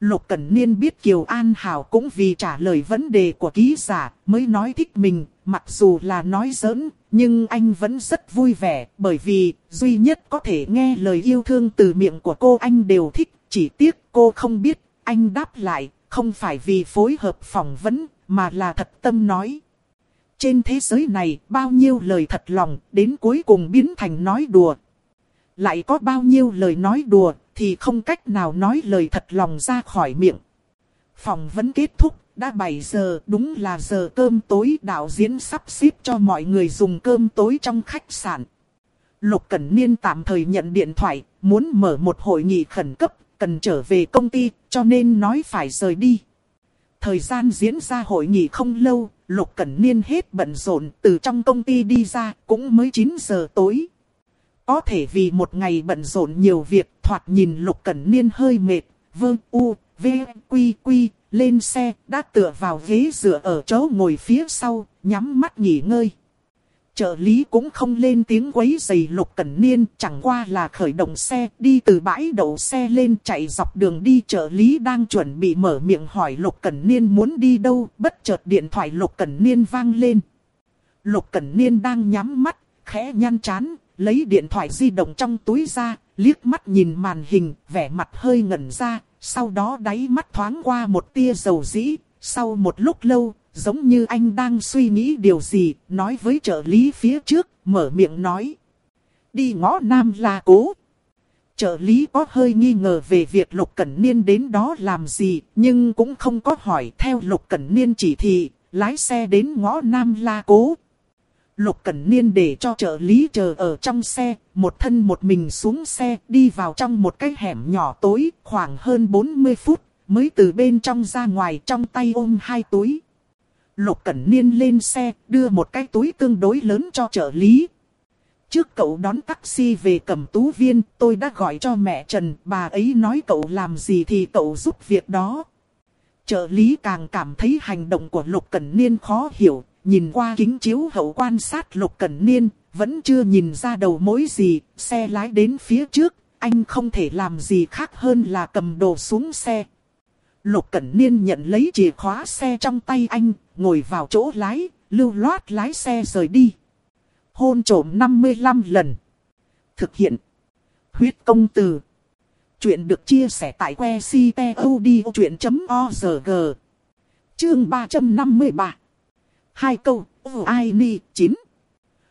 Lục Cẩn Niên biết Kiều An Hảo cũng vì trả lời vấn đề của ký giả mới nói thích mình, mặc dù là nói giỡn, nhưng anh vẫn rất vui vẻ bởi vì duy nhất có thể nghe lời yêu thương từ miệng của cô anh đều thích, chỉ tiếc cô không biết, anh đáp lại, không phải vì phối hợp phỏng vấn, mà là thật tâm nói. Trên thế giới này, bao nhiêu lời thật lòng, đến cuối cùng biến thành nói đùa. Lại có bao nhiêu lời nói đùa, thì không cách nào nói lời thật lòng ra khỏi miệng. Phòng vẫn kết thúc, đã 7 giờ, đúng là giờ cơm tối đạo diễn sắp xếp cho mọi người dùng cơm tối trong khách sạn. Lục Cẩn Niên tạm thời nhận điện thoại, muốn mở một hội nghị khẩn cấp, cần trở về công ty, cho nên nói phải rời đi. Thời gian diễn ra hội nghị không lâu, Lục Cẩn Niên hết bận rộn từ trong công ty đi ra, cũng mới 9 giờ tối. Có thể vì một ngày bận rộn nhiều việc, thoạt nhìn Lục Cẩn Niên hơi mệt, vương u, v, quy quy, lên xe, đã tựa vào ghế dựa ở chỗ ngồi phía sau, nhắm mắt nghỉ ngơi. Trợ lý cũng không lên tiếng quấy giày Lục Cẩn Niên, chẳng qua là khởi động xe, đi từ bãi đậu xe lên chạy dọc đường đi. Trợ lý đang chuẩn bị mở miệng hỏi Lục Cẩn Niên muốn đi đâu, bất chợt điện thoại Lục Cẩn Niên vang lên. Lục Cẩn Niên đang nhắm mắt, khẽ nhăn chán, lấy điện thoại di động trong túi ra, liếc mắt nhìn màn hình, vẻ mặt hơi ngẩn ra, sau đó đáy mắt thoáng qua một tia dầu dĩ, sau một lúc lâu, giống như anh đang suy nghĩ điều gì, nói với trợ lý phía trước, mở miệng nói. Đi ngõ Nam La Cố. Trợ lý có hơi nghi ngờ về việc Lục Cẩn Niên đến đó làm gì, nhưng cũng không có hỏi theo Lục Cẩn Niên chỉ thị, lái xe đến ngõ Nam La Cố. Lục Cẩn Niên để cho trợ lý chờ ở trong xe, một thân một mình xuống xe, đi vào trong một cái hẻm nhỏ tối, khoảng hơn 40 phút, mới từ bên trong ra ngoài trong tay ôm hai túi. Lục Cẩn Niên lên xe, đưa một cái túi tương đối lớn cho trợ lý. Trước cậu đón taxi về cầm tú viên, tôi đã gọi cho mẹ Trần, bà ấy nói cậu làm gì thì cậu giúp việc đó. Trợ lý càng cảm thấy hành động của Lục Cẩn Niên khó hiểu, nhìn qua kính chiếu hậu quan sát Lục Cẩn Niên, vẫn chưa nhìn ra đầu mối gì, xe lái đến phía trước, anh không thể làm gì khác hơn là cầm đồ xuống xe. Lục Cẩn Niên nhận lấy chìa khóa xe trong tay anh, ngồi vào chỗ lái, lưu loát lái xe rời đi. Hôn trổm 55 lần. Thực hiện. Huyết công từ. Chuyện được chia sẻ tại que ctod.org. Chương 353. Hai câu, ai ni, chín.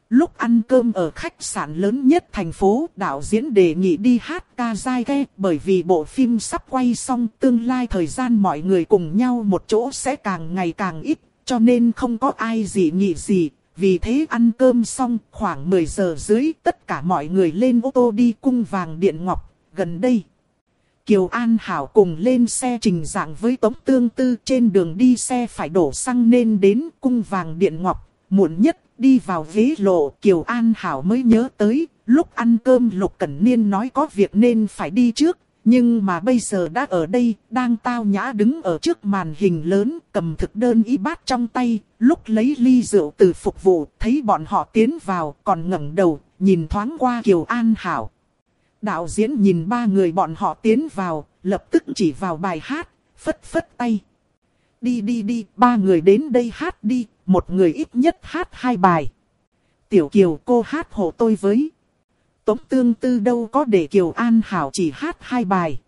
Lúc ăn cơm ở khách sạn lớn nhất thành phố, đạo diễn đề nghị đi hát ca dai ghe bởi vì bộ phim sắp quay xong tương lai thời gian mọi người cùng nhau một chỗ sẽ càng ngày càng ít, cho nên không có ai gì nghị gì. Vì thế ăn cơm xong khoảng 10 giờ dưới tất cả mọi người lên ô tô đi cung vàng điện ngọc, gần đây. Kiều An Hảo cùng lên xe trình dạng với Tống Tương Tư trên đường đi xe phải đổ xăng nên đến cung vàng điện ngọc, muộn nhất đi vào ghế lộ Kiều An Hảo mới nhớ tới, lúc ăn cơm Lục Cẩn Niên nói có việc nên phải đi trước, nhưng mà bây giờ đã ở đây, đang tao nhã đứng ở trước màn hình lớn, cầm thực đơn y bát trong tay, lúc lấy ly rượu từ phục vụ, thấy bọn họ tiến vào, còn ngẩng đầu, nhìn thoáng qua Kiều An Hảo. Đạo diễn nhìn ba người bọn họ tiến vào, lập tức chỉ vào bài hát, phất phất tay. Đi đi đi, ba người đến đây hát đi, một người ít nhất hát hai bài. Tiểu Kiều cô hát hộ tôi với. Tống tương tư đâu có để Kiều An Hảo chỉ hát hai bài.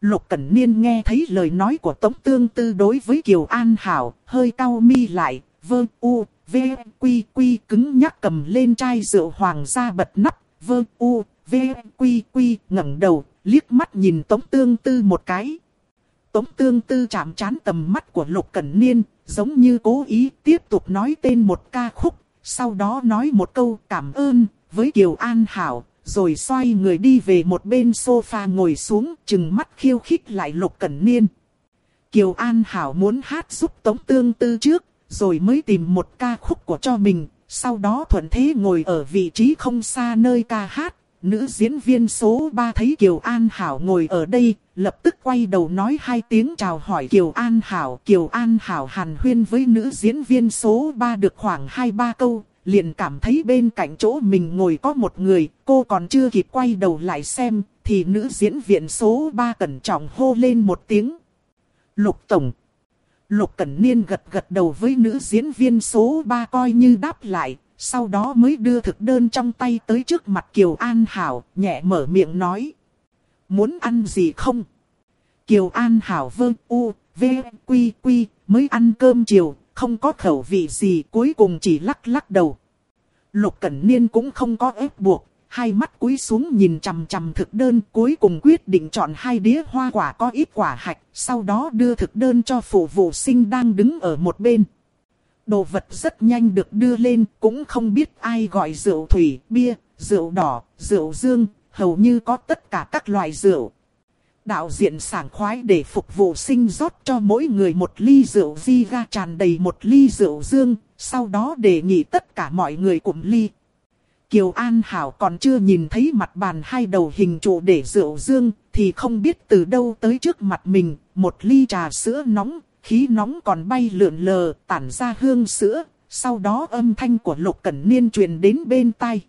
Lục Cẩn Niên nghe thấy lời nói của Tống Tương Tư đối với Kiều An Hảo, hơi cau mi lại, vơ u, v, quy quy cứng nhắc cầm lên chai rượu hoàng gia bật nắp, vơ u, v, quy quy ngẩng đầu, liếc mắt nhìn Tống Tương Tư một cái. Tống Tương Tư chạm chán tầm mắt của Lục Cẩn Niên, giống như cố ý tiếp tục nói tên một ca khúc, sau đó nói một câu cảm ơn với Kiều An Hảo, rồi xoay người đi về một bên sofa ngồi xuống, chừng mắt khiêu khích lại Lục Cẩn Niên. Kiều An Hảo muốn hát giúp Tống Tương Tư trước, rồi mới tìm một ca khúc của cho mình, sau đó thuận thế ngồi ở vị trí không xa nơi ca hát. Nữ diễn viên số 3 thấy Kiều An Hảo ngồi ở đây, lập tức quay đầu nói hai tiếng chào hỏi Kiều An Hảo. Kiều An Hảo hàn huyên với nữ diễn viên số 3 được khoảng 2-3 câu, liền cảm thấy bên cạnh chỗ mình ngồi có một người, cô còn chưa kịp quay đầu lại xem, thì nữ diễn viên số 3 cẩn trọng hô lên một tiếng. Lục Tổng Lục Cẩn Niên gật gật đầu với nữ diễn viên số 3 coi như đáp lại, sau đó mới đưa thực đơn trong tay tới trước mặt Kiều An Hảo, nhẹ mở miệng nói. Muốn ăn gì không? Kiều An Hảo vương u, v, quy quy, mới ăn cơm chiều, không có khẩu vị gì cuối cùng chỉ lắc lắc đầu. Lục Cẩn Niên cũng không có ép buộc, hai mắt cúi xuống nhìn chằm chằm thực đơn cuối cùng quyết định chọn hai đĩa hoa quả có ít quả hạch, sau đó đưa thực đơn cho phụ vụ sinh đang đứng ở một bên. Đồ vật rất nhanh được đưa lên, cũng không biết ai gọi rượu thủy, bia, rượu đỏ, rượu dương, hầu như có tất cả các loại rượu. Đạo diện sảng khoái để phục vụ sinh rót cho mỗi người một ly rượu di ga tràn đầy một ly rượu dương, sau đó đề nghị tất cả mọi người cùng ly. Kiều An Hảo còn chưa nhìn thấy mặt bàn hai đầu hình trụ để rượu dương, thì không biết từ đâu tới trước mặt mình, một ly trà sữa nóng, khí nóng còn bay lượn lờ, tản ra hương sữa, sau đó âm thanh của Lục Cẩn Niên truyền đến bên tai.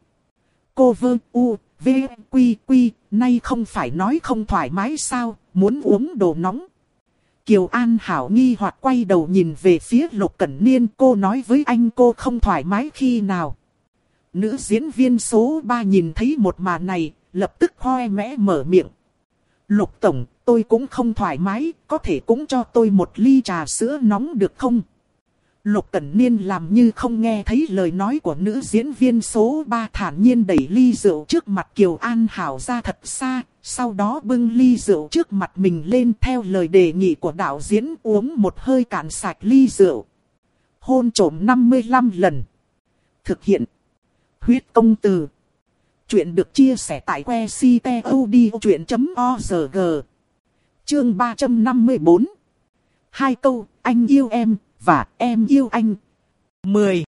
Cô vơ u, v, quy quy, nay không phải nói không thoải mái sao, muốn uống đồ nóng. Kiều An Hảo nghi hoặc quay đầu nhìn về phía Lục Cẩn Niên cô nói với anh cô không thoải mái khi nào. Nữ diễn viên số 3 nhìn thấy một màn này, lập tức hoe mẽ mở miệng. Lục Tổng, tôi cũng không thoải mái, có thể cũng cho tôi một ly trà sữa nóng được không? Lục Cẩn Niên làm như không nghe thấy lời nói của nữ diễn viên số 3 thản nhiên đẩy ly rượu trước mặt Kiều An Hảo ra thật xa, sau đó bưng ly rượu trước mặt mình lên theo lời đề nghị của đạo diễn uống một hơi cạn sạch ly rượu. Hôn trổm 55 lần. Thực hiện. Huyết công từ. Chuyện được chia sẻ tại que ctod.org. Chương 354. Hai câu, anh yêu em, và em yêu anh. 10.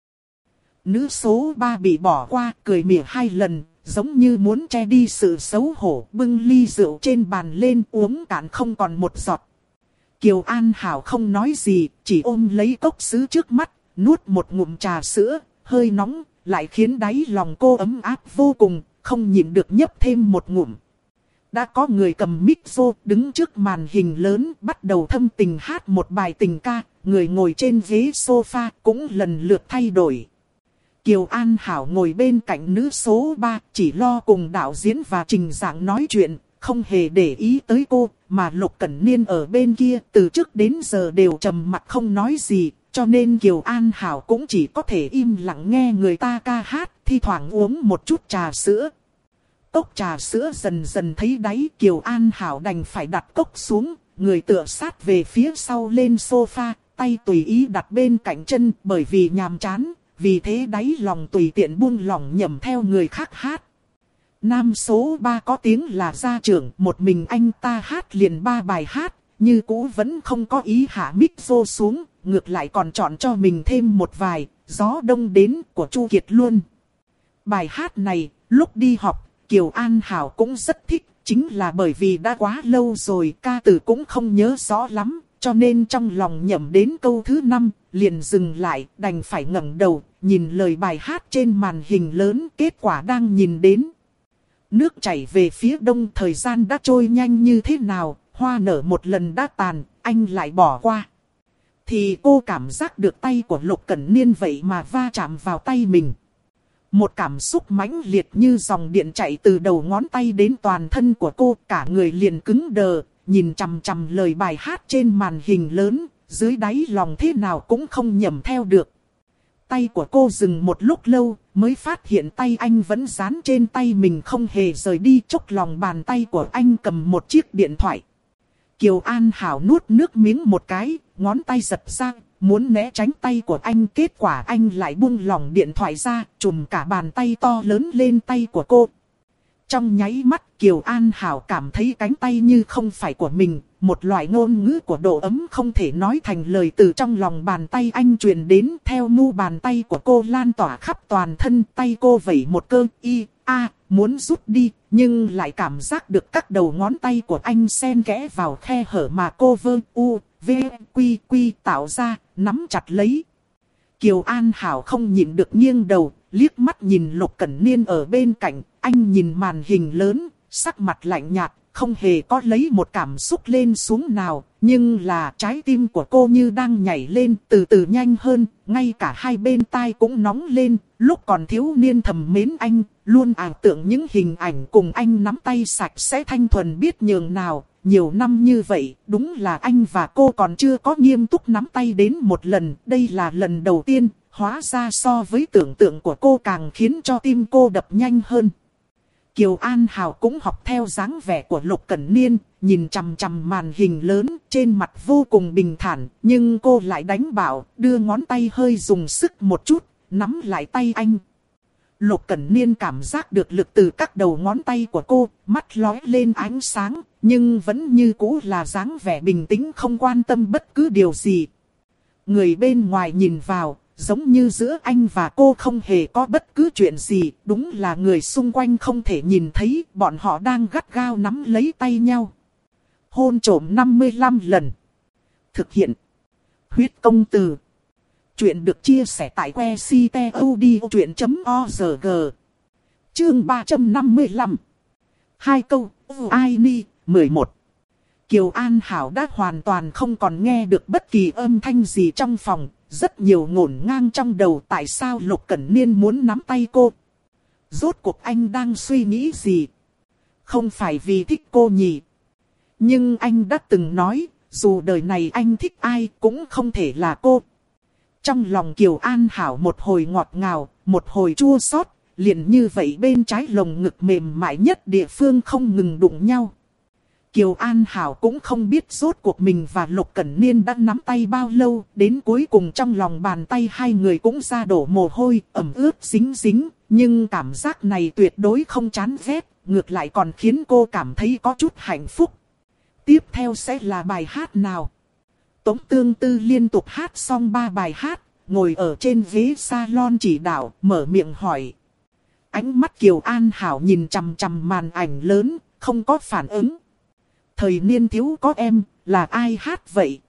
Nữ số 3 bị bỏ qua, cười mỉa hai lần, giống như muốn che đi sự xấu hổ, bưng ly rượu trên bàn lên uống cạn không còn một giọt. Kiều An Hảo không nói gì, chỉ ôm lấy cốc sứ trước mắt, nuốt một ngụm trà sữa, hơi nóng, lại khiến đáy lòng cô ấm áp vô cùng, không nhịn được nhấp thêm một ngụm. Đã có người cầm mic vô đứng trước màn hình lớn bắt đầu thâm tình hát một bài tình ca, người ngồi trên ghế sofa cũng lần lượt thay đổi. Kiều An Hảo ngồi bên cạnh nữ số 3 chỉ lo cùng đạo diễn và trình giảng nói chuyện, không hề để ý tới cô, mà Lục Cẩn Niên ở bên kia từ trước đến giờ đều trầm mặt không nói gì, cho nên Kiều An Hảo cũng chỉ có thể im lặng nghe người ta ca hát, thi thoảng uống một chút trà sữa. Cốc trà sữa dần dần thấy đáy Kiều An Hảo đành phải đặt cốc xuống, người tựa sát về phía sau lên sofa, tay tùy ý đặt bên cạnh chân bởi vì nhàm chán, vì thế đáy lòng tùy tiện buông lỏng nhầm theo người khác hát. Nam số 3 có tiếng là gia trưởng, một mình anh ta hát liền ba bài hát, như cũ vẫn không có ý hạ mic vô xuống, ngược lại còn chọn cho mình thêm một vài, gió đông đến của Chu Kiệt luôn. Bài hát này, lúc đi học, Kiều An Hảo cũng rất thích, chính là bởi vì đã quá lâu rồi ca từ cũng không nhớ rõ lắm, cho nên trong lòng nhẩm đến câu thứ năm, liền dừng lại, đành phải ngẩng đầu, nhìn lời bài hát trên màn hình lớn, kết quả đang nhìn đến. Nước chảy về phía đông thời gian đã trôi nhanh như thế nào, hoa nở một lần đã tàn, anh lại bỏ qua. Thì cô cảm giác được tay của Lục Cẩn Niên vậy mà va chạm vào tay mình. Một cảm xúc mãnh liệt như dòng điện chạy từ đầu ngón tay đến toàn thân của cô, cả người liền cứng đờ, nhìn chằm chằm lời bài hát trên màn hình lớn, dưới đáy lòng thế nào cũng không nhầm theo được. Tay của cô dừng một lúc lâu, mới phát hiện tay anh vẫn dán trên tay mình không hề rời đi chốc lòng bàn tay của anh cầm một chiếc điện thoại. Kiều An Hảo nuốt nước miếng một cái, ngón tay giật ra, muốn né tránh tay của anh. Kết quả anh lại buông lỏng điện thoại ra, chùm cả bàn tay to lớn lên tay của cô. Trong nháy mắt Kiều An Hảo cảm thấy cánh tay như không phải của mình, một loại ngôn ngữ của độ ấm không thể nói thành lời từ trong lòng bàn tay anh truyền đến theo mu bàn tay của cô lan tỏa khắp toàn thân tay cô vẩy một cơ y, a, muốn rút đi, nhưng lại cảm giác được các đầu ngón tay của anh xen kẽ vào khe hở mà cô vơ u, v, quy quy tạo ra, nắm chặt lấy. Kiều An Hảo không nhịn được nghiêng đầu, liếc mắt nhìn Lục Cẩn Niên ở bên cạnh, anh nhìn màn hình lớn, sắc mặt lạnh nhạt, không hề có lấy một cảm xúc lên xuống nào, nhưng là trái tim của cô như đang nhảy lên từ từ nhanh hơn, ngay cả hai bên tai cũng nóng lên, lúc còn thiếu niên thầm mến anh, luôn ảo tưởng những hình ảnh cùng anh nắm tay sạch sẽ thanh thuần biết nhường nào, nhiều năm như vậy, đúng là anh và cô còn chưa có nghiêm túc nắm tay đến một lần, đây là lần đầu tiên, hóa ra so với tưởng tượng của cô càng khiến cho tim cô đập nhanh hơn. Kiều An Hào cũng học theo dáng vẻ của Lục Cẩn Niên, nhìn chằm chằm màn hình lớn, trên mặt vô cùng bình thản, nhưng cô lại đánh bảo, đưa ngón tay hơi dùng sức một chút, nắm lại tay anh. Lục Cẩn Niên cảm giác được lực từ các đầu ngón tay của cô, mắt lóe lên ánh sáng, nhưng vẫn như cũ là dáng vẻ bình tĩnh không quan tâm bất cứ điều gì. Người bên ngoài nhìn vào, giống như giữa anh và cô không hề có bất cứ chuyện gì, đúng là người xung quanh không thể nhìn thấy, bọn họ đang gắt gao nắm lấy tay nhau. Hôn trổm 55 lần. Thực hiện. Huyết công từ. Chuyện được chia sẻ tại que ctod.org. Chương 355. Hai câu, ai ni, 11. Kiều An Hảo đã hoàn toàn không còn nghe được bất kỳ âm thanh gì trong phòng, rất nhiều ngổn ngang trong đầu tại sao Lục Cẩn Niên muốn nắm tay cô. Rốt cuộc anh đang suy nghĩ gì? Không phải vì thích cô nhỉ? Nhưng anh đã từng nói, dù đời này anh thích ai cũng không thể là cô. Trong lòng Kiều An Hảo một hồi ngọt ngào, một hồi chua xót, liền như vậy bên trái lồng ngực mềm mại nhất địa phương không ngừng đụng nhau. Kiều An Hảo cũng không biết rốt cuộc mình và Lục Cẩn Niên đã nắm tay bao lâu, đến cuối cùng trong lòng bàn tay hai người cũng ra đổ mồ hôi, ẩm ướt dính dính, nhưng cảm giác này tuyệt đối không chán ghét, ngược lại còn khiến cô cảm thấy có chút hạnh phúc. Tiếp theo sẽ là bài hát nào? Tống Tương Tư liên tục hát xong ba bài hát, ngồi ở trên ghế salon chỉ đạo, mở miệng hỏi. Ánh mắt Kiều An Hảo nhìn chằm chằm màn ảnh lớn, không có phản ứng. Thời niên thiếu có em, là ai hát vậy?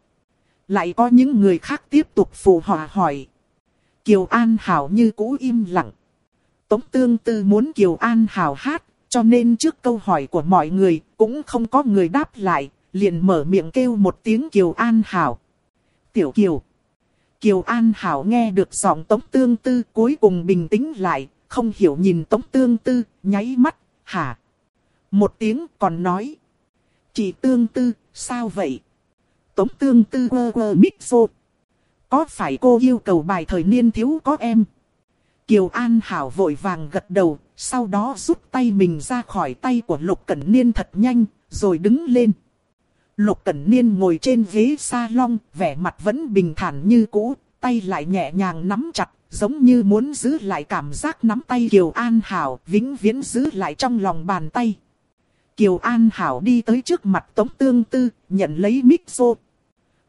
Lại có những người khác tiếp tục phụ họa hỏi. Kiều An Hảo như cũ im lặng. Tống Tương Tư muốn Kiều An Hảo hát, cho nên trước câu hỏi của mọi người, cũng không có người đáp lại, liền mở miệng kêu một tiếng Kiều An Hảo. Tiểu Kiều. Kiều An Hảo nghe được giọng Tống Tương Tư cuối cùng bình tĩnh lại, không hiểu nhìn Tống Tương Tư, nháy mắt, hả? Một tiếng còn nói. Chị Tương Tư, sao vậy? Tống Tương Tư quơ quơ mít xô. Có phải cô yêu cầu bài thời niên thiếu có em? Kiều An Hảo vội vàng gật đầu, sau đó rút tay mình ra khỏi tay của Lục Cẩn Niên thật nhanh, rồi đứng lên. Lục Cẩn Niên ngồi trên ghế salon, vẻ mặt vẫn bình thản như cũ, tay lại nhẹ nhàng nắm chặt, giống như muốn giữ lại cảm giác nắm tay Kiều An Hảo, vĩnh viễn giữ lại trong lòng bàn tay. Kiều An Hảo đi tới trước mặt Tống Tương Tư, nhận lấy mic xô.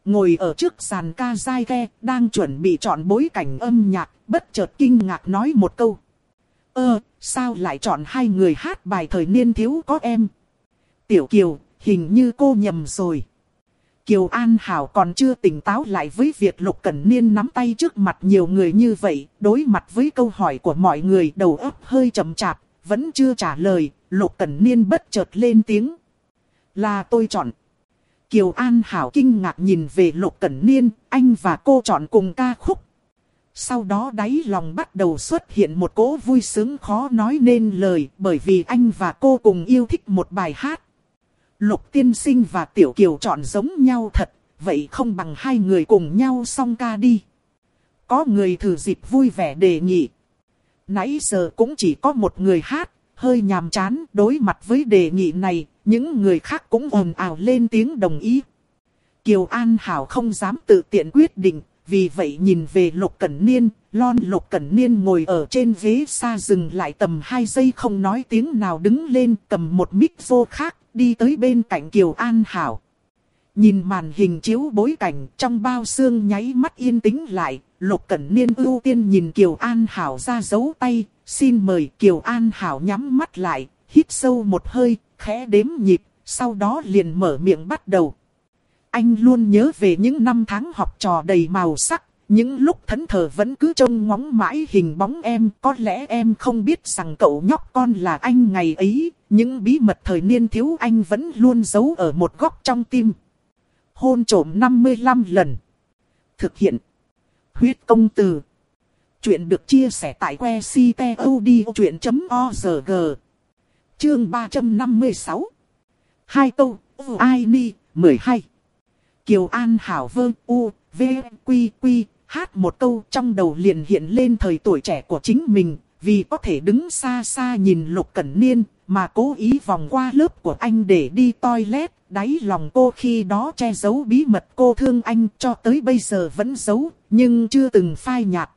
Ngồi ở trước sàn ca dai ghe, đang chuẩn bị chọn bối cảnh âm nhạc, bất chợt kinh ngạc nói một câu. Ơ, sao lại chọn hai người hát bài thời niên thiếu có em? Tiểu Kiều, hình như cô nhầm rồi. Kiều An Hảo còn chưa tỉnh táo lại với việc Lục Cẩn Niên nắm tay trước mặt nhiều người như vậy, đối mặt với câu hỏi của mọi người đầu óc hơi chậm chạp, vẫn chưa trả lời, Lục Cẩn Niên bất chợt lên tiếng. Là tôi chọn. Kiều An Hảo kinh ngạc nhìn về Lục Cẩn Niên, anh và cô chọn cùng ca khúc. Sau đó đáy lòng bắt đầu xuất hiện một cỗ vui sướng khó nói nên lời bởi vì anh và cô cùng yêu thích một bài hát. Lục tiên sinh và tiểu kiều chọn giống nhau thật, vậy không bằng hai người cùng nhau song ca đi. Có người thử dịp vui vẻ đề nghị. Nãy giờ cũng chỉ có một người hát, hơi nhàm chán đối mặt với đề nghị này, những người khác cũng ồn ào lên tiếng đồng ý. Kiều An Hảo không dám tự tiện quyết định, vì vậy nhìn về Lục Cẩn Niên, lon Lục Cẩn Niên ngồi ở trên ghế xa dừng lại tầm 2 giây không nói tiếng nào đứng lên cầm một mic vô khác, đi tới bên cạnh Kiều An Hảo. Nhìn màn hình chiếu bối cảnh trong bao xương nháy mắt yên tĩnh lại, Lục Cẩn Niên ưu tiên nhìn Kiều An Hảo ra dấu tay, xin mời Kiều An Hảo nhắm mắt lại, hít sâu một hơi, khẽ đếm nhịp, sau đó liền mở miệng bắt đầu. Anh luôn nhớ về những năm tháng học trò đầy màu sắc, những lúc thẫn thờ vẫn cứ trông ngóng mãi hình bóng em, có lẽ em không biết rằng cậu nhóc con là anh ngày ấy, những bí mật thời niên thiếu anh vẫn luôn giấu ở một góc trong tim. Hôn trổm 55 lần. Thực hiện. Huyết công từ. Chuyện được chia sẻ tại que ctod.org. Chương 356. Hai câu, ai ni, 12. Kiều An Hảo vương U, V, Quy, Quy, hát một câu trong đầu liền hiện lên thời tuổi trẻ của chính mình, vì có thể đứng xa xa nhìn Lục Cẩn Niên, mà cố ý vòng qua lớp của anh để đi toilet, đáy lòng cô khi đó che giấu bí mật cô thương anh cho tới bây giờ vẫn giấu, nhưng chưa từng phai nhạt.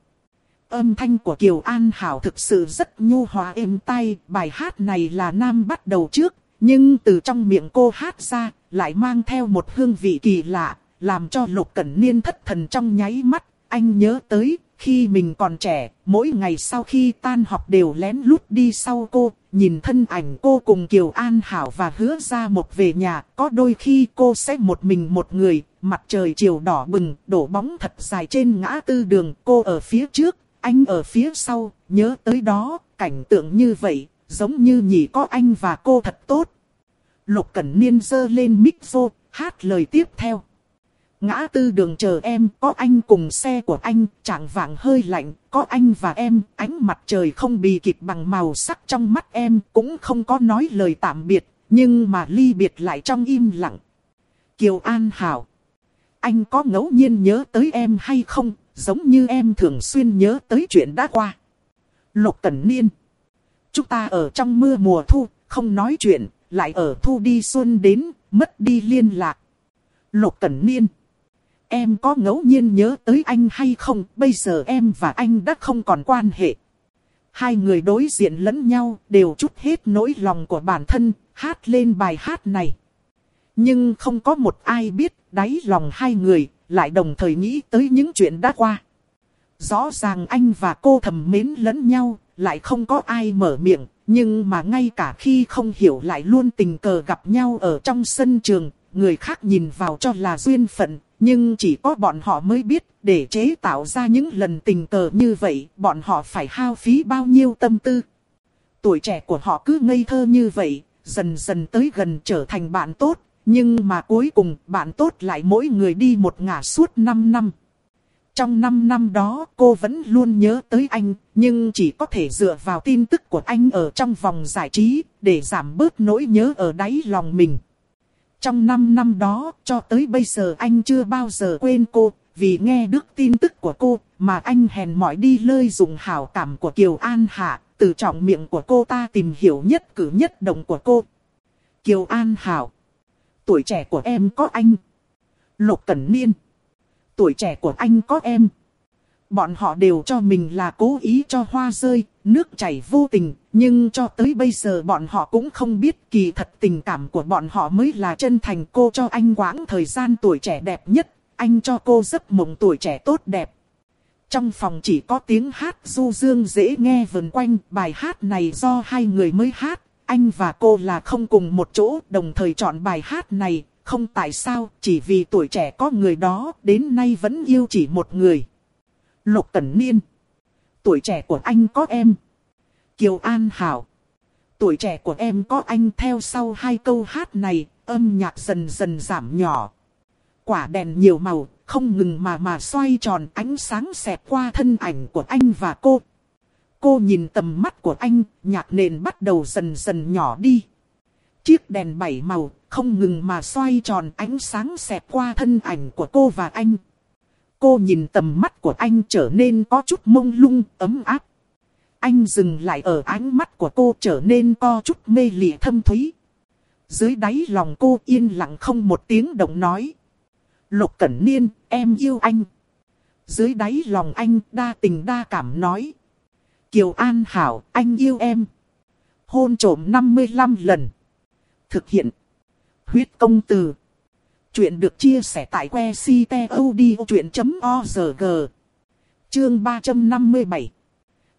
Âm thanh của Kiều An Hảo thực sự rất nhu hòa êm tai, bài hát này là nam bắt đầu trước, nhưng từ trong miệng cô hát ra, lại mang theo một hương vị kỳ lạ, làm cho Lục Cẩn Niên thất thần trong nháy mắt, anh nhớ tới, khi mình còn trẻ, mỗi ngày sau khi tan học đều lén lút đi sau cô, nhìn thân ảnh cô cùng Kiều An Hảo và hứa ra một về nhà, có đôi khi cô sẽ một mình một người, mặt trời chiều đỏ bừng, đổ bóng thật dài trên ngã tư đường, cô ở phía trước, anh ở phía sau, nhớ tới đó, cảnh tượng như vậy, giống như nhỉ có anh và cô thật tốt. Lục Cẩn Niên dơ lên mic vô, hát lời tiếp theo. Ngã tư đường chờ em, có anh cùng xe của anh, chẳng vàng hơi lạnh, có anh và em, ánh mặt trời không bị kịp bằng màu sắc trong mắt em, cũng không có nói lời tạm biệt, nhưng mà ly biệt lại trong im lặng. Kiều An Hảo, anh có ngẫu nhiên nhớ tới em hay không, giống như em thường xuyên nhớ tới chuyện đã qua. Lục Cẩn Niên, chúng ta ở trong mưa mùa thu, không nói chuyện, lại ở thu đi xuân đến, mất đi liên lạc. Lục Cẩn Niên Em có ngẫu nhiên nhớ tới anh hay không, bây giờ em và anh đã không còn quan hệ. Hai người đối diện lẫn nhau, đều chút hết nỗi lòng của bản thân, hát lên bài hát này. Nhưng không có một ai biết, đáy lòng hai người, lại đồng thời nghĩ tới những chuyện đã qua. Rõ ràng anh và cô thầm mến lẫn nhau, lại không có ai mở miệng, nhưng mà ngay cả khi không hiểu lại luôn tình cờ gặp nhau ở trong sân trường, người khác nhìn vào cho là duyên phận, nhưng chỉ có bọn họ mới biết, để chế tạo ra những lần tình cờ như vậy, bọn họ phải hao phí bao nhiêu tâm tư. Tuổi trẻ của họ cứ ngây thơ như vậy, dần dần tới gần trở thành bạn tốt, nhưng mà cuối cùng bạn tốt lại mỗi người đi một ngả suốt 5 năm. Trong 5 năm đó cô vẫn luôn nhớ tới anh, nhưng chỉ có thể dựa vào tin tức của anh ở trong vòng giải trí, để giảm bớt nỗi nhớ ở đáy lòng mình. Trong 5 năm đó, cho tới bây giờ anh chưa bao giờ quên cô, vì nghe được tin tức của cô, mà anh hèn mỏi đi lơi dùng hảo cảm của Kiều An Hạ, từ trọng miệng của cô ta tìm hiểu nhất cử nhất động của cô. Kiều An Hảo, tuổi trẻ của em có anh. Lục Cẩn Niên, tuổi trẻ của anh có em. Bọn họ đều cho mình là cố ý cho hoa rơi, nước chảy vô tình, nhưng cho tới bây giờ bọn họ cũng không biết kỳ thật tình cảm của bọn họ mới là chân thành cô cho anh quãng thời gian tuổi trẻ đẹp nhất, anh cho cô giấc mộng tuổi trẻ tốt đẹp. Trong phòng chỉ có tiếng hát du dương dễ nghe vần quanh, bài hát này do hai người mới hát, anh và cô là không cùng một chỗ, đồng thời chọn bài hát này, không tại sao, chỉ vì tuổi trẻ có người đó, đến nay vẫn yêu chỉ một người. Lục Cẩn Niên. Tuổi trẻ của anh có em. Kiều An Hảo. Tuổi trẻ của em có anh theo sau hai câu hát này, âm nhạc dần dần giảm nhỏ. Quả đèn nhiều màu, không ngừng mà mà xoay tròn ánh sáng xẹt qua thân ảnh của anh và cô. Cô nhìn tầm mắt của anh, nhạc nền bắt đầu dần dần nhỏ đi. Chiếc đèn bảy màu, không ngừng mà xoay tròn ánh sáng xẹt qua thân ảnh của cô và anh. Cô nhìn tầm mắt của anh trở nên có chút mông lung, ấm áp. Anh dừng lại ở ánh mắt của cô trở nên co chút mê lị thâm thúy. Dưới đáy lòng cô yên lặng không một tiếng động nói. Lục Cẩn Niên, em yêu anh. Dưới đáy lòng anh đa tình đa cảm nói. Kiều An Hảo, anh yêu em. Hôn trổm 55 lần. Thực hiện. Huyết công từ. Chuyện được chia sẻ tại que ctod.org. Chương 357.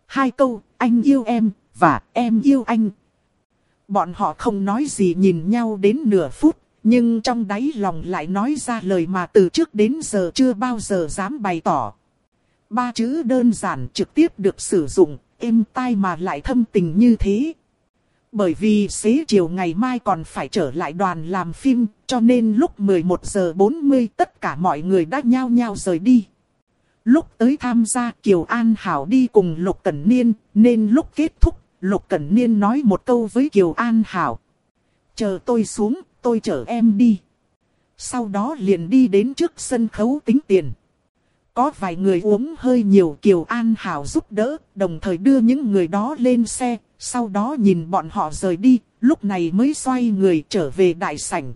Hai câu, anh yêu em, và em yêu anh. Bọn họ không nói gì nhìn nhau đến nửa phút, nhưng trong đáy lòng lại nói ra lời mà từ trước đến giờ chưa bao giờ dám bày tỏ. Ba chữ đơn giản trực tiếp được sử dụng, êm tai mà lại thâm tình như thế. Bởi vì xế chiều ngày mai còn phải trở lại đoàn làm phim, cho nên lúc 11 giờ 40 tất cả mọi người đã nhao nhao rời đi. Lúc tới tham gia Kiều An Hảo đi cùng Lục Cẩn Niên, nên lúc kết thúc, Lục Cẩn Niên nói một câu với Kiều An Hảo. Chờ tôi xuống, tôi chở em đi. Sau đó liền đi đến trước sân khấu tính tiền. Có vài người uống hơi nhiều Kiều An Hảo giúp đỡ, đồng thời đưa những người đó lên xe, sau đó nhìn bọn họ rời đi, lúc này mới xoay người trở về đại sảnh.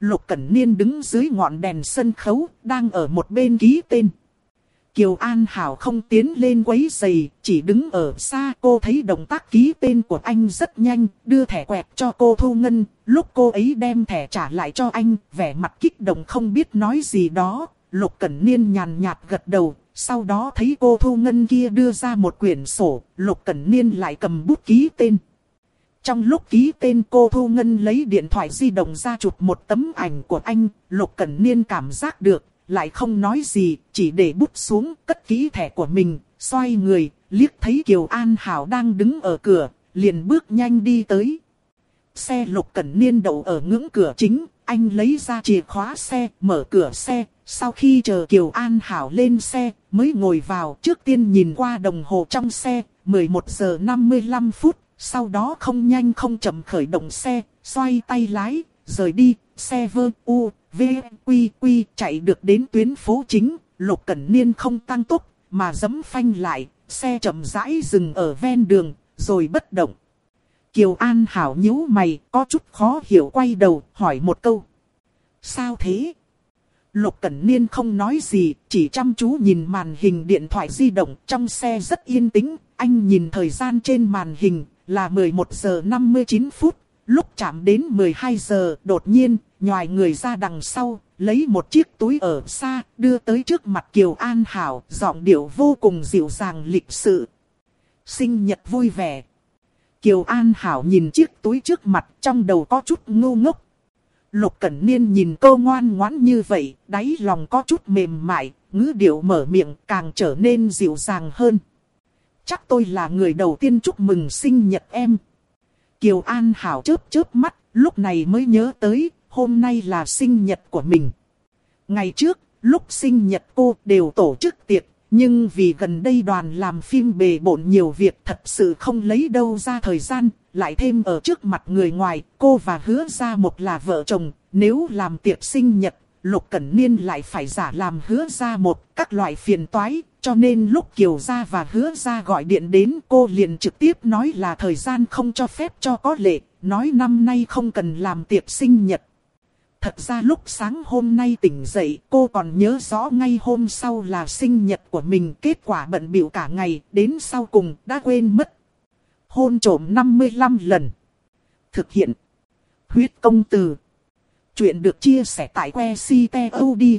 Lục Cẩn Niên đứng dưới ngọn đèn sân khấu, đang ở một bên ký tên. Kiều An Hảo không tiến lên quấy giày, chỉ đứng ở xa cô thấy động tác ký tên của anh rất nhanh, đưa thẻ quẹt cho cô Thu Ngân, lúc cô ấy đem thẻ trả lại cho anh, vẻ mặt kích động không biết nói gì đó, Lục Cẩn Niên nhàn nhạt gật đầu, sau đó thấy cô Thu Ngân kia đưa ra một quyển sổ, Lục Cẩn Niên lại cầm bút ký tên. Trong lúc ký tên cô Thu Ngân lấy điện thoại di động ra chụp một tấm ảnh của anh, Lục Cẩn Niên cảm giác được, lại không nói gì, chỉ để bút xuống, cất ký thẻ của mình, xoay người, liếc thấy Kiều An Hảo đang đứng ở cửa, liền bước nhanh đi tới. Xe Lục Cẩn Niên đậu ở ngưỡng cửa chính, anh lấy ra chìa khóa xe, mở cửa xe, sau khi chờ Kiều An Hảo lên xe, mới ngồi vào, trước tiên nhìn qua đồng hồ trong xe, 11 giờ 55 phút, sau đó không nhanh không chậm khởi động xe, xoay tay lái, rời đi, xe vơ u, v, quy quy chạy được đến tuyến phố chính, Lục Cẩn Niên không tăng tốc, mà giấm phanh lại, xe chậm rãi dừng ở ven đường, rồi bất động. Kiều An Hảo nhíu mày, có chút khó hiểu quay đầu, hỏi một câu. Sao thế? Lục Cẩn Niên không nói gì, chỉ chăm chú nhìn màn hình điện thoại di động trong xe rất yên tĩnh. Anh nhìn thời gian trên màn hình là 11 giờ 59 phút. Lúc chạm đến 12 giờ, đột nhiên, nhòi người ra đằng sau, lấy một chiếc túi ở xa, đưa tới trước mặt Kiều An Hảo, giọng điệu vô cùng dịu dàng lịch sự. Sinh nhật vui vẻ. Kiều An Hảo nhìn chiếc túi trước mặt, trong đầu có chút ngu ngốc. Lục Cẩn Niên nhìn cô ngoan ngoãn như vậy, đáy lòng có chút mềm mại, ngữ điệu mở miệng càng trở nên dịu dàng hơn. Chắc tôi là người đầu tiên chúc mừng sinh nhật em. Kiều An Hảo chớp chớp mắt, lúc này mới nhớ tới, hôm nay là sinh nhật của mình. Ngày trước, lúc sinh nhật cô đều tổ chức tiệc, nhưng vì gần đây đoàn làm phim bề bộn nhiều việc thật sự không lấy đâu ra thời gian, lại thêm ở trước mặt người ngoài, cô và hứa ra một là vợ chồng, nếu làm tiệc sinh nhật, Lục Cẩn Niên lại phải giả làm hứa ra một các loại phiền toái, cho nên lúc Kiều Gia và hứa ra gọi điện đến cô liền trực tiếp nói là thời gian không cho phép cho có lệ, nói năm nay không cần làm tiệc sinh nhật. Thật ra lúc sáng hôm nay tỉnh dậy cô còn nhớ rõ ngay hôm sau là sinh nhật của mình kết quả bận biểu cả ngày đến sau cùng đã quên mất. Hôn trổm 55 lần. Thực hiện. Huyết công từ. Chuyện được chia sẻ tại que ctod.org.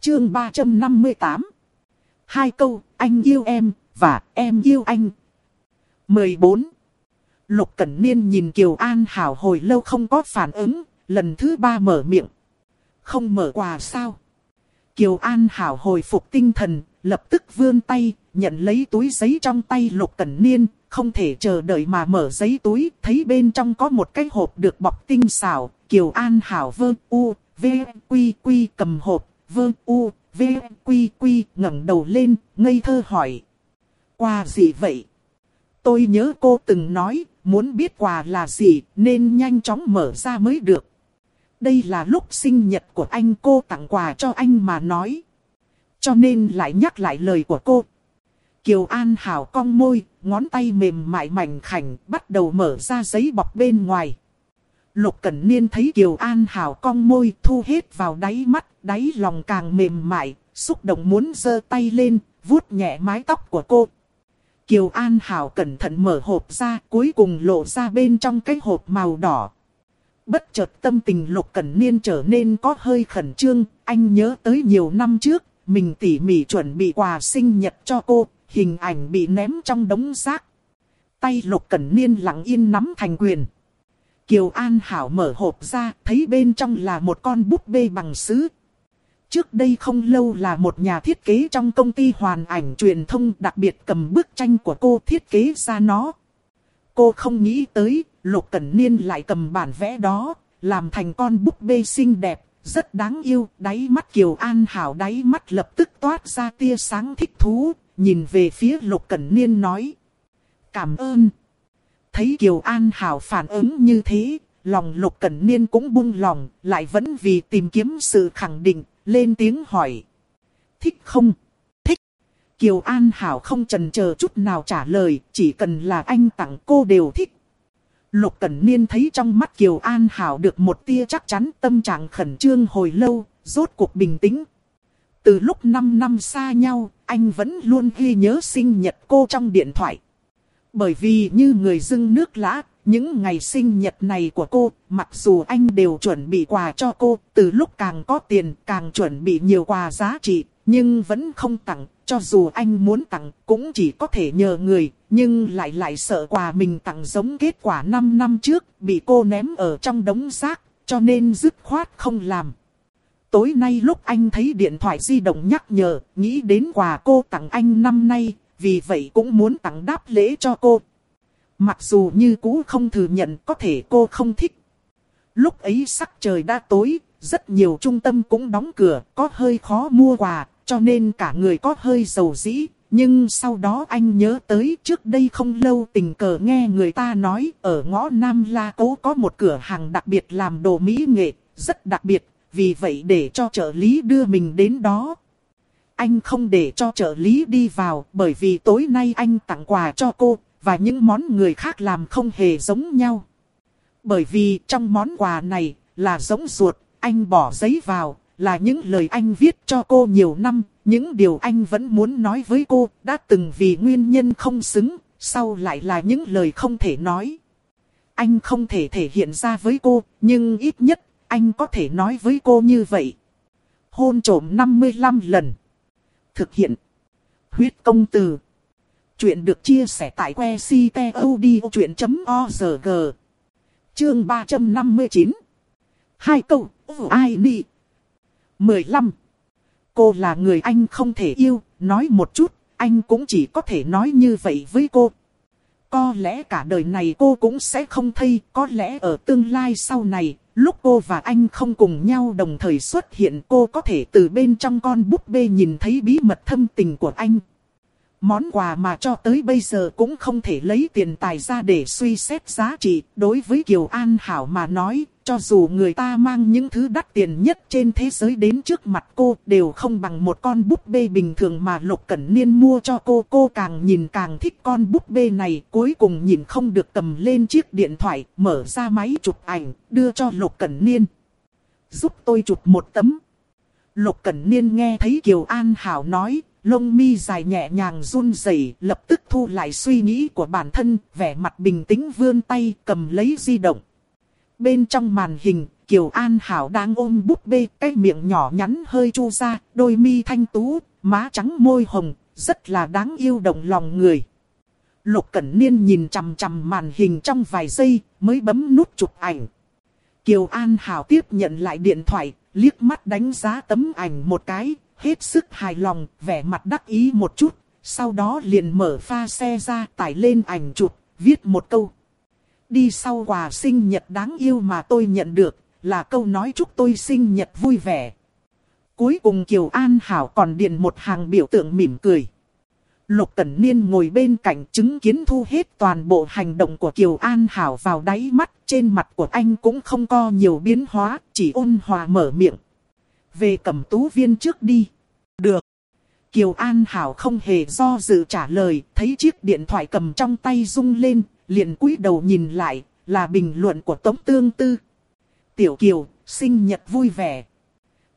Chương 358. Hai câu, anh yêu em, và em yêu anh. 14. Lục Cẩn Niên nhìn Kiều An Hảo hồi lâu không có phản ứng, lần thứ ba mở miệng. Không mở quà sao? Kiều An Hảo hồi phục tinh thần, lập tức vươn tay, nhận lấy túi giấy trong tay Lục Cẩn Niên, không thể chờ đợi mà mở giấy túi, thấy bên trong có một cái hộp được bọc tinh xảo, Kiều An Hảo vơ u, v, quy quy cầm hộp, vơ u, v, quy quy ngẩng đầu lên, ngây thơ hỏi. Quà gì vậy? Tôi nhớ cô từng nói, muốn biết quà là gì nên nhanh chóng mở ra mới được. Đây là lúc sinh nhật của anh cô tặng quà cho anh mà nói. Cho nên lại nhắc lại lời của cô. Kiều An Hảo cong môi, ngón tay mềm mại mảnh khảnh, bắt đầu mở ra giấy bọc bên ngoài. Lục Cẩn Niên thấy Kiều An Hảo cong môi thu hết vào đáy mắt, đáy lòng càng mềm mại, xúc động muốn giơ tay lên, vuốt nhẹ mái tóc của cô. Kiều An Hảo cẩn thận mở hộp ra, cuối cùng lộ ra bên trong cái hộp màu đỏ. Bất chợt tâm tình Lục Cẩn Niên trở nên có hơi khẩn trương, anh nhớ tới nhiều năm trước, mình tỉ mỉ chuẩn bị quà sinh nhật cho cô, hình ảnh bị ném trong đống rác. Tay Lục Cẩn Niên lặng yên nắm thành quyền. Kiều An Hảo mở hộp ra, thấy bên trong là một con búp bê bằng sứ, Trước đây không lâu là một nhà thiết kế trong công ty hoàn ảnh truyền thông đặc biệt cầm bức tranh của cô thiết kế ra nó. Cô không nghĩ tới, Lục Cẩn Niên lại cầm bản vẽ đó, làm thành con búp bê xinh đẹp, rất đáng yêu. Đáy mắt Kiều An Hảo đáy mắt lập tức toát ra tia sáng thích thú, nhìn về phía Lục Cẩn Niên nói. Cảm ơn. Thấy Kiều An Hảo phản ứng như thế, lòng Lục Cẩn Niên cũng buông lòng, lại vẫn vì tìm kiếm sự khẳng định, lên tiếng hỏi. Thích không? Thích. Kiều An Hảo không chần chờ chút nào trả lời, chỉ cần là anh tặng cô đều thích. Lục Cẩn Niên thấy trong mắt Kiều An Hảo được một tia chắc chắn tâm trạng khẩn trương hồi lâu, rốt cuộc bình tĩnh. Từ lúc 5 năm xa nhau, anh vẫn luôn ghi nhớ sinh nhật cô trong điện thoại. Bởi vì như người dưng nước lã, những ngày sinh nhật này của cô, mặc dù anh đều chuẩn bị quà cho cô, từ lúc càng có tiền càng chuẩn bị nhiều quà giá trị, nhưng vẫn không tặng, cho dù anh muốn tặng cũng chỉ có thể nhờ người, nhưng lại lại sợ quà mình tặng giống kết quả 5 năm trước, bị cô ném ở trong đống rác, cho nên dứt khoát không làm. Tối nay lúc anh thấy điện thoại di động nhắc nhở, nghĩ đến quà cô tặng anh năm nay, vì vậy cũng muốn tặng đáp lễ cho cô. Mặc dù như cũ không thừa nhận có thể cô không thích. Lúc ấy sắc trời đã tối, rất nhiều trung tâm cũng đóng cửa, có hơi khó mua quà, cho nên cả người có hơi dầu dĩ. Nhưng sau đó anh nhớ tới trước đây không lâu tình cờ nghe người ta nói ở ngõ Nam La Cố có một cửa hàng đặc biệt làm đồ mỹ nghệ, rất đặc biệt, vì vậy để cho trợ lý đưa mình đến đó. Anh không để cho trợ lý đi vào bởi vì tối nay anh tặng quà cho cô, và những món người khác làm không hề giống nhau. Bởi vì trong món quà này là giống ruột, anh bỏ giấy vào, là những lời anh viết cho cô nhiều năm, những điều anh vẫn muốn nói với cô, đã từng vì nguyên nhân không xứng, sau lại là những lời không thể nói. Anh không thể thể hiện ra với cô, nhưng ít nhất, anh có thể nói với cô như vậy. Hôn trổm 55 lần. Thực hiện. Huyết công từ. Chuyện được chia sẻ tại que ctod.org. Chương 359. Hai câu, ai đi? 15. Cô là người anh không thể yêu, nói một chút, anh cũng chỉ có thể nói như vậy với cô. Có lẽ cả đời này cô cũng sẽ không thay, có lẽ ở tương lai sau này, lúc cô và anh không cùng nhau đồng thời xuất hiện cô có thể từ bên trong con búp bê nhìn thấy bí mật thâm tình của anh. Món quà mà cho tới bây giờ cũng không thể lấy tiền tài ra để suy xét giá trị. Đối với Kiều An Hảo mà nói, cho dù người ta mang những thứ đắt tiền nhất trên thế giới đến trước mặt cô đều không bằng một con búp bê bình thường mà Lục Cẩn Niên mua cho cô. Cô càng nhìn càng thích con búp bê này. Cuối cùng nhìn không được cầm lên chiếc điện thoại, mở ra máy chụp ảnh, đưa cho Lục Cẩn Niên. Giúp tôi chụp một tấm. Lục Cẩn Niên nghe thấy Kiều An Hảo nói, lông mi dài nhẹ nhàng run rẩy, lập tức thu lại suy nghĩ của bản thân, vẻ mặt bình tĩnh vươn tay cầm lấy di động. Bên trong màn hình, Kiều An Hảo đang ôm búp bê, cái miệng nhỏ nhắn hơi chu ra, đôi mi thanh tú, má trắng môi hồng, rất là đáng yêu động lòng người. Lục Cẩn Niên nhìn chằm chằm màn hình trong vài giây, mới bấm nút chụp ảnh. Kiều An Hảo tiếp nhận lại điện thoại, liếc mắt đánh giá tấm ảnh một cái, hết sức hài lòng, vẻ mặt đắc ý một chút, sau đó liền mở pha xe ra tải lên ảnh chụp, viết một câu. Đi sau quà sinh nhật đáng yêu mà tôi nhận được, là câu nói chúc tôi sinh nhật vui vẻ. Cuối cùng Kiều An Hảo còn điền một hàng biểu tượng mỉm cười. Lục Cẩn Niên ngồi bên cạnh chứng kiến thu hết toàn bộ hành động của Kiều An Hảo vào đáy mắt. Trên mặt của anh cũng không có nhiều biến hóa, chỉ ôn hòa mở miệng. Về cẩm tú viên trước đi. Được. Kiều An Hảo không hề do dự trả lời, thấy chiếc điện thoại cầm trong tay rung lên, liền cúi đầu nhìn lại, là bình luận của Tống Tương Tư. Tiểu Kiều, sinh nhật vui vẻ.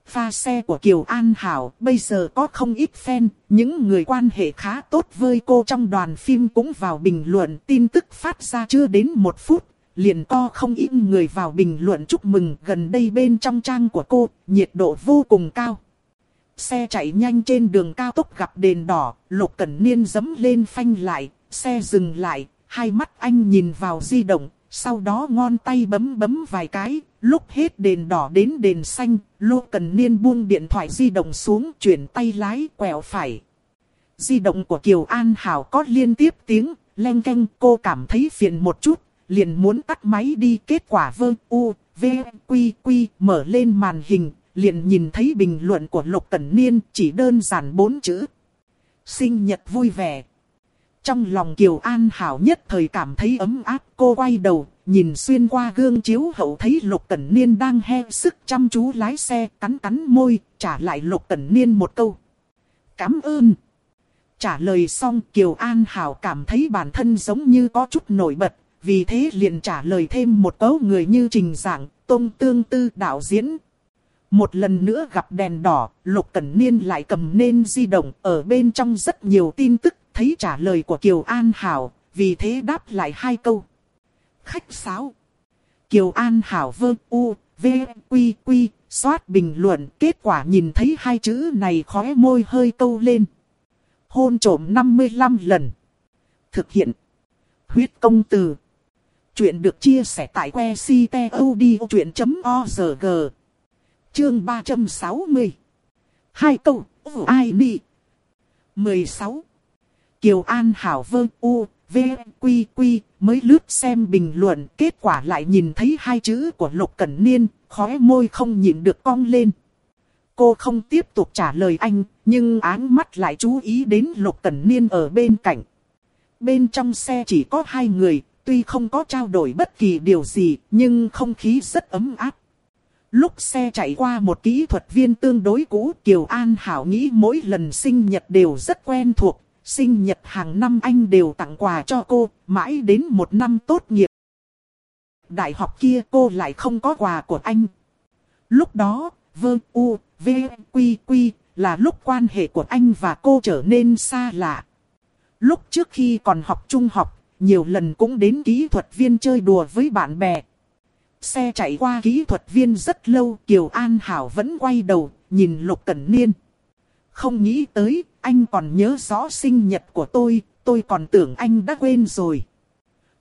Pha xe của Kiều An Hảo bây giờ có không ít fan, những người quan hệ khá tốt với cô trong đoàn phim cũng vào bình luận tin tức phát ra chưa đến một phút. Liền co không ít người vào bình luận chúc mừng gần đây bên trong trang của cô, nhiệt độ vô cùng cao. Xe chạy nhanh trên đường cao tốc gặp đèn đỏ, Lục Cẩn Niên dấm lên phanh lại, xe dừng lại, hai mắt anh nhìn vào di động, sau đó ngon tay bấm bấm vài cái, lúc hết đèn đỏ đến đèn xanh, Lục Cẩn Niên buông điện thoại di động xuống chuyển tay lái quẹo phải. Di động của Kiều An Hảo có liên tiếp tiếng, len canh cô cảm thấy phiền một chút, liền muốn tắt máy đi kết quả vơ u, v, quy quy mở lên màn hình, liền nhìn thấy bình luận của Lục Cẩn Niên chỉ đơn giản bốn chữ. Sinh nhật vui vẻ. Trong lòng Kiều An Hảo nhất thời cảm thấy ấm áp cô quay đầu, nhìn xuyên qua gương chiếu hậu thấy Lục Cẩn Niên đang he sức chăm chú lái xe cắn cắn môi, trả lại Lục Cẩn Niên một câu. Cảm ơn. Trả lời xong Kiều An Hảo cảm thấy bản thân giống như có chút nổi bật, vì thế liền trả lời thêm một câu người như trình giảng, tôn tương tư đạo diễn, một lần nữa gặp đèn đỏ, Lục Cẩn Niên lại cầm nên di động, ở bên trong rất nhiều tin tức, thấy trả lời của Kiều An Hảo, vì thế đáp lại hai câu. Khách sáo. Kiều An Hảo vơ u, v, quy quy, xoát bình luận, kết quả nhìn thấy hai chữ này khóe môi hơi câu lên. Hôn trổm 55 lần. Thực hiện. Huyết công từ. Chuyện được chia sẻ tại que ctod.org. Chương 360. Hai câu, ai đi? 16. Kiều An Hảo vương u, v, quy quy, mới lướt xem bình luận, kết quả lại nhìn thấy hai chữ của Lục Cẩn Niên, khóe môi không nhịn được cong lên. Cô không tiếp tục trả lời anh, nhưng áng mắt lại chú ý đến Lục Cẩn Niên ở bên cạnh. Bên trong xe chỉ có hai người, tuy không có trao đổi bất kỳ điều gì, nhưng không khí rất ấm áp. Lúc xe chạy qua một kỹ thuật viên tương đối cũ, Kiều An Hảo nghĩ mỗi lần sinh nhật đều rất quen thuộc. Sinh nhật hàng năm anh đều tặng quà cho cô, mãi đến một năm tốt nghiệp. Đại học kia cô lại không có quà của anh. Lúc đó, vơ u, v, quy quy, là lúc quan hệ của anh và cô trở nên xa lạ. Lúc trước khi còn học trung học, nhiều lần cũng đến kỹ thuật viên chơi đùa với bạn bè. Xe chạy qua kỹ thuật viên rất lâu, Kiều An Hảo vẫn quay đầu, nhìn Lục Cẩn Niên. Không nghĩ tới, anh còn nhớ rõ sinh nhật của tôi, tôi còn tưởng anh đã quên rồi.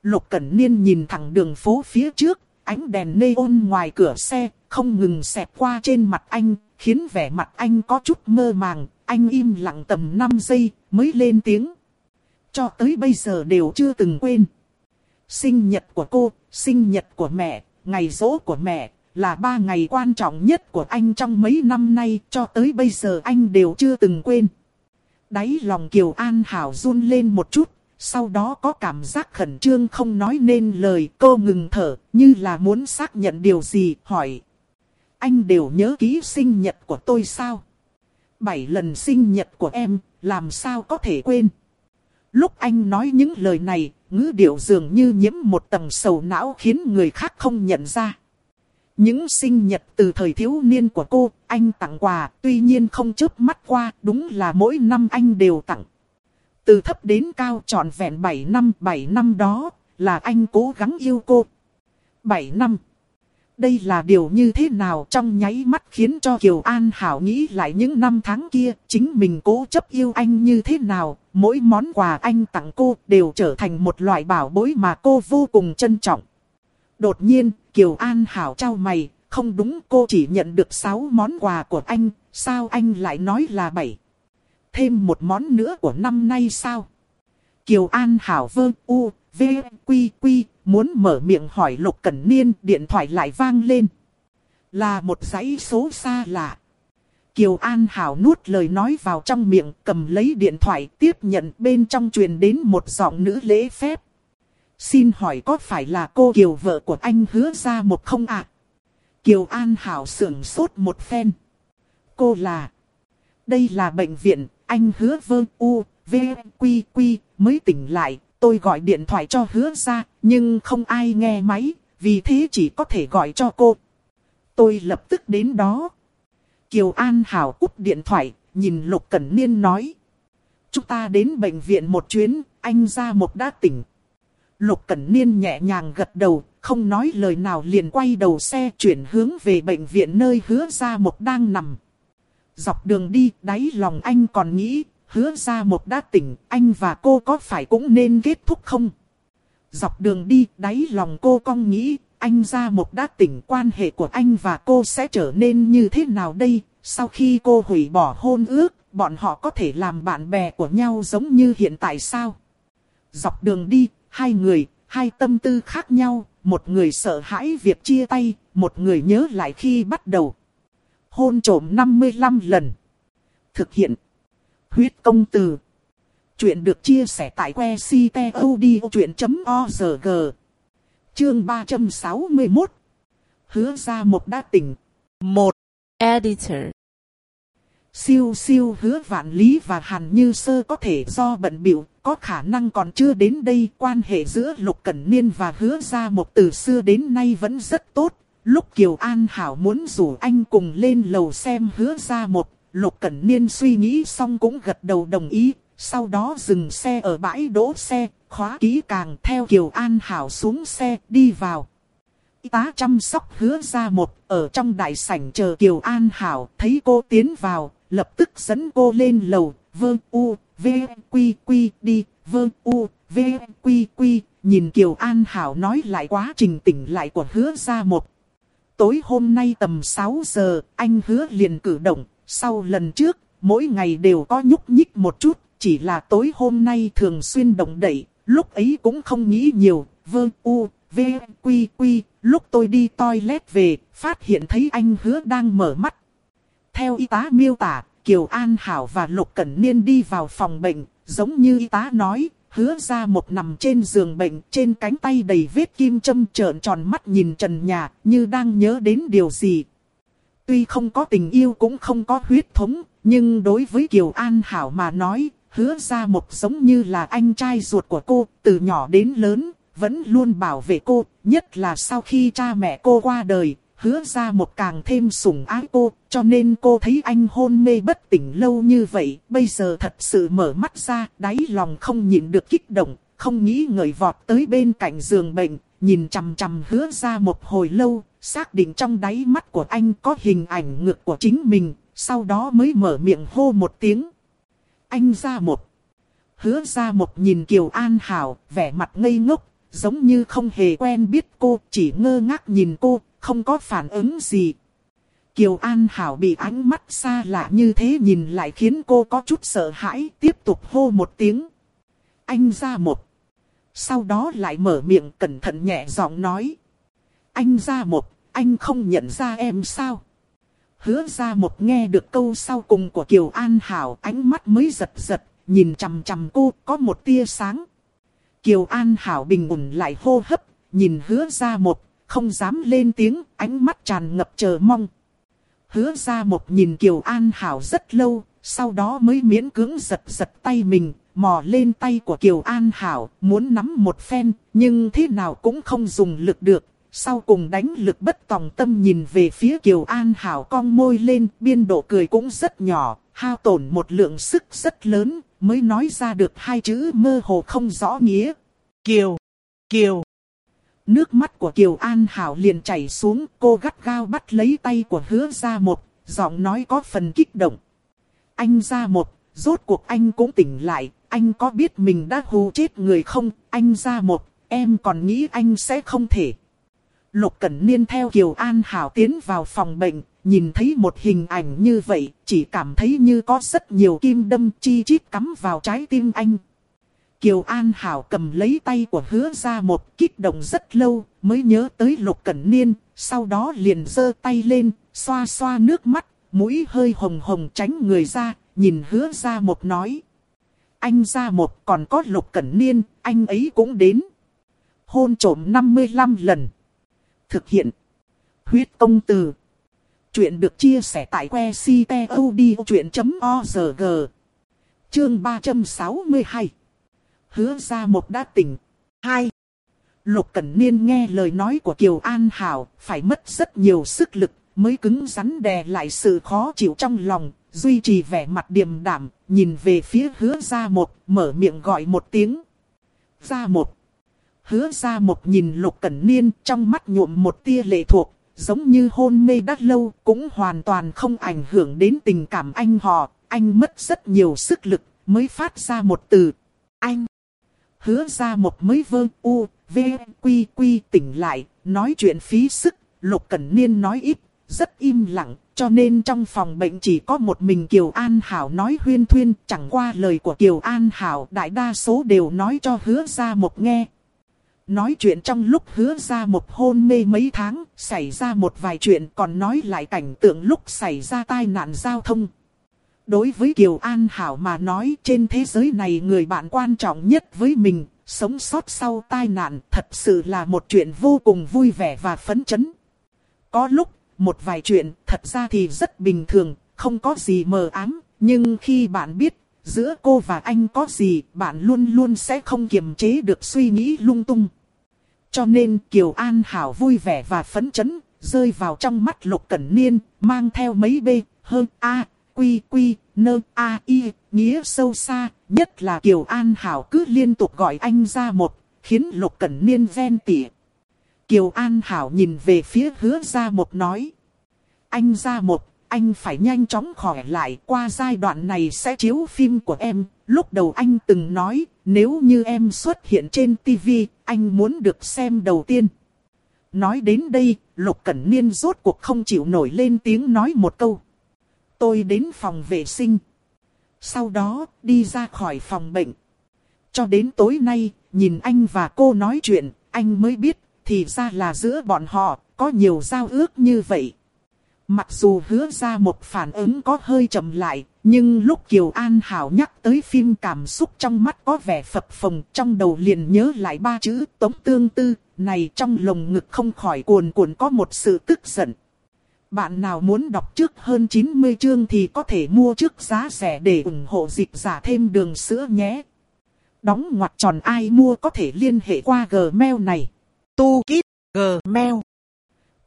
Lục Cẩn Niên nhìn thẳng đường phố phía trước, ánh đèn neon ngoài cửa xe, không ngừng xẹt qua trên mặt anh, khiến vẻ mặt anh có chút mơ màng, anh im lặng tầm 5 giây, mới lên tiếng. Cho tới bây giờ đều chưa từng quên. Sinh nhật của cô, sinh nhật của mẹ, ngày rỗ của mẹ, là ba ngày quan trọng nhất của anh trong mấy năm nay, cho tới bây giờ anh đều chưa từng quên. Đáy lòng Kiều An Hảo run lên một chút, sau đó có cảm giác khẩn trương không nói nên lời, cô ngừng thở, như là muốn xác nhận điều gì, hỏi. Anh đều nhớ ký sinh nhật của tôi sao? Bảy lần sinh nhật của em, làm sao có thể quên? Lúc anh nói những lời này, ngữ điệu dường như nhiễm một tầng sầu não khiến người khác không nhận ra. Những sinh nhật từ thời thiếu niên của cô, anh tặng quà, tuy nhiên không chớp mắt qua, đúng là mỗi năm anh đều tặng. Từ thấp đến cao trọn vẹn 7 năm, 7 năm đó, là anh cố gắng yêu cô. 7 năm. Đây là điều như thế nào trong nháy mắt khiến cho Kiều An Hảo nghĩ lại những năm tháng kia, chính mình cố chấp yêu anh như thế nào, mỗi món quà anh tặng cô đều trở thành một loại bảo bối mà cô vô cùng trân trọng. Đột nhiên, Kiều An Hảo trao mày, không đúng cô chỉ nhận được 6 món quà của anh, sao anh lại nói là 7? Thêm một món nữa của năm nay sao? Kiều An Hảo vơ u, v, quy quy, muốn mở miệng hỏi Lục Cẩn Niên, điện thoại lại vang lên. Là một dãy số xa lạ. Kiều An Hảo nuốt lời nói vào trong miệng, cầm lấy điện thoại tiếp nhận bên trong truyền đến một giọng nữ lễ phép. Xin hỏi có phải là cô Kiều vợ của anh hứa ra một không ạ? Kiều An Hảo sưởng sốt một phen. Cô là... Đây là bệnh viện, anh hứa vơ u, v, quy quy, mới tỉnh lại. Tôi gọi điện thoại cho hứa ra, nhưng không ai nghe máy, vì thế chỉ có thể gọi cho cô. Tôi lập tức đến đó. Kiều An Hảo cúp điện thoại, nhìn Lục Cẩn Niên nói. Chúng ta đến bệnh viện một chuyến, anh ra một đã tỉnh. Lục Cẩn Niên nhẹ nhàng gật đầu, không nói lời nào liền quay đầu xe chuyển hướng về bệnh viện nơi hứa ra một đang nằm. Dọc đường đi, đáy lòng anh còn nghĩ, hứa ra một đã tỉnh, anh và cô có phải cũng nên kết thúc không? Dọc đường đi, đáy lòng cô cong nghĩ, anh ra một đã tỉnh quan hệ của anh và cô sẽ trở nên như thế nào đây? Sau khi cô hủy bỏ hôn ước, bọn họ có thể làm bạn bè của nhau giống như hiện tại sao? Dọc đường đi, hai người, hai tâm tư khác nhau, một người sợ hãi việc chia tay, một người nhớ lại khi bắt đầu. Hôn trổm 55 lần. Thực hiện. Huyết công từ. Chuyện được chia sẻ tại que ctod.org. Chương 361. Hứa ra một đa tỉnh. một Editor Siêu siêu hứa vạn lý và hàn như sơ có thể do bận biểu, có khả năng còn chưa đến đây. Quan hệ giữa Lục Cẩn Niên và hứa ra một từ xưa đến nay vẫn rất tốt. Lúc Kiều An Hảo muốn rủ anh cùng lên lầu xem hứa ra một, Lục Cẩn Niên suy nghĩ xong cũng gật đầu đồng ý. Sau đó dừng xe ở bãi đỗ xe, khóa kỹ càng theo Kiều An Hảo xuống xe đi vào. Y tá chăm sóc hứa ra một, ở trong đại sảnh chờ Kiều An Hảo, thấy cô tiến vào, lập tức dẫn cô lên lầu, vơ u, v, quy quy đi, vơ u, v, quy quy, nhìn Kiều An Hảo nói lại quá trình tỉnh lại của hứa ra một. Tối hôm nay tầm 6 giờ, anh hứa liền cử động, sau lần trước, mỗi ngày đều có nhúc nhích một chút, chỉ là tối hôm nay thường xuyên động đậy, lúc ấy cũng không nghĩ nhiều, vơ u, v, quy quy, lúc tôi đi toilet về, phát hiện thấy anh hứa đang mở mắt. Theo y tá miêu tả, Kiều An Hảo và Lục Cẩn Niên đi vào phòng bệnh, giống như y tá nói, hứa ra một nằm trên giường bệnh, trên cánh tay đầy vết kim châm trợn tròn mắt nhìn trần nhà, như đang nhớ đến điều gì. Tuy không có tình yêu cũng không có huyết thống, nhưng đối với Kiều An Hảo mà nói, hứa ra một giống như là anh trai ruột của cô, từ nhỏ đến lớn, vẫn luôn bảo vệ cô, nhất là sau khi cha mẹ cô qua đời, hứa ra một càng thêm sủng ái cô, cho nên cô thấy anh hôn mê bất tỉnh lâu như vậy, bây giờ thật sự mở mắt ra, đáy lòng không nhịn được kích động, không nghĩ ngợi vọt tới bên cạnh giường bệnh, nhìn chằm chằm hứa ra một hồi lâu, xác định trong đáy mắt của anh có hình ảnh ngược của chính mình, sau đó mới mở miệng hô một tiếng. Anh ra một. Hứa ra một nhìn Kiều An Hảo, vẻ mặt ngây ngốc, giống như không hề quen biết cô, chỉ ngơ ngác nhìn cô, không có phản ứng gì. Kiều An Hảo bị ánh mắt xa lạ như thế nhìn lại khiến cô có chút sợ hãi, tiếp tục hô một tiếng. Anh ra một. Sau đó lại mở miệng cẩn thận nhẹ giọng nói. Anh ra một, anh không nhận ra em sao? Hứa ra một nghe được câu sau cùng của Kiều An Hảo ánh mắt mới giật giật, nhìn chằm chằm cô có một tia sáng. Kiều An Hảo bình ổn lại hô hấp, nhìn hứa ra một, không dám lên tiếng, ánh mắt tràn ngập chờ mong. Hứa ra một nhìn Kiều An Hảo rất lâu, sau đó mới miễn cưỡng giật giật tay mình, mò lên tay của Kiều An Hảo, muốn nắm một phen, nhưng thế nào cũng không dùng lực được. Sau cùng đánh lực bất tòng tâm nhìn về phía Kiều An Hảo cong môi lên, biên độ cười cũng rất nhỏ, hao tổn một lượng sức rất lớn, mới nói ra được hai chữ mơ hồ không rõ nghĩa. Kiều, Kiều. Nước mắt của Kiều An Hảo liền chảy xuống, cô gắt gao bắt lấy tay của hứa ra một, giọng nói có phần kích động. Anh ra một, rốt cuộc anh cũng tỉnh lại, anh có biết mình đã hù chết người không, anh ra một, em còn nghĩ anh sẽ không thể. Lục Cẩn Niên theo Kiều An Hảo tiến vào phòng bệnh, nhìn thấy một hình ảnh như vậy, chỉ cảm thấy như có rất nhiều kim đâm chi chít cắm vào trái tim anh. Kiều An Hảo cầm lấy tay của hứa ra một kích động rất lâu, mới nhớ tới Lục Cẩn Niên, sau đó liền giơ tay lên, xoa xoa nước mắt, mũi hơi hồng hồng tránh người ra, nhìn hứa ra một nói. Anh ra một còn có Lục Cẩn Niên, anh ấy cũng đến. Hôn trổm 55 lần. Thực hiện. Huyết công từ. Chuyện được chia sẻ tại que ctod.org. Chương 362 hứa ra một đã tỉnh. Hai, Lục Cẩn Niên nghe lời nói của Kiều An Hảo, phải mất rất nhiều sức lực, mới cứng rắn đè lại sự khó chịu trong lòng, duy trì vẻ mặt điềm đạm, nhìn về phía hứa ra một, mở miệng gọi một tiếng. Ra một. Hứa ra một nhìn Lục Cẩn Niên trong mắt nhuộm một tia lệ thuộc, giống như hôn mê đắt lâu, cũng hoàn toàn không ảnh hưởng đến tình cảm anh họ, anh mất rất nhiều sức lực, mới phát ra một từ, anh hứa ra một mới vơ u, v, quy quy tỉnh lại, nói chuyện phí sức, Lục Cẩn Niên nói ít, rất im lặng, cho nên trong phòng bệnh chỉ có một mình Kiều An Hảo nói huyên thuyên, chẳng qua lời của Kiều An Hảo đại đa số đều nói cho hứa ra một nghe. Nói chuyện trong lúc hứa ra một hôn mê mấy tháng, xảy ra một vài chuyện còn nói lại cảnh tượng lúc xảy ra tai nạn giao thông. Đối với Kiều An Hảo mà nói trên thế giới này người bạn quan trọng nhất với mình, sống sót sau tai nạn thật sự là một chuyện vô cùng vui vẻ và phấn chấn. Có lúc, một vài chuyện thật ra thì rất bình thường, không có gì mờ ám, nhưng khi bạn biết giữa cô và anh có gì, bạn luôn luôn sẽ không kiềm chế được suy nghĩ lung tung. Cho nên Kiều An Hảo vui vẻ và phấn chấn, rơi vào trong mắt Lục Cẩn Niên, mang theo mấy bê, hơn A, quy quy, nơ, a, y, nghĩa sâu xa, nhất là Kiều An Hảo cứ liên tục gọi anh ra một, khiến Lục Cẩn Niên ven tỉa. Kiều An Hảo nhìn về phía hứa ra một nói. Anh ra một, anh phải nhanh chóng khỏi lại qua giai đoạn này sẽ chiếu phim của em. Lúc đầu anh từng nói, nếu như em xuất hiện trên TV, anh muốn được xem đầu tiên. Nói đến đây, Lục Cẩn Niên rốt cuộc không chịu nổi lên tiếng nói một câu. Tôi đến phòng vệ sinh. Sau đó, đi ra khỏi phòng bệnh. Cho đến tối nay, nhìn anh và cô nói chuyện, anh mới biết, thì ra là giữa bọn họ, có nhiều giao ước như vậy. Mặc dù hứa ra một phản ứng có hơi chậm lại, nhưng lúc Kiều An Hảo nhắc tới phim cảm xúc trong mắt có vẻ phập phồng trong đầu liền nhớ lại ba chữ tống tương tư, này trong lồng ngực không khỏi cuồn cuộn có một sự tức giận. Bạn nào muốn đọc trước hơn 90 chương thì có thể mua trước giá rẻ để ủng hộ dịch giả thêm đường sữa nhé. Đóng ngoặc tròn ai mua có thể liên hệ qua Gmail này. Tu Kít Gmail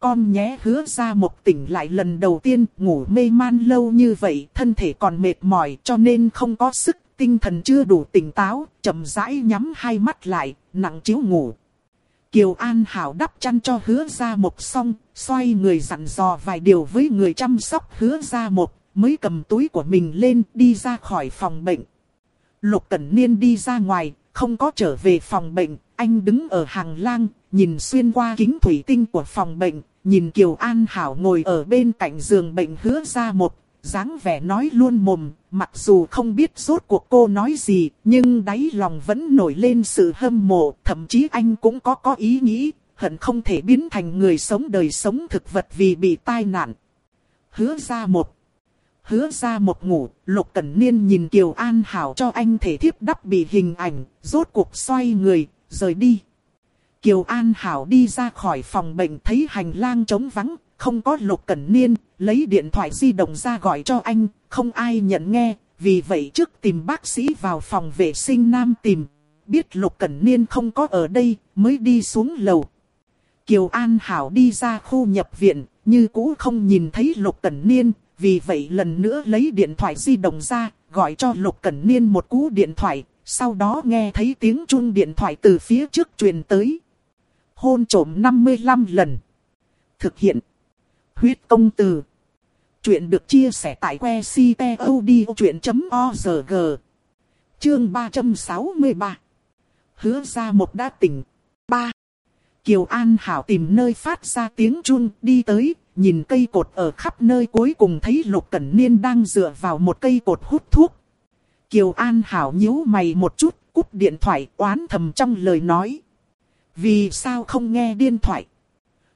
con nhé hứa ra một tỉnh lại lần đầu tiên, ngủ mê man lâu như vậy, thân thể còn mệt mỏi, cho nên không có sức, tinh thần chưa đủ tỉnh táo, chậm rãi nhắm hai mắt lại, nặng chiếu ngủ. Kiều An Hảo đắp chăn cho hứa ra một xong, xoay người dặn dò vài điều với người chăm sóc hứa ra một, mới cầm túi của mình lên, đi ra khỏi phòng bệnh. Lục Cẩn Niên đi ra ngoài, không có trở về phòng bệnh, anh đứng ở hàng lang, nhìn xuyên qua kính thủy tinh của phòng bệnh nhìn Kiều An Hảo ngồi ở bên cạnh giường bệnh hứa ra một, dáng vẻ nói luôn mồm, mặc dù không biết rốt cuộc cô nói gì, nhưng đáy lòng vẫn nổi lên sự hâm mộ, thậm chí anh cũng có có ý nghĩ, hận không thể biến thành người sống đời sống thực vật vì bị tai nạn. Hứa ra một. Hứa ra một ngủ, Lục Cẩn Niên nhìn Kiều An Hảo cho anh thể thiếp đắp bị hình ảnh, rốt cuộc xoay người, rời đi. Kiều An Hảo đi ra khỏi phòng bệnh thấy hành lang trống vắng, không có Lục Cẩn Niên, lấy điện thoại di động ra gọi cho anh, không ai nhận nghe, vì vậy trước tìm bác sĩ vào phòng vệ sinh nam tìm. Biết Lục Cẩn Niên không có ở đây, mới đi xuống lầu. Kiều An Hảo đi ra khu nhập viện, như cũ không nhìn thấy Lục Cẩn Niên, vì vậy lần nữa lấy điện thoại di động ra, gọi cho Lục Cẩn Niên một cú điện thoại, sau đó nghe thấy tiếng chuông điện thoại từ phía trước truyền tới hôn trổm 55 lần. Thực hiện. Huyết công từ. Chuyện được chia sẻ tại que ctod.org. Chương 363. Hứa ra một đã tỉnh. 3. Kiều An Hảo tìm nơi phát ra tiếng chun đi tới, nhìn cây cột ở khắp nơi cuối cùng thấy Lục Cẩn Niên đang dựa vào một cây cột hút thuốc. Kiều An Hảo nhíu mày một chút, cúp điện thoại oán thầm trong lời nói. Vì sao không nghe điện thoại?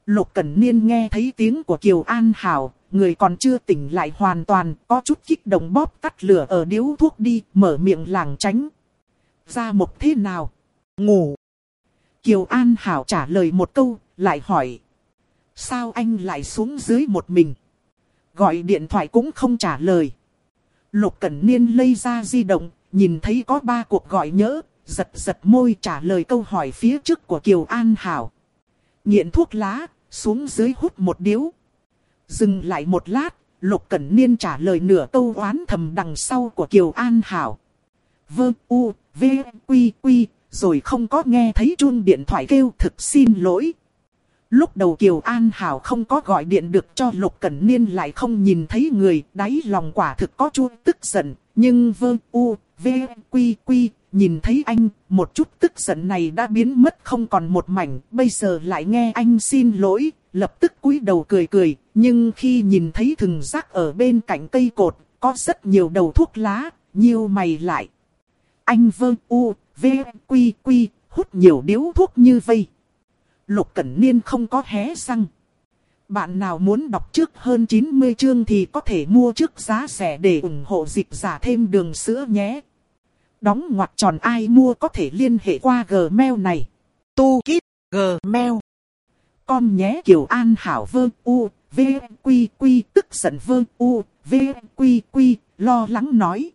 Lục Cẩn Niên nghe thấy tiếng của Kiều An Hảo, người còn chưa tỉnh lại hoàn toàn, có chút kích động bóp tắt lửa ở điếu thuốc đi, mở miệng làng tránh. Ra một thế nào? Ngủ. Kiều An Hảo trả lời một câu, lại hỏi. Sao anh lại xuống dưới một mình? Gọi điện thoại cũng không trả lời. Lục Cẩn Niên lây ra di động, nhìn thấy có ba cuộc gọi nhớ, giật giật môi trả lời câu hỏi phía trước của Kiều An Hảo. Nghiện thuốc lá, xuống dưới hút một điếu. Dừng lại một lát, Lục Cẩn Niên trả lời nửa câu oán thầm đằng sau của Kiều An Hảo. Vơ u, v, quy quy, rồi không có nghe thấy chuông điện thoại kêu thực xin lỗi. Lúc đầu Kiều An Hảo không có gọi điện được cho Lục Cẩn Niên lại không nhìn thấy người, đáy lòng quả thực có chua tức giận, nhưng vơ u, v, quy quy, nhìn thấy anh, một chút tức giận này đã biến mất không còn một mảnh, bây giờ lại nghe anh xin lỗi, lập tức cúi đầu cười cười, nhưng khi nhìn thấy thừng rác ở bên cạnh cây cột, có rất nhiều đầu thuốc lá, nhiều mày lại. Anh vơ u, v, quy quy, hút nhiều điếu thuốc như vây. Lục Cẩn Niên không có hé răng. Bạn nào muốn đọc trước hơn 90 chương thì có thể mua trước giá rẻ để ủng hộ dịch giả thêm đường sữa nhé. Đóng ngoặc tròn ai mua có thể liên hệ qua Gmail này. Tu Kít Gmail. Con nhé Kiều An Hảo Vơ U, V, Quy Quy tức giận Vơ U, V, Quy Quy, lo lắng nói.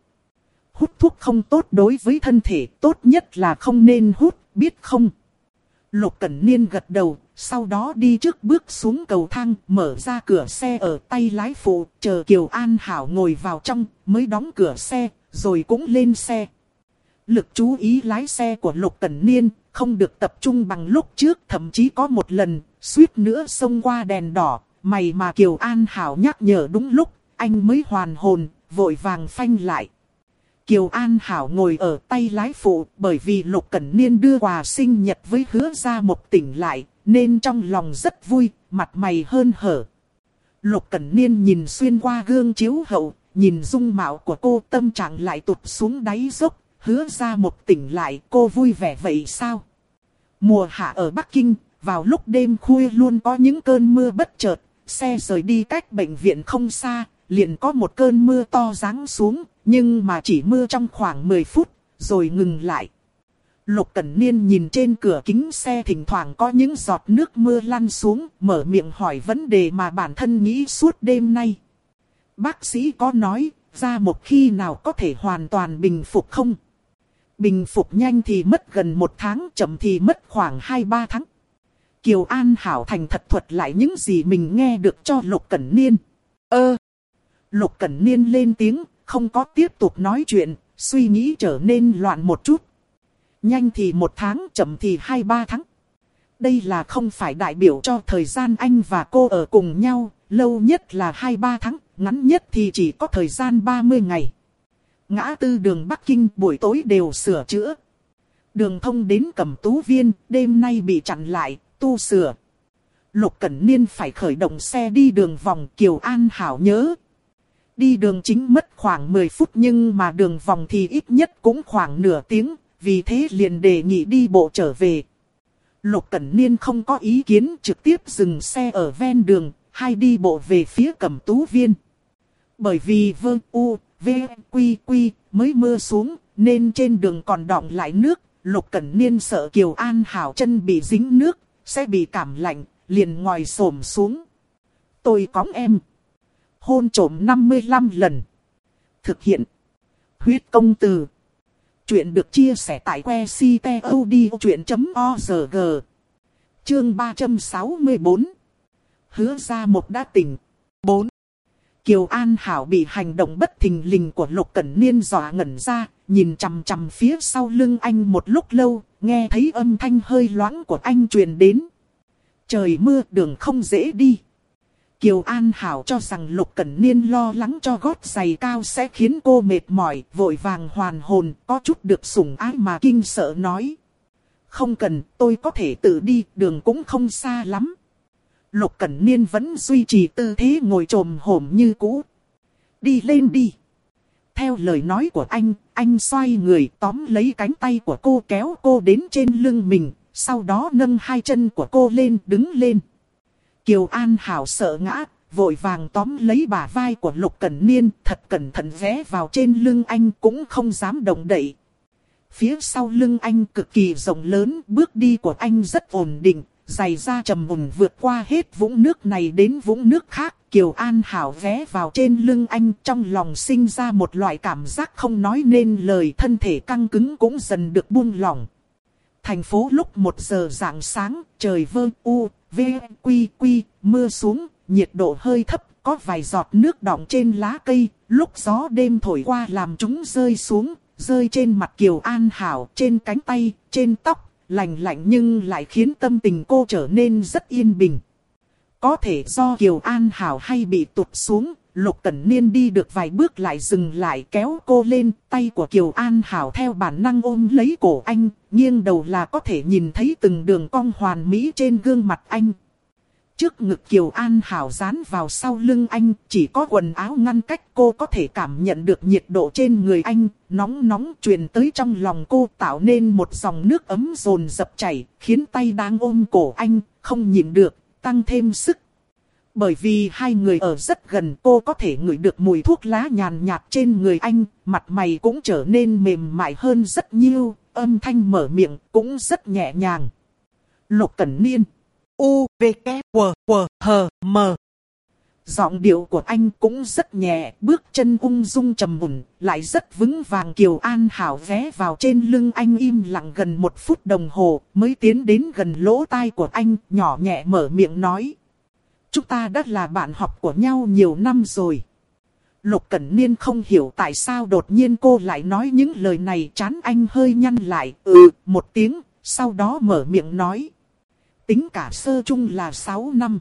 Hút thuốc không tốt đối với thân thể, tốt nhất là không nên hút, biết không? Lục Cẩn Niên gật đầu, sau đó đi trước bước xuống cầu thang, mở ra cửa xe ở tay lái phụ, chờ Kiều An Hảo ngồi vào trong, mới đóng cửa xe, rồi cũng lên xe. Lực chú ý lái xe của Lục Cẩn Niên, không được tập trung bằng lúc trước, thậm chí có một lần, suýt nữa xông qua đèn đỏ, mày mà Kiều An Hảo nhắc nhở đúng lúc, anh mới hoàn hồn, vội vàng phanh lại. Kiều An Hảo ngồi ở tay lái phụ bởi vì Lục Cẩn Niên đưa quà sinh nhật với hứa ra một tỉnh lại, nên trong lòng rất vui, mặt mày hơn hở. Lục Cẩn Niên nhìn xuyên qua gương chiếu hậu, nhìn dung mạo của cô tâm trạng lại tụt xuống đáy dốc, hứa ra một tỉnh lại cô vui vẻ vậy sao? Mùa hạ ở Bắc Kinh, vào lúc đêm khuya luôn có những cơn mưa bất chợt, xe rời đi cách bệnh viện không xa, liền có một cơn mưa to giáng xuống, nhưng mà chỉ mưa trong khoảng 10 phút, rồi ngừng lại. Lục Cẩn Niên nhìn trên cửa kính xe thỉnh thoảng có những giọt nước mưa lăn xuống, mở miệng hỏi vấn đề mà bản thân nghĩ suốt đêm nay. Bác sĩ có nói, ra một khi nào có thể hoàn toàn bình phục không? Bình phục nhanh thì mất gần một tháng, chậm thì mất khoảng 2-3 tháng. Kiều An Hảo thành thật thuật lại những gì mình nghe được cho Lục Cẩn Niên. Ơ! Lục Cẩn Niên lên tiếng, không có tiếp tục nói chuyện, suy nghĩ trở nên loạn một chút. Nhanh thì một tháng, chậm thì hai ba tháng. Đây là không phải đại biểu cho thời gian anh và cô ở cùng nhau, lâu nhất là hai ba tháng, ngắn nhất thì chỉ có thời gian 30 ngày. Ngã tư đường Bắc Kinh buổi tối đều sửa chữa. Đường thông đến cầm tú viên, đêm nay bị chặn lại, tu sửa. Lục Cẩn Niên phải khởi động xe đi đường vòng Kiều An Hảo nhớ, Đi đường chính mất khoảng 10 phút nhưng mà đường vòng thì ít nhất cũng khoảng nửa tiếng, vì thế liền đề nghị đi bộ trở về. Lục Cẩn Niên không có ý kiến trực tiếp dừng xe ở ven đường, hay đi bộ về phía cẩm tú viên. Bởi vì vương u, v, quy quy mới mưa xuống, nên trên đường còn đọng lại nước. Lục Cẩn Niên sợ Kiều An Hảo chân bị dính nước, sẽ bị cảm lạnh, liền ngồi xổm xuống. Tôi cóng em hôn trổm 55 lần. Thực hiện. Huyết công từ. Chuyện được chia sẻ tại que ctod.org. Chương 364. Hứa ra một đã tỉnh. 4. Kiều An Hảo bị hành động bất thình lình của Lục Cẩn Niên dọa ngẩn ra, nhìn chằm chằm phía sau lưng anh một lúc lâu, nghe thấy âm thanh hơi loãng của anh truyền đến. Trời mưa đường không dễ đi. Kiều An Hảo cho rằng Lục Cẩn Niên lo lắng cho gót giày cao sẽ khiến cô mệt mỏi, vội vàng hoàn hồn, có chút được sủng ái mà kinh sợ nói. Không cần, tôi có thể tự đi, đường cũng không xa lắm. Lục Cẩn Niên vẫn duy trì tư thế ngồi trồm hổm như cũ. Đi lên đi. Theo lời nói của anh, anh xoay người tóm lấy cánh tay của cô kéo cô đến trên lưng mình, sau đó nâng hai chân của cô lên đứng lên. Kiều An Hảo sợ ngã, vội vàng tóm lấy bả vai của Lục Cẩn Niên, thật cẩn thận ghé vào trên lưng anh cũng không dám động đậy. Phía sau lưng anh cực kỳ rộng lớn, bước đi của anh rất ổn định, giày da trầm mùn vượt qua hết vũng nước này đến vũng nước khác. Kiều An Hảo ghé vào trên lưng anh trong lòng sinh ra một loại cảm giác không nói nên lời thân thể căng cứng cũng dần được buông lỏng. Thành phố lúc 1 giờ rạng sáng, trời vơ u, v, quy quy, mưa xuống, nhiệt độ hơi thấp, có vài giọt nước đọng trên lá cây, lúc gió đêm thổi qua làm chúng rơi xuống, rơi trên mặt Kiều An Hảo, trên cánh tay, trên tóc, lạnh lạnh nhưng lại khiến tâm tình cô trở nên rất yên bình. Có thể do Kiều An Hảo hay bị tụt xuống, Lục Cẩn Niên đi được vài bước lại dừng lại kéo cô lên, tay của Kiều An Hảo theo bản năng ôm lấy cổ anh, nghiêng đầu là có thể nhìn thấy từng đường cong hoàn mỹ trên gương mặt anh. Trước ngực Kiều An Hảo dán vào sau lưng anh, chỉ có quần áo ngăn cách cô có thể cảm nhận được nhiệt độ trên người anh, nóng nóng truyền tới trong lòng cô tạo nên một dòng nước ấm rồn dập chảy, khiến tay đang ôm cổ anh, không nhịn được, tăng thêm sức bởi vì hai người ở rất gần cô có thể ngửi được mùi thuốc lá nhàn nhạt trên người anh, mặt mày cũng trở nên mềm mại hơn rất nhiều, âm thanh mở miệng cũng rất nhẹ nhàng. Lục Cẩn Niên U, V, K, W, W, H, M Giọng điệu của anh cũng rất nhẹ, bước chân ung dung trầm mùn, lại rất vững vàng Kiều An Hảo vé vào trên lưng anh im lặng gần một phút đồng hồ, mới tiến đến gần lỗ tai của anh, nhỏ nhẹ mở miệng nói. Chúng ta đã là bạn học của nhau nhiều năm rồi. Lục Cẩn Niên không hiểu tại sao đột nhiên cô lại nói những lời này chán anh hơi nhăn lại, ừ, một tiếng, sau đó mở miệng nói. Tính cả sơ chung là 6 năm.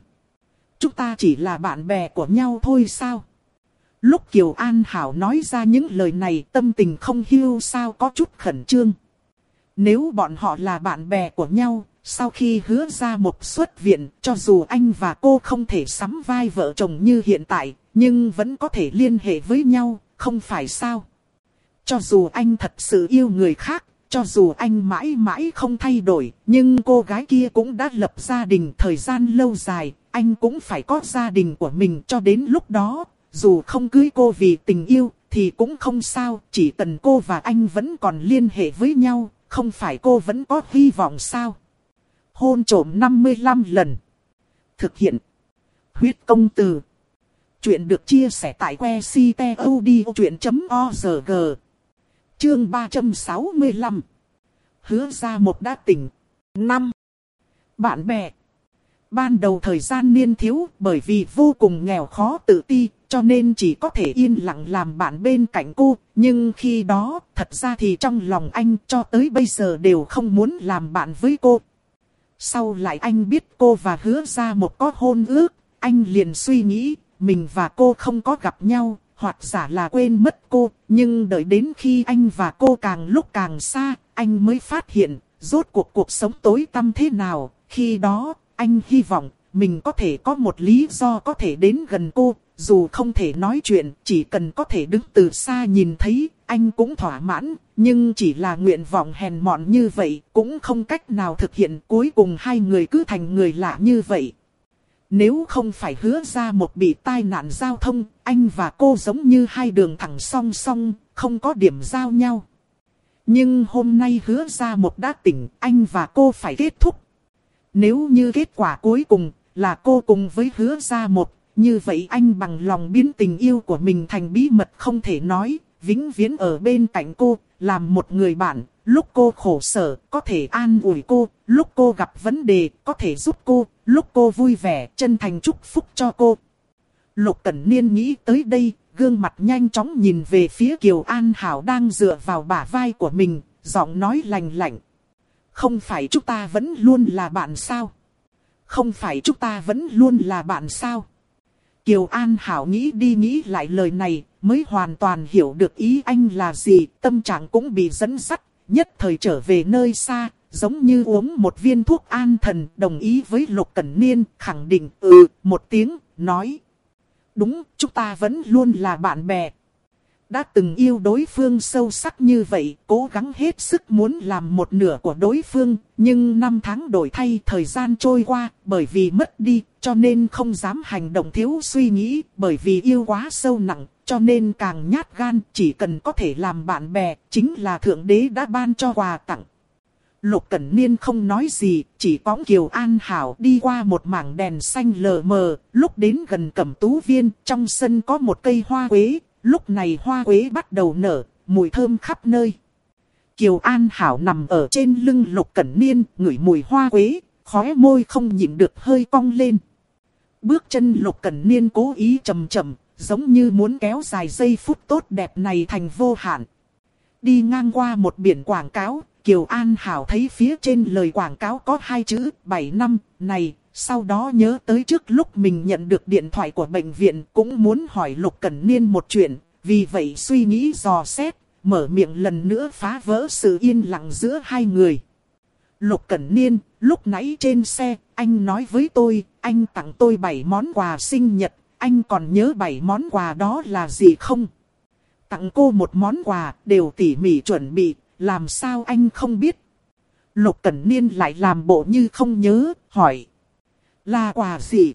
Chúng ta chỉ là bạn bè của nhau thôi sao? Lúc Kiều An Hảo nói ra những lời này tâm tình không hiu sao có chút khẩn trương. Nếu bọn họ là bạn bè của nhau, sau khi hứa ra một xuất viện, cho dù anh và cô không thể sắm vai vợ chồng như hiện tại, nhưng vẫn có thể liên hệ với nhau, không phải sao? Cho dù anh thật sự yêu người khác, cho dù anh mãi mãi không thay đổi, nhưng cô gái kia cũng đã lập gia đình thời gian lâu dài, anh cũng phải có gia đình của mình cho đến lúc đó, dù không cưới cô vì tình yêu, thì cũng không sao, chỉ cần cô và anh vẫn còn liên hệ với nhau, không phải cô vẫn có hy vọng sao. Hôn trổm 55 lần. Thực hiện. Huyết công từ. Chuyện được chia sẻ tại que ctod.org. Chương 365. Hứa ra một đã tỉnh. 5. Bạn bè. Ban đầu thời gian niên thiếu bởi vì vô cùng nghèo khó tự ti, cho nên chỉ có thể yên lặng làm bạn bên cạnh cô. Nhưng khi đó, thật ra thì trong lòng anh cho tới bây giờ đều không muốn làm bạn với cô. Sau lại anh biết cô và hứa ra một có hôn ước, anh liền suy nghĩ, mình và cô không có gặp nhau, hoặc giả là quên mất cô. Nhưng đợi đến khi anh và cô càng lúc càng xa, anh mới phát hiện, rốt cuộc cuộc sống tối tăm thế nào. Khi đó, anh hy vọng mình có thể có một lý do có thể đến gần cô, dù không thể nói chuyện, chỉ cần có thể đứng từ xa nhìn thấy, anh cũng thỏa mãn, nhưng chỉ là nguyện vọng hèn mọn như vậy, cũng không cách nào thực hiện, cuối cùng hai người cứ thành người lạ như vậy. Nếu không phải hứa ra một bị tai nạn giao thông, anh và cô giống như hai đường thẳng song song, không có điểm giao nhau. Nhưng hôm nay hứa ra một đã tỉnh, anh và cô phải kết thúc. Nếu như kết quả cuối cùng là cô cùng với hứa ra một, như vậy anh bằng lòng biến tình yêu của mình thành bí mật không thể nói, vĩnh viễn ở bên cạnh cô, làm một người bạn, lúc cô khổ sở, có thể an ủi cô, lúc cô gặp vấn đề, có thể giúp cô, lúc cô vui vẻ, chân thành chúc phúc cho cô. Lục Cẩn Niên nghĩ tới đây, gương mặt nhanh chóng nhìn về phía Kiều An Hảo đang dựa vào bả vai của mình, giọng nói lành lạnh. Không phải chúng ta vẫn luôn là bạn sao? Không phải chúng ta vẫn luôn là bạn sao? Kiều An Hảo nghĩ đi nghĩ lại lời này, mới hoàn toàn hiểu được ý anh là gì, tâm trạng cũng bị dẫn dắt, nhất thời trở về nơi xa, giống như uống một viên thuốc an thần, đồng ý với Lục Cẩn Niên, khẳng định ừ, một tiếng, nói. Đúng, chúng ta vẫn luôn là bạn bè. Đã từng yêu đối phương sâu sắc như vậy, cố gắng hết sức muốn làm một nửa của đối phương, nhưng năm tháng đổi thay thời gian trôi qua, bởi vì mất đi, cho nên không dám hành động thiếu suy nghĩ, bởi vì yêu quá sâu nặng, cho nên càng nhát gan, chỉ cần có thể làm bạn bè, chính là Thượng Đế đã ban cho quà tặng. Lục Cẩn Niên không nói gì, chỉ cõng Kiều An Hảo đi qua một mảng đèn xanh lờ mờ, lúc đến gần cẩm tú viên, trong sân có một cây hoa quế, lúc này hoa quế bắt đầu nở, mùi thơm khắp nơi. Kiều An Hảo nằm ở trên lưng Lục Cẩn Niên, ngửi mùi hoa quế, khóe môi không nhịn được hơi cong lên. Bước chân Lục Cẩn Niên cố ý chậm chậm, giống như muốn kéo dài giây phút tốt đẹp này thành vô hạn. Đi ngang qua một biển quảng cáo, Kiều An Hảo thấy phía trên lời quảng cáo có hai chữ 7 năm này, sau đó nhớ tới trước lúc mình nhận được điện thoại của bệnh viện cũng muốn hỏi Lục Cẩn Niên một chuyện, vì vậy suy nghĩ dò xét, mở miệng lần nữa phá vỡ sự yên lặng giữa hai người. Lục Cẩn Niên, lúc nãy trên xe, anh nói với tôi, anh tặng tôi 7 món quà sinh nhật, anh còn nhớ 7 món quà đó là gì không? Tặng cô một món quà, đều tỉ mỉ chuẩn bị, làm sao anh không biết? Lục Cẩn Niên lại làm bộ như không nhớ, hỏi. Là quà gì?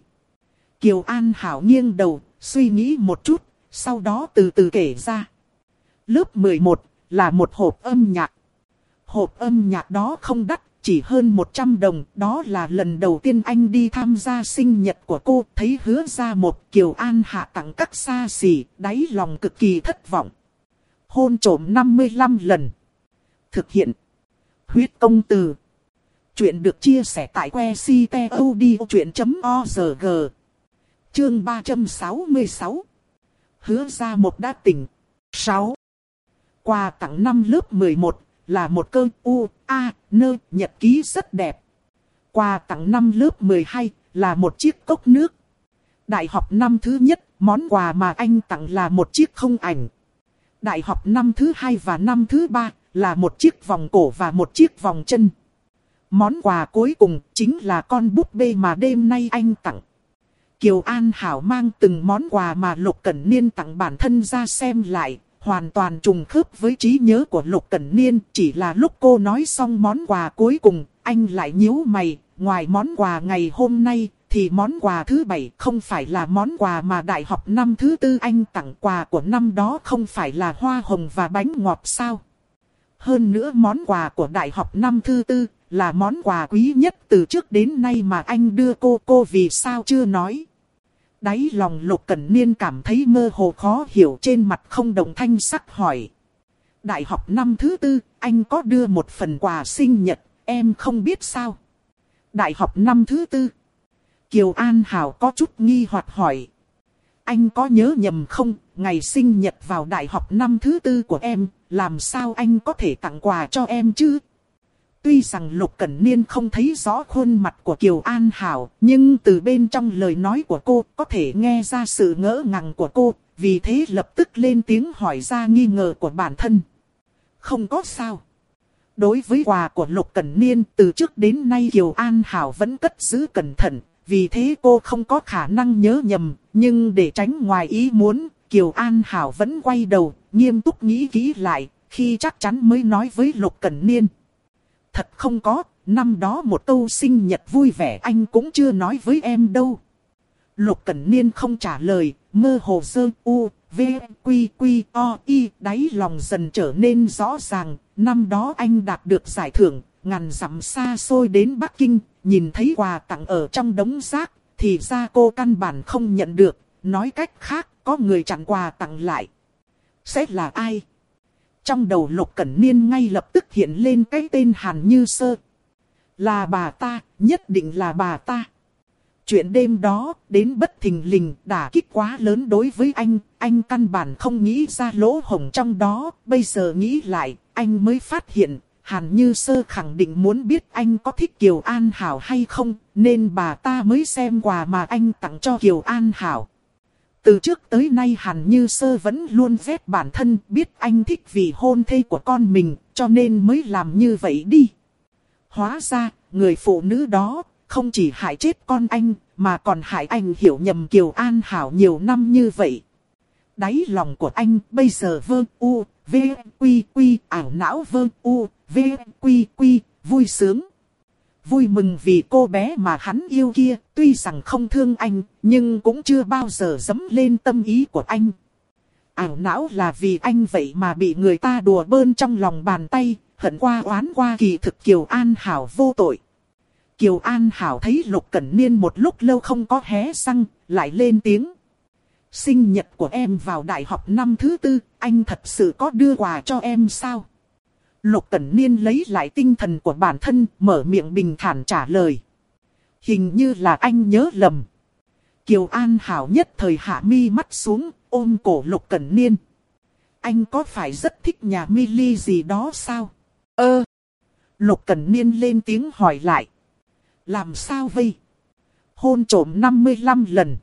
Kiều An Hảo nghiêng đầu, suy nghĩ một chút, sau đó từ từ kể ra. Lớp 11 là một hộp âm nhạc. Hộp âm nhạc đó không đắt, chỉ hơn 100 đồng. Đó là lần đầu tiên anh đi tham gia sinh nhật của cô. Thấy hứa ra một Kiều An hạ tặng các xa xỉ, đáy lòng cực kỳ thất vọng. Hôn trổm 55 lần. Thực hiện. Huyết công từ. Chuyện được chia sẻ tại que ctod.org. Chương 366. Hứa ra một đã tỉnh. 6. Quà tặng năm lớp 11 là một cơ u, a, nơ, nhật ký rất đẹp. Quà tặng năm lớp 12 là một chiếc cốc nước. Đại học năm thứ nhất, món quà mà anh tặng là một chiếc không ảnh. Đại học năm thứ hai và năm thứ ba là một chiếc vòng cổ và một chiếc vòng chân. Món quà cuối cùng chính là con búp bê mà đêm nay anh tặng. Kiều An Hảo mang từng món quà mà Lục Cẩn Niên tặng bản thân ra xem lại, hoàn toàn trùng khớp với trí nhớ của Lục Cẩn Niên. Chỉ là lúc cô nói xong món quà cuối cùng, anh lại nhíu mày, ngoài món quà ngày hôm nay, thì món quà thứ bảy không phải là món quà mà đại học năm thứ tư anh tặng quà của năm đó không phải là hoa hồng và bánh ngọt sao. Hơn nữa món quà của đại học năm thứ tư là món quà quý nhất từ trước đến nay mà anh đưa cô cô vì sao chưa nói. Đáy lòng Lục Cẩn Niên cảm thấy mơ hồ khó hiểu trên mặt không đồng thanh sắc hỏi. Đại học năm thứ tư, anh có đưa một phần quà sinh nhật, em không biết sao. Đại học năm thứ tư. Kiều An Hảo có chút nghi hoặc hỏi. Anh có nhớ nhầm không, ngày sinh nhật vào đại học năm thứ tư của em, làm sao anh có thể tặng quà cho em chứ? Tuy rằng Lục Cẩn Niên không thấy rõ khuôn mặt của Kiều An Hảo, nhưng từ bên trong lời nói của cô có thể nghe ra sự ngỡ ngàng của cô, vì thế lập tức lên tiếng hỏi ra nghi ngờ của bản thân. Không có sao. Đối với quà của Lục Cẩn Niên từ trước đến nay Kiều An Hảo vẫn cất giữ cẩn thận, vì thế cô không có khả năng nhớ nhầm, nhưng để tránh ngoài ý muốn, Kiều An Hảo vẫn quay đầu, nghiêm túc nghĩ kỹ lại, khi chắc chắn mới nói với Lục Cẩn Niên thật không có, năm đó một câu sinh nhật vui vẻ anh cũng chưa nói với em đâu. Lục Cẩn Niên không trả lời, mơ hồ sơ u, v, quy quy, o, y, đáy lòng dần trở nên rõ ràng. Năm đó anh đạt được giải thưởng, ngàn dặm xa xôi đến Bắc Kinh, nhìn thấy quà tặng ở trong đống rác, thì ra cô căn bản không nhận được. Nói cách khác, có người chặn quà tặng lại. Sẽ là ai? Trong đầu Lục Cẩn Niên ngay lập tức hiện lên cái tên Hàn Như Sơ. Là bà ta, nhất định là bà ta. Chuyện đêm đó, đến bất thình lình, đả kích quá lớn đối với anh, anh căn bản không nghĩ ra lỗ hổng trong đó, bây giờ nghĩ lại, anh mới phát hiện, Hàn Như Sơ khẳng định muốn biết anh có thích Kiều An Hảo hay không, nên bà ta mới xem quà mà anh tặng cho Kiều An Hảo. Từ trước tới nay Hàn Như Sơ vẫn luôn ghét bản thân biết anh thích vì hôn thê của con mình cho nên mới làm như vậy đi. Hóa ra, người phụ nữ đó không chỉ hại chết con anh mà còn hại anh hiểu nhầm Kiều An Hảo nhiều năm như vậy. Đáy lòng của anh bây giờ vơ u, v, quy quy, ảo não vơ u, v, quy quy, vui sướng vui mừng vì cô bé mà hắn yêu kia, tuy rằng không thương anh, nhưng cũng chưa bao giờ dấm lên tâm ý của anh. Ảo não là vì anh vậy mà bị người ta đùa bơn trong lòng bàn tay, hận qua oán qua kỳ thực Kiều An Hảo vô tội. Kiều An Hảo thấy Lục Cẩn Niên một lúc lâu không có hé răng, lại lên tiếng. Sinh nhật của em vào đại học năm thứ tư, anh thật sự có đưa quà cho em sao? Lục Cẩn Niên lấy lại tinh thần của bản thân, mở miệng bình thản trả lời. Hình như là anh nhớ lầm. Kiều An Hảo nhất thời hạ mi mắt xuống, ôm cổ Lục Cẩn Niên. Anh có phải rất thích nhà mi ly gì đó sao? Ơ! Lục Cẩn Niên lên tiếng hỏi lại. Làm sao vậy? Hôn trổm 55 lần.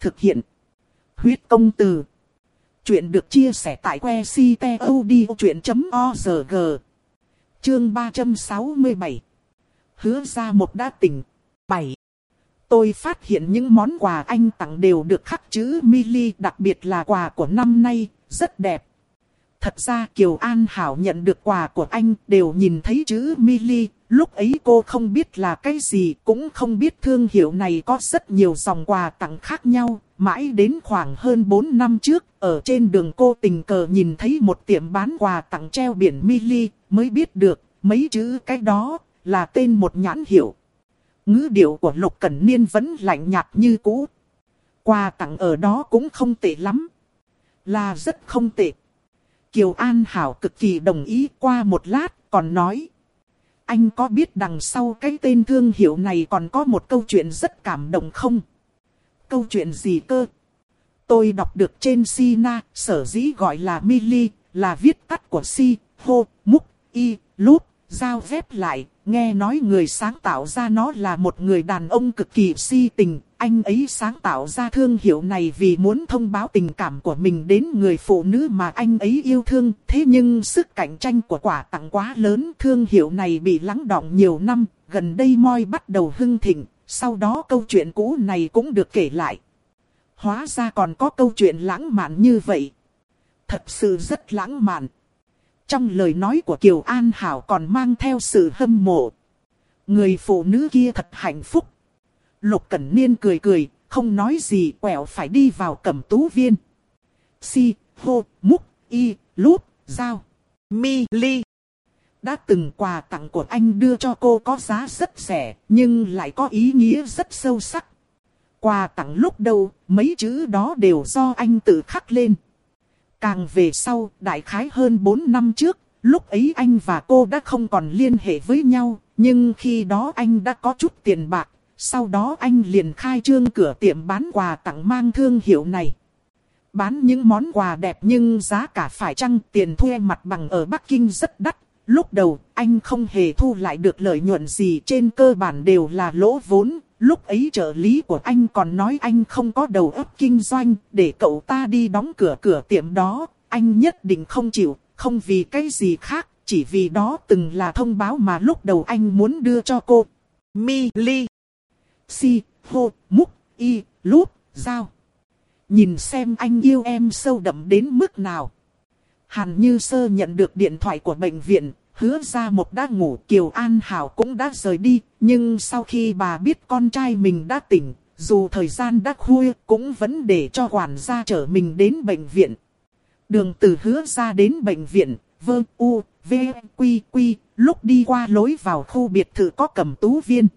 Thực hiện. Huyết công từ. Chuyện được chia sẻ tại que ctod.org. Chương 367. Hứa ra một đã tỉnh. 7. Tôi phát hiện những món quà anh tặng đều được khắc chữ Mili đặc biệt là quà của năm nay, rất đẹp. Thật ra Kiều An Hảo nhận được quà của anh đều nhìn thấy chữ Mili, lúc ấy cô không biết là cái gì, cũng không biết thương hiệu này có rất nhiều dòng quà tặng khác nhau, Mãi đến khoảng hơn 4 năm trước, ở trên đường cô tình cờ nhìn thấy một tiệm bán quà tặng treo biển Mili, mới biết được, mấy chữ cái đó, là tên một nhãn hiệu. Ngữ điệu của Lục Cẩn Niên vẫn lạnh nhạt như cũ. Quà tặng ở đó cũng không tệ lắm. Là rất không tệ. Kiều An Hảo cực kỳ đồng ý qua một lát còn nói. Anh có biết đằng sau cái tên thương hiệu này còn có một câu chuyện rất cảm động không? Câu chuyện gì cơ? Tôi đọc được trên Sina, sở dĩ gọi là Mili, là viết tắt của Si, Hô, Múc, Y, Lúp, giao ghép lại, nghe nói người sáng tạo ra nó là một người đàn ông cực kỳ si tình. Anh ấy sáng tạo ra thương hiệu này vì muốn thông báo tình cảm của mình đến người phụ nữ mà anh ấy yêu thương. Thế nhưng sức cạnh tranh của quả tặng quá lớn, thương hiệu này bị lắng đọng nhiều năm. Gần đây moi bắt đầu hưng thịnh, sau đó câu chuyện cũ này cũng được kể lại. Hóa ra còn có câu chuyện lãng mạn như vậy. Thật sự rất lãng mạn. Trong lời nói của Kiều An Hảo còn mang theo sự hâm mộ. Người phụ nữ kia thật hạnh phúc. Lục Cẩn Niên cười cười, không nói gì quẹo phải đi vào cẩm tú viên. Si, hô, múc, y, lút, dao, mi, ly. Đã từng quà tặng của anh đưa cho cô có giá rất rẻ, nhưng lại có ý nghĩa rất sâu sắc. Quà tặng lúc đầu, mấy chữ đó đều do anh tự khắc lên. Càng về sau, đại khái hơn 4 năm trước, lúc ấy anh và cô đã không còn liên hệ với nhau, nhưng khi đó anh đã có chút tiền bạc, sau đó anh liền khai trương cửa tiệm bán quà tặng mang thương hiệu này. Bán những món quà đẹp nhưng giá cả phải chăng tiền thuê mặt bằng ở Bắc Kinh rất đắt. Lúc đầu anh không hề thu lại được lợi nhuận gì trên cơ bản đều là lỗ vốn. Lúc ấy trợ lý của anh còn nói anh không có đầu óc kinh doanh để cậu ta đi đóng cửa cửa tiệm đó. Anh nhất định không chịu, không vì cái gì khác, chỉ vì đó từng là thông báo mà lúc đầu anh muốn đưa cho cô. Mi Li, Si, Hô, Múc, Y, Lúp, Giao. Nhìn xem anh yêu em sâu đậm đến mức nào. Hàn Như Sơ nhận được điện thoại của bệnh viện, hứa ra một đã ngủ Kiều An Hảo cũng đã rời đi, nhưng sau khi bà biết con trai mình đã tỉnh, dù thời gian đã khuya cũng vẫn để cho quản gia chở mình đến bệnh viện. Đường từ hứa ra đến bệnh viện, vơ u, v, quy quy, lúc đi qua lối vào khu biệt thự có cầm tú viên.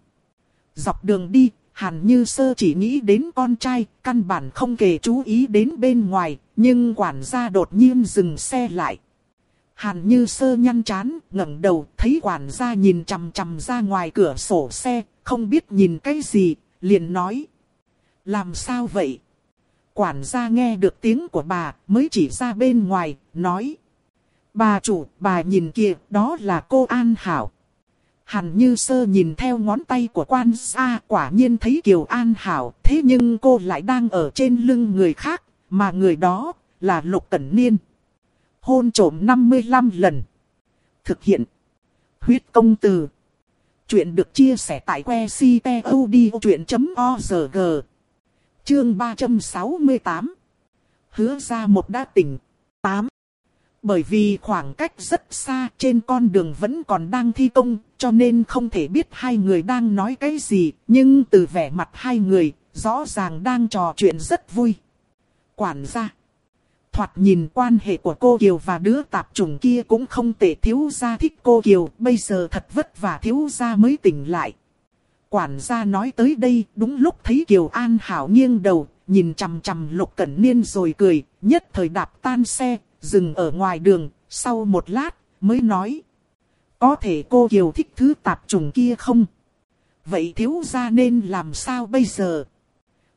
Dọc đường đi, Hàn Như Sơ chỉ nghĩ đến con trai, căn bản không kể chú ý đến bên ngoài, nhưng quản gia đột nhiên dừng xe lại. Hàn Như Sơ nhăn chán, ngẩng đầu, thấy quản gia nhìn chằm chằm ra ngoài cửa sổ xe, không biết nhìn cái gì, liền nói. Làm sao vậy? Quản gia nghe được tiếng của bà, mới chỉ ra bên ngoài, nói. Bà chủ, bà nhìn kìa, đó là cô An Hảo. Hàn như sơ nhìn theo ngón tay của quan gia quả nhiên thấy Kiều An Hảo, thế nhưng cô lại đang ở trên lưng người khác, mà người đó là Lục Cẩn Niên. Hôn trổm 55 lần. Thực hiện. Huyết công từ. Chuyện được chia sẻ tại que ctod.org. Chương 368. Hứa ra một đa tỉnh. 8. Bởi vì khoảng cách rất xa trên con đường vẫn còn đang thi công, cho nên không thể biết hai người đang nói cái gì, nhưng từ vẻ mặt hai người, rõ ràng đang trò chuyện rất vui. Quản gia. Thoạt nhìn quan hệ của cô Kiều và đứa tạp chủng kia cũng không tệ thiếu gia thích cô Kiều, bây giờ thật vất vả thiếu gia mới tỉnh lại. Quản gia nói tới đây, đúng lúc thấy Kiều An Hảo nghiêng đầu, nhìn chằm chằm Lục Cẩn Niên rồi cười, nhất thời đạp tan xe, dừng ở ngoài đường, sau một lát, mới nói. Có thể cô Kiều thích thứ tạp trùng kia không? Vậy thiếu gia nên làm sao bây giờ?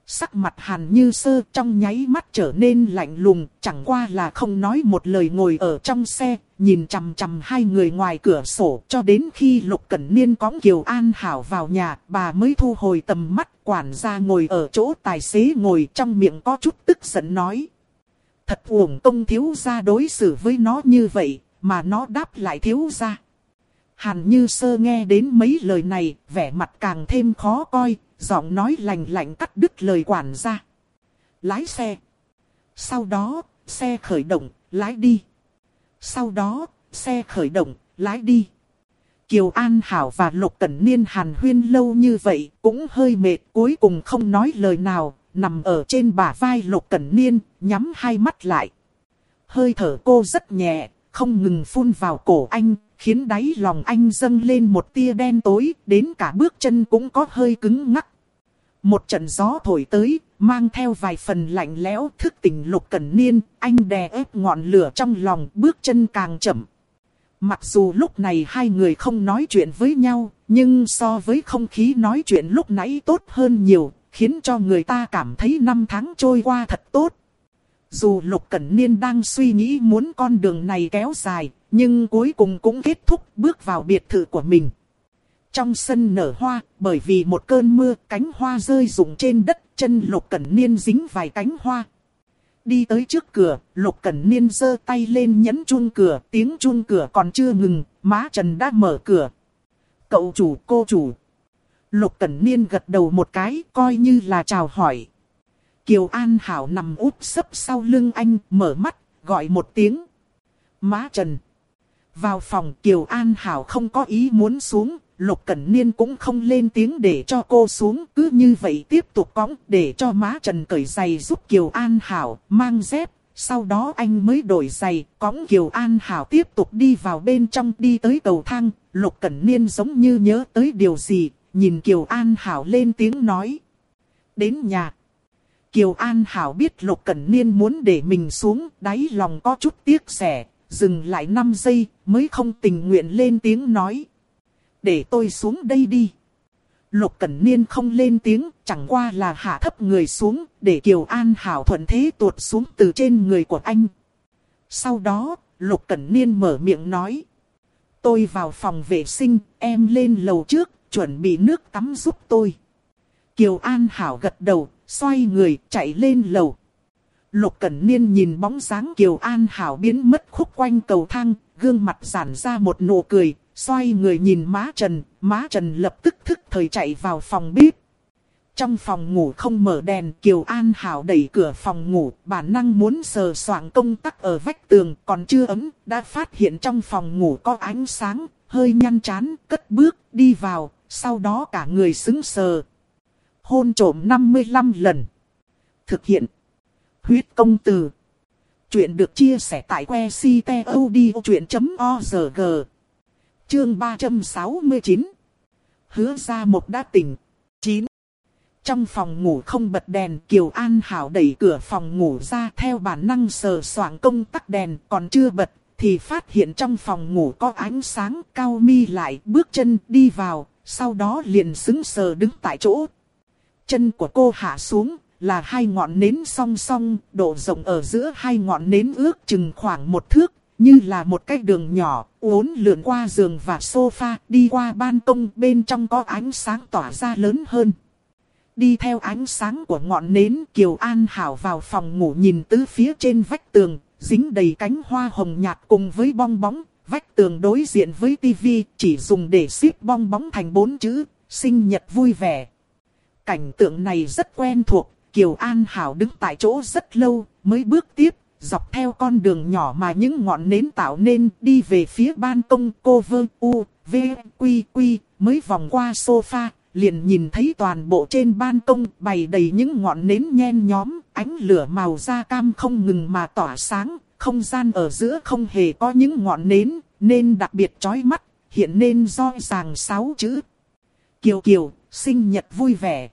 Sắc mặt hàn như sơ trong nháy mắt trở nên lạnh lùng, chẳng qua là không nói một lời ngồi ở trong xe, nhìn chằm chằm hai người ngoài cửa sổ cho đến khi Lục Cẩn Niên cõng Kiều An Hảo vào nhà, bà mới thu hồi tầm mắt, quản gia ngồi ở chỗ tài xế ngồi trong miệng có chút tức giận nói. Thật uổng công thiếu gia đối xử với nó như vậy, mà nó đáp lại thiếu gia. Hàn như sơ nghe đến mấy lời này, vẻ mặt càng thêm khó coi, giọng nói lành lạnh cắt đứt lời quản gia. Lái xe. Sau đó, xe khởi động, lái đi. Sau đó, xe khởi động, lái đi. Kiều An Hảo và Lục Cẩn Niên hàn huyên lâu như vậy, cũng hơi mệt, cuối cùng không nói lời nào, nằm ở trên bả vai Lục Cẩn Niên, nhắm hai mắt lại. Hơi thở cô rất nhẹ, không ngừng phun vào cổ anh, khiến đáy lòng anh dâng lên một tia đen tối, đến cả bước chân cũng có hơi cứng ngắc. Một trận gió thổi tới, mang theo vài phần lạnh lẽo thức tỉnh lục cẩn niên, anh đè ép ngọn lửa trong lòng, bước chân càng chậm. Mặc dù lúc này hai người không nói chuyện với nhau, nhưng so với không khí nói chuyện lúc nãy tốt hơn nhiều, khiến cho người ta cảm thấy năm tháng trôi qua thật tốt. Dù Lục Cẩn Niên đang suy nghĩ muốn con đường này kéo dài, nhưng cuối cùng cũng kết thúc bước vào biệt thự của mình. Trong sân nở hoa, bởi vì một cơn mưa, cánh hoa rơi rụng trên đất, chân Lục Cẩn Niên dính vài cánh hoa. Đi tới trước cửa, Lục Cẩn Niên giơ tay lên nhấn chuông cửa, tiếng chuông cửa còn chưa ngừng, má Trần đã mở cửa. Cậu chủ, cô chủ. Lục Cẩn Niên gật đầu một cái, coi như là chào hỏi. Kiều An Hảo nằm úp sấp sau lưng anh, mở mắt, gọi một tiếng. Má Trần. Vào phòng Kiều An Hảo không có ý muốn xuống, Lục Cẩn Niên cũng không lên tiếng để cho cô xuống, cứ như vậy tiếp tục cõng để cho má Trần cởi giày giúp Kiều An Hảo mang dép. Sau đó anh mới đổi giày, cõng Kiều An Hảo tiếp tục đi vào bên trong đi tới cầu thang. Lục Cẩn Niên giống như nhớ tới điều gì, nhìn Kiều An Hảo lên tiếng nói. Đến nhà. Kiều An Hảo biết Lục Cẩn Niên muốn để mình xuống, đáy lòng có chút tiếc rẻ, dừng lại 5 giây, mới không tình nguyện lên tiếng nói. Để tôi xuống đây đi. Lục Cẩn Niên không lên tiếng, chẳng qua là hạ thấp người xuống, để Kiều An Hảo thuận thế tuột xuống từ trên người của anh. Sau đó, Lục Cẩn Niên mở miệng nói. Tôi vào phòng vệ sinh, em lên lầu trước, chuẩn bị nước tắm giúp tôi. Kiều An Hảo gật đầu, xoay người, chạy lên lầu. Lục Cẩn Niên nhìn bóng dáng Kiều An Hảo biến mất khúc quanh cầu thang, gương mặt giản ra một nụ cười, xoay người nhìn má Trần, má Trần lập tức thức thời chạy vào phòng bếp. Trong phòng ngủ không mở đèn, Kiều An Hảo đẩy cửa phòng ngủ, bản năng muốn sờ soạng công tắc ở vách tường, còn chưa ấm, đã phát hiện trong phòng ngủ có ánh sáng, hơi nhăn chán, cất bước, đi vào, sau đó cả người xứng sờ. Hôn trộm 55 lần. Thực hiện. Huyết công từ. Chuyện được chia sẻ tại que ctod.org. Chương 369. Hứa ra một đã tỉnh. 9. Trong phòng ngủ không bật đèn, Kiều An Hảo đẩy cửa phòng ngủ ra theo bản năng sờ soạng công tắc đèn còn chưa bật, thì phát hiện trong phòng ngủ có ánh sáng cao mi lại bước chân đi vào, sau đó liền xứng sờ đứng tại chỗ. Chân của cô hạ xuống, là hai ngọn nến song song, độ rộng ở giữa hai ngọn nến ước chừng khoảng một thước, như là một cái đường nhỏ, uốn lượn qua giường và sofa, đi qua ban công bên trong có ánh sáng tỏa ra lớn hơn. Đi theo ánh sáng của ngọn nến Kiều An Hảo vào phòng ngủ nhìn tứ phía trên vách tường, dính đầy cánh hoa hồng nhạt cùng với bong bóng, vách tường đối diện với tivi chỉ dùng để xếp bong bóng thành bốn chữ, sinh nhật vui vẻ. Cảnh tượng này rất quen thuộc, Kiều An Hảo đứng tại chỗ rất lâu, mới bước tiếp, dọc theo con đường nhỏ mà những ngọn nến tạo nên đi về phía ban công cô vơ u, v, quy quy, mới vòng qua sofa, liền nhìn thấy toàn bộ trên ban công bày đầy những ngọn nến nhen nhóm, ánh lửa màu da cam không ngừng mà tỏa sáng, không gian ở giữa không hề có những ngọn nến, nên đặc biệt chói mắt, hiện nên do ràng sáu chữ. Kiều Kiều, sinh nhật vui vẻ.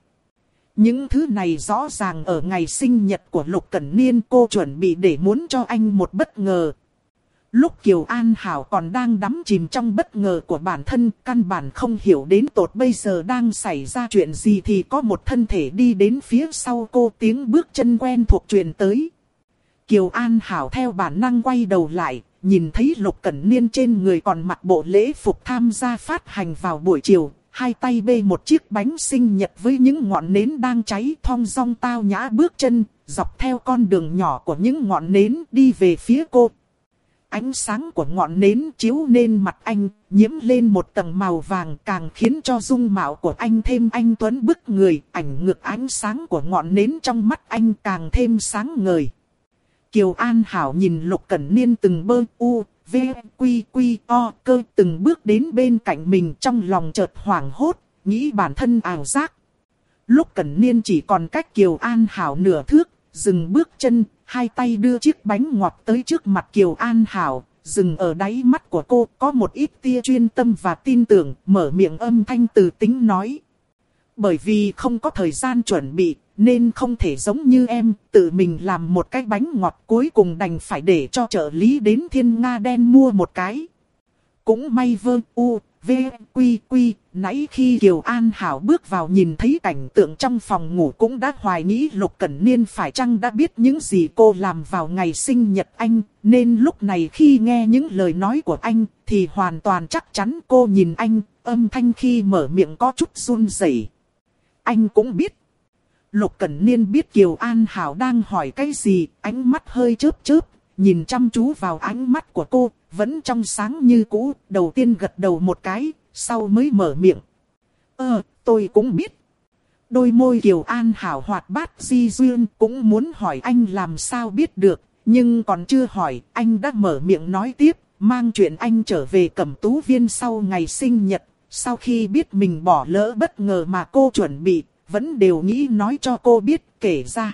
Những thứ này rõ ràng ở ngày sinh nhật của Lục Cẩn Niên cô chuẩn bị để muốn cho anh một bất ngờ. Lúc Kiều An Hảo còn đang đắm chìm trong bất ngờ của bản thân, căn bản không hiểu đến tột bây giờ đang xảy ra chuyện gì thì có một thân thể đi đến phía sau cô tiếng bước chân quen thuộc truyền tới. Kiều An Hảo theo bản năng quay đầu lại, nhìn thấy Lục Cẩn Niên trên người còn mặc bộ lễ phục tham gia phát hành vào buổi chiều, hai tay bê một chiếc bánh sinh nhật với những ngọn nến đang cháy thong dong tao nhã bước chân, dọc theo con đường nhỏ của những ngọn nến đi về phía cô. Ánh sáng của ngọn nến chiếu lên mặt anh, nhiễm lên một tầng màu vàng càng khiến cho dung mạo của anh thêm anh tuấn bức người, ảnh ngược ánh sáng của ngọn nến trong mắt anh càng thêm sáng ngời. Kiều An Hảo nhìn Lục Cẩn Niên từng bơ u, v, quy quy o cơ từng bước đến bên cạnh mình trong lòng chợt hoảng hốt, nghĩ bản thân ảo giác. Lúc Cẩn Niên chỉ còn cách Kiều An Hảo nửa thước, dừng bước chân, hai tay đưa chiếc bánh ngọt tới trước mặt Kiều An Hảo, dừng ở đáy mắt của cô có một ít tia chuyên tâm và tin tưởng, mở miệng âm thanh từ tính nói. Bởi vì không có thời gian chuẩn bị, nên không thể giống như em, tự mình làm một cái bánh ngọt cuối cùng đành phải để cho trợ lý đến thiên nga đen mua một cái. Cũng may vơ u, v, quy quy, nãy khi Kiều An Hảo bước vào nhìn thấy cảnh tượng trong phòng ngủ cũng đã hoài nghĩ Lục Cẩn Niên phải chăng đã biết những gì cô làm vào ngày sinh nhật anh, nên lúc này khi nghe những lời nói của anh thì hoàn toàn chắc chắn cô nhìn anh, âm thanh khi mở miệng có chút run rẩy. Anh cũng biết. Lục Cẩn Niên biết Kiều An Hảo đang hỏi cái gì, ánh mắt hơi chớp chớp, nhìn chăm chú vào ánh mắt của cô, vẫn trong sáng như cũ, đầu tiên gật đầu một cái, sau mới mở miệng. Ờ, tôi cũng biết. Đôi môi Kiều An Hảo hoạt bát di duyên cũng muốn hỏi anh làm sao biết được, nhưng còn chưa hỏi, anh đã mở miệng nói tiếp, mang chuyện anh trở về cẩm tú viên sau ngày sinh nhật, sau khi biết mình bỏ lỡ bất ngờ mà cô chuẩn bị, vẫn đều nghĩ nói cho cô biết kể ra.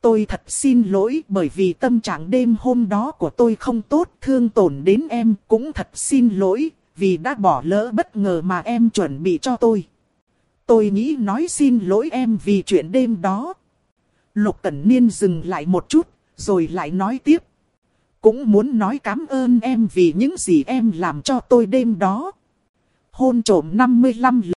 Tôi thật xin lỗi bởi vì tâm trạng đêm hôm đó của tôi không tốt, thương tổn đến em, cũng thật xin lỗi, vì đã bỏ lỡ bất ngờ mà em chuẩn bị cho tôi. Tôi nghĩ nói xin lỗi em vì chuyện đêm đó. Lục Cẩn Niên dừng lại một chút, rồi lại nói tiếp. Cũng muốn nói cảm ơn em vì những gì em làm cho tôi đêm đó. Hôn trổm 55 lần.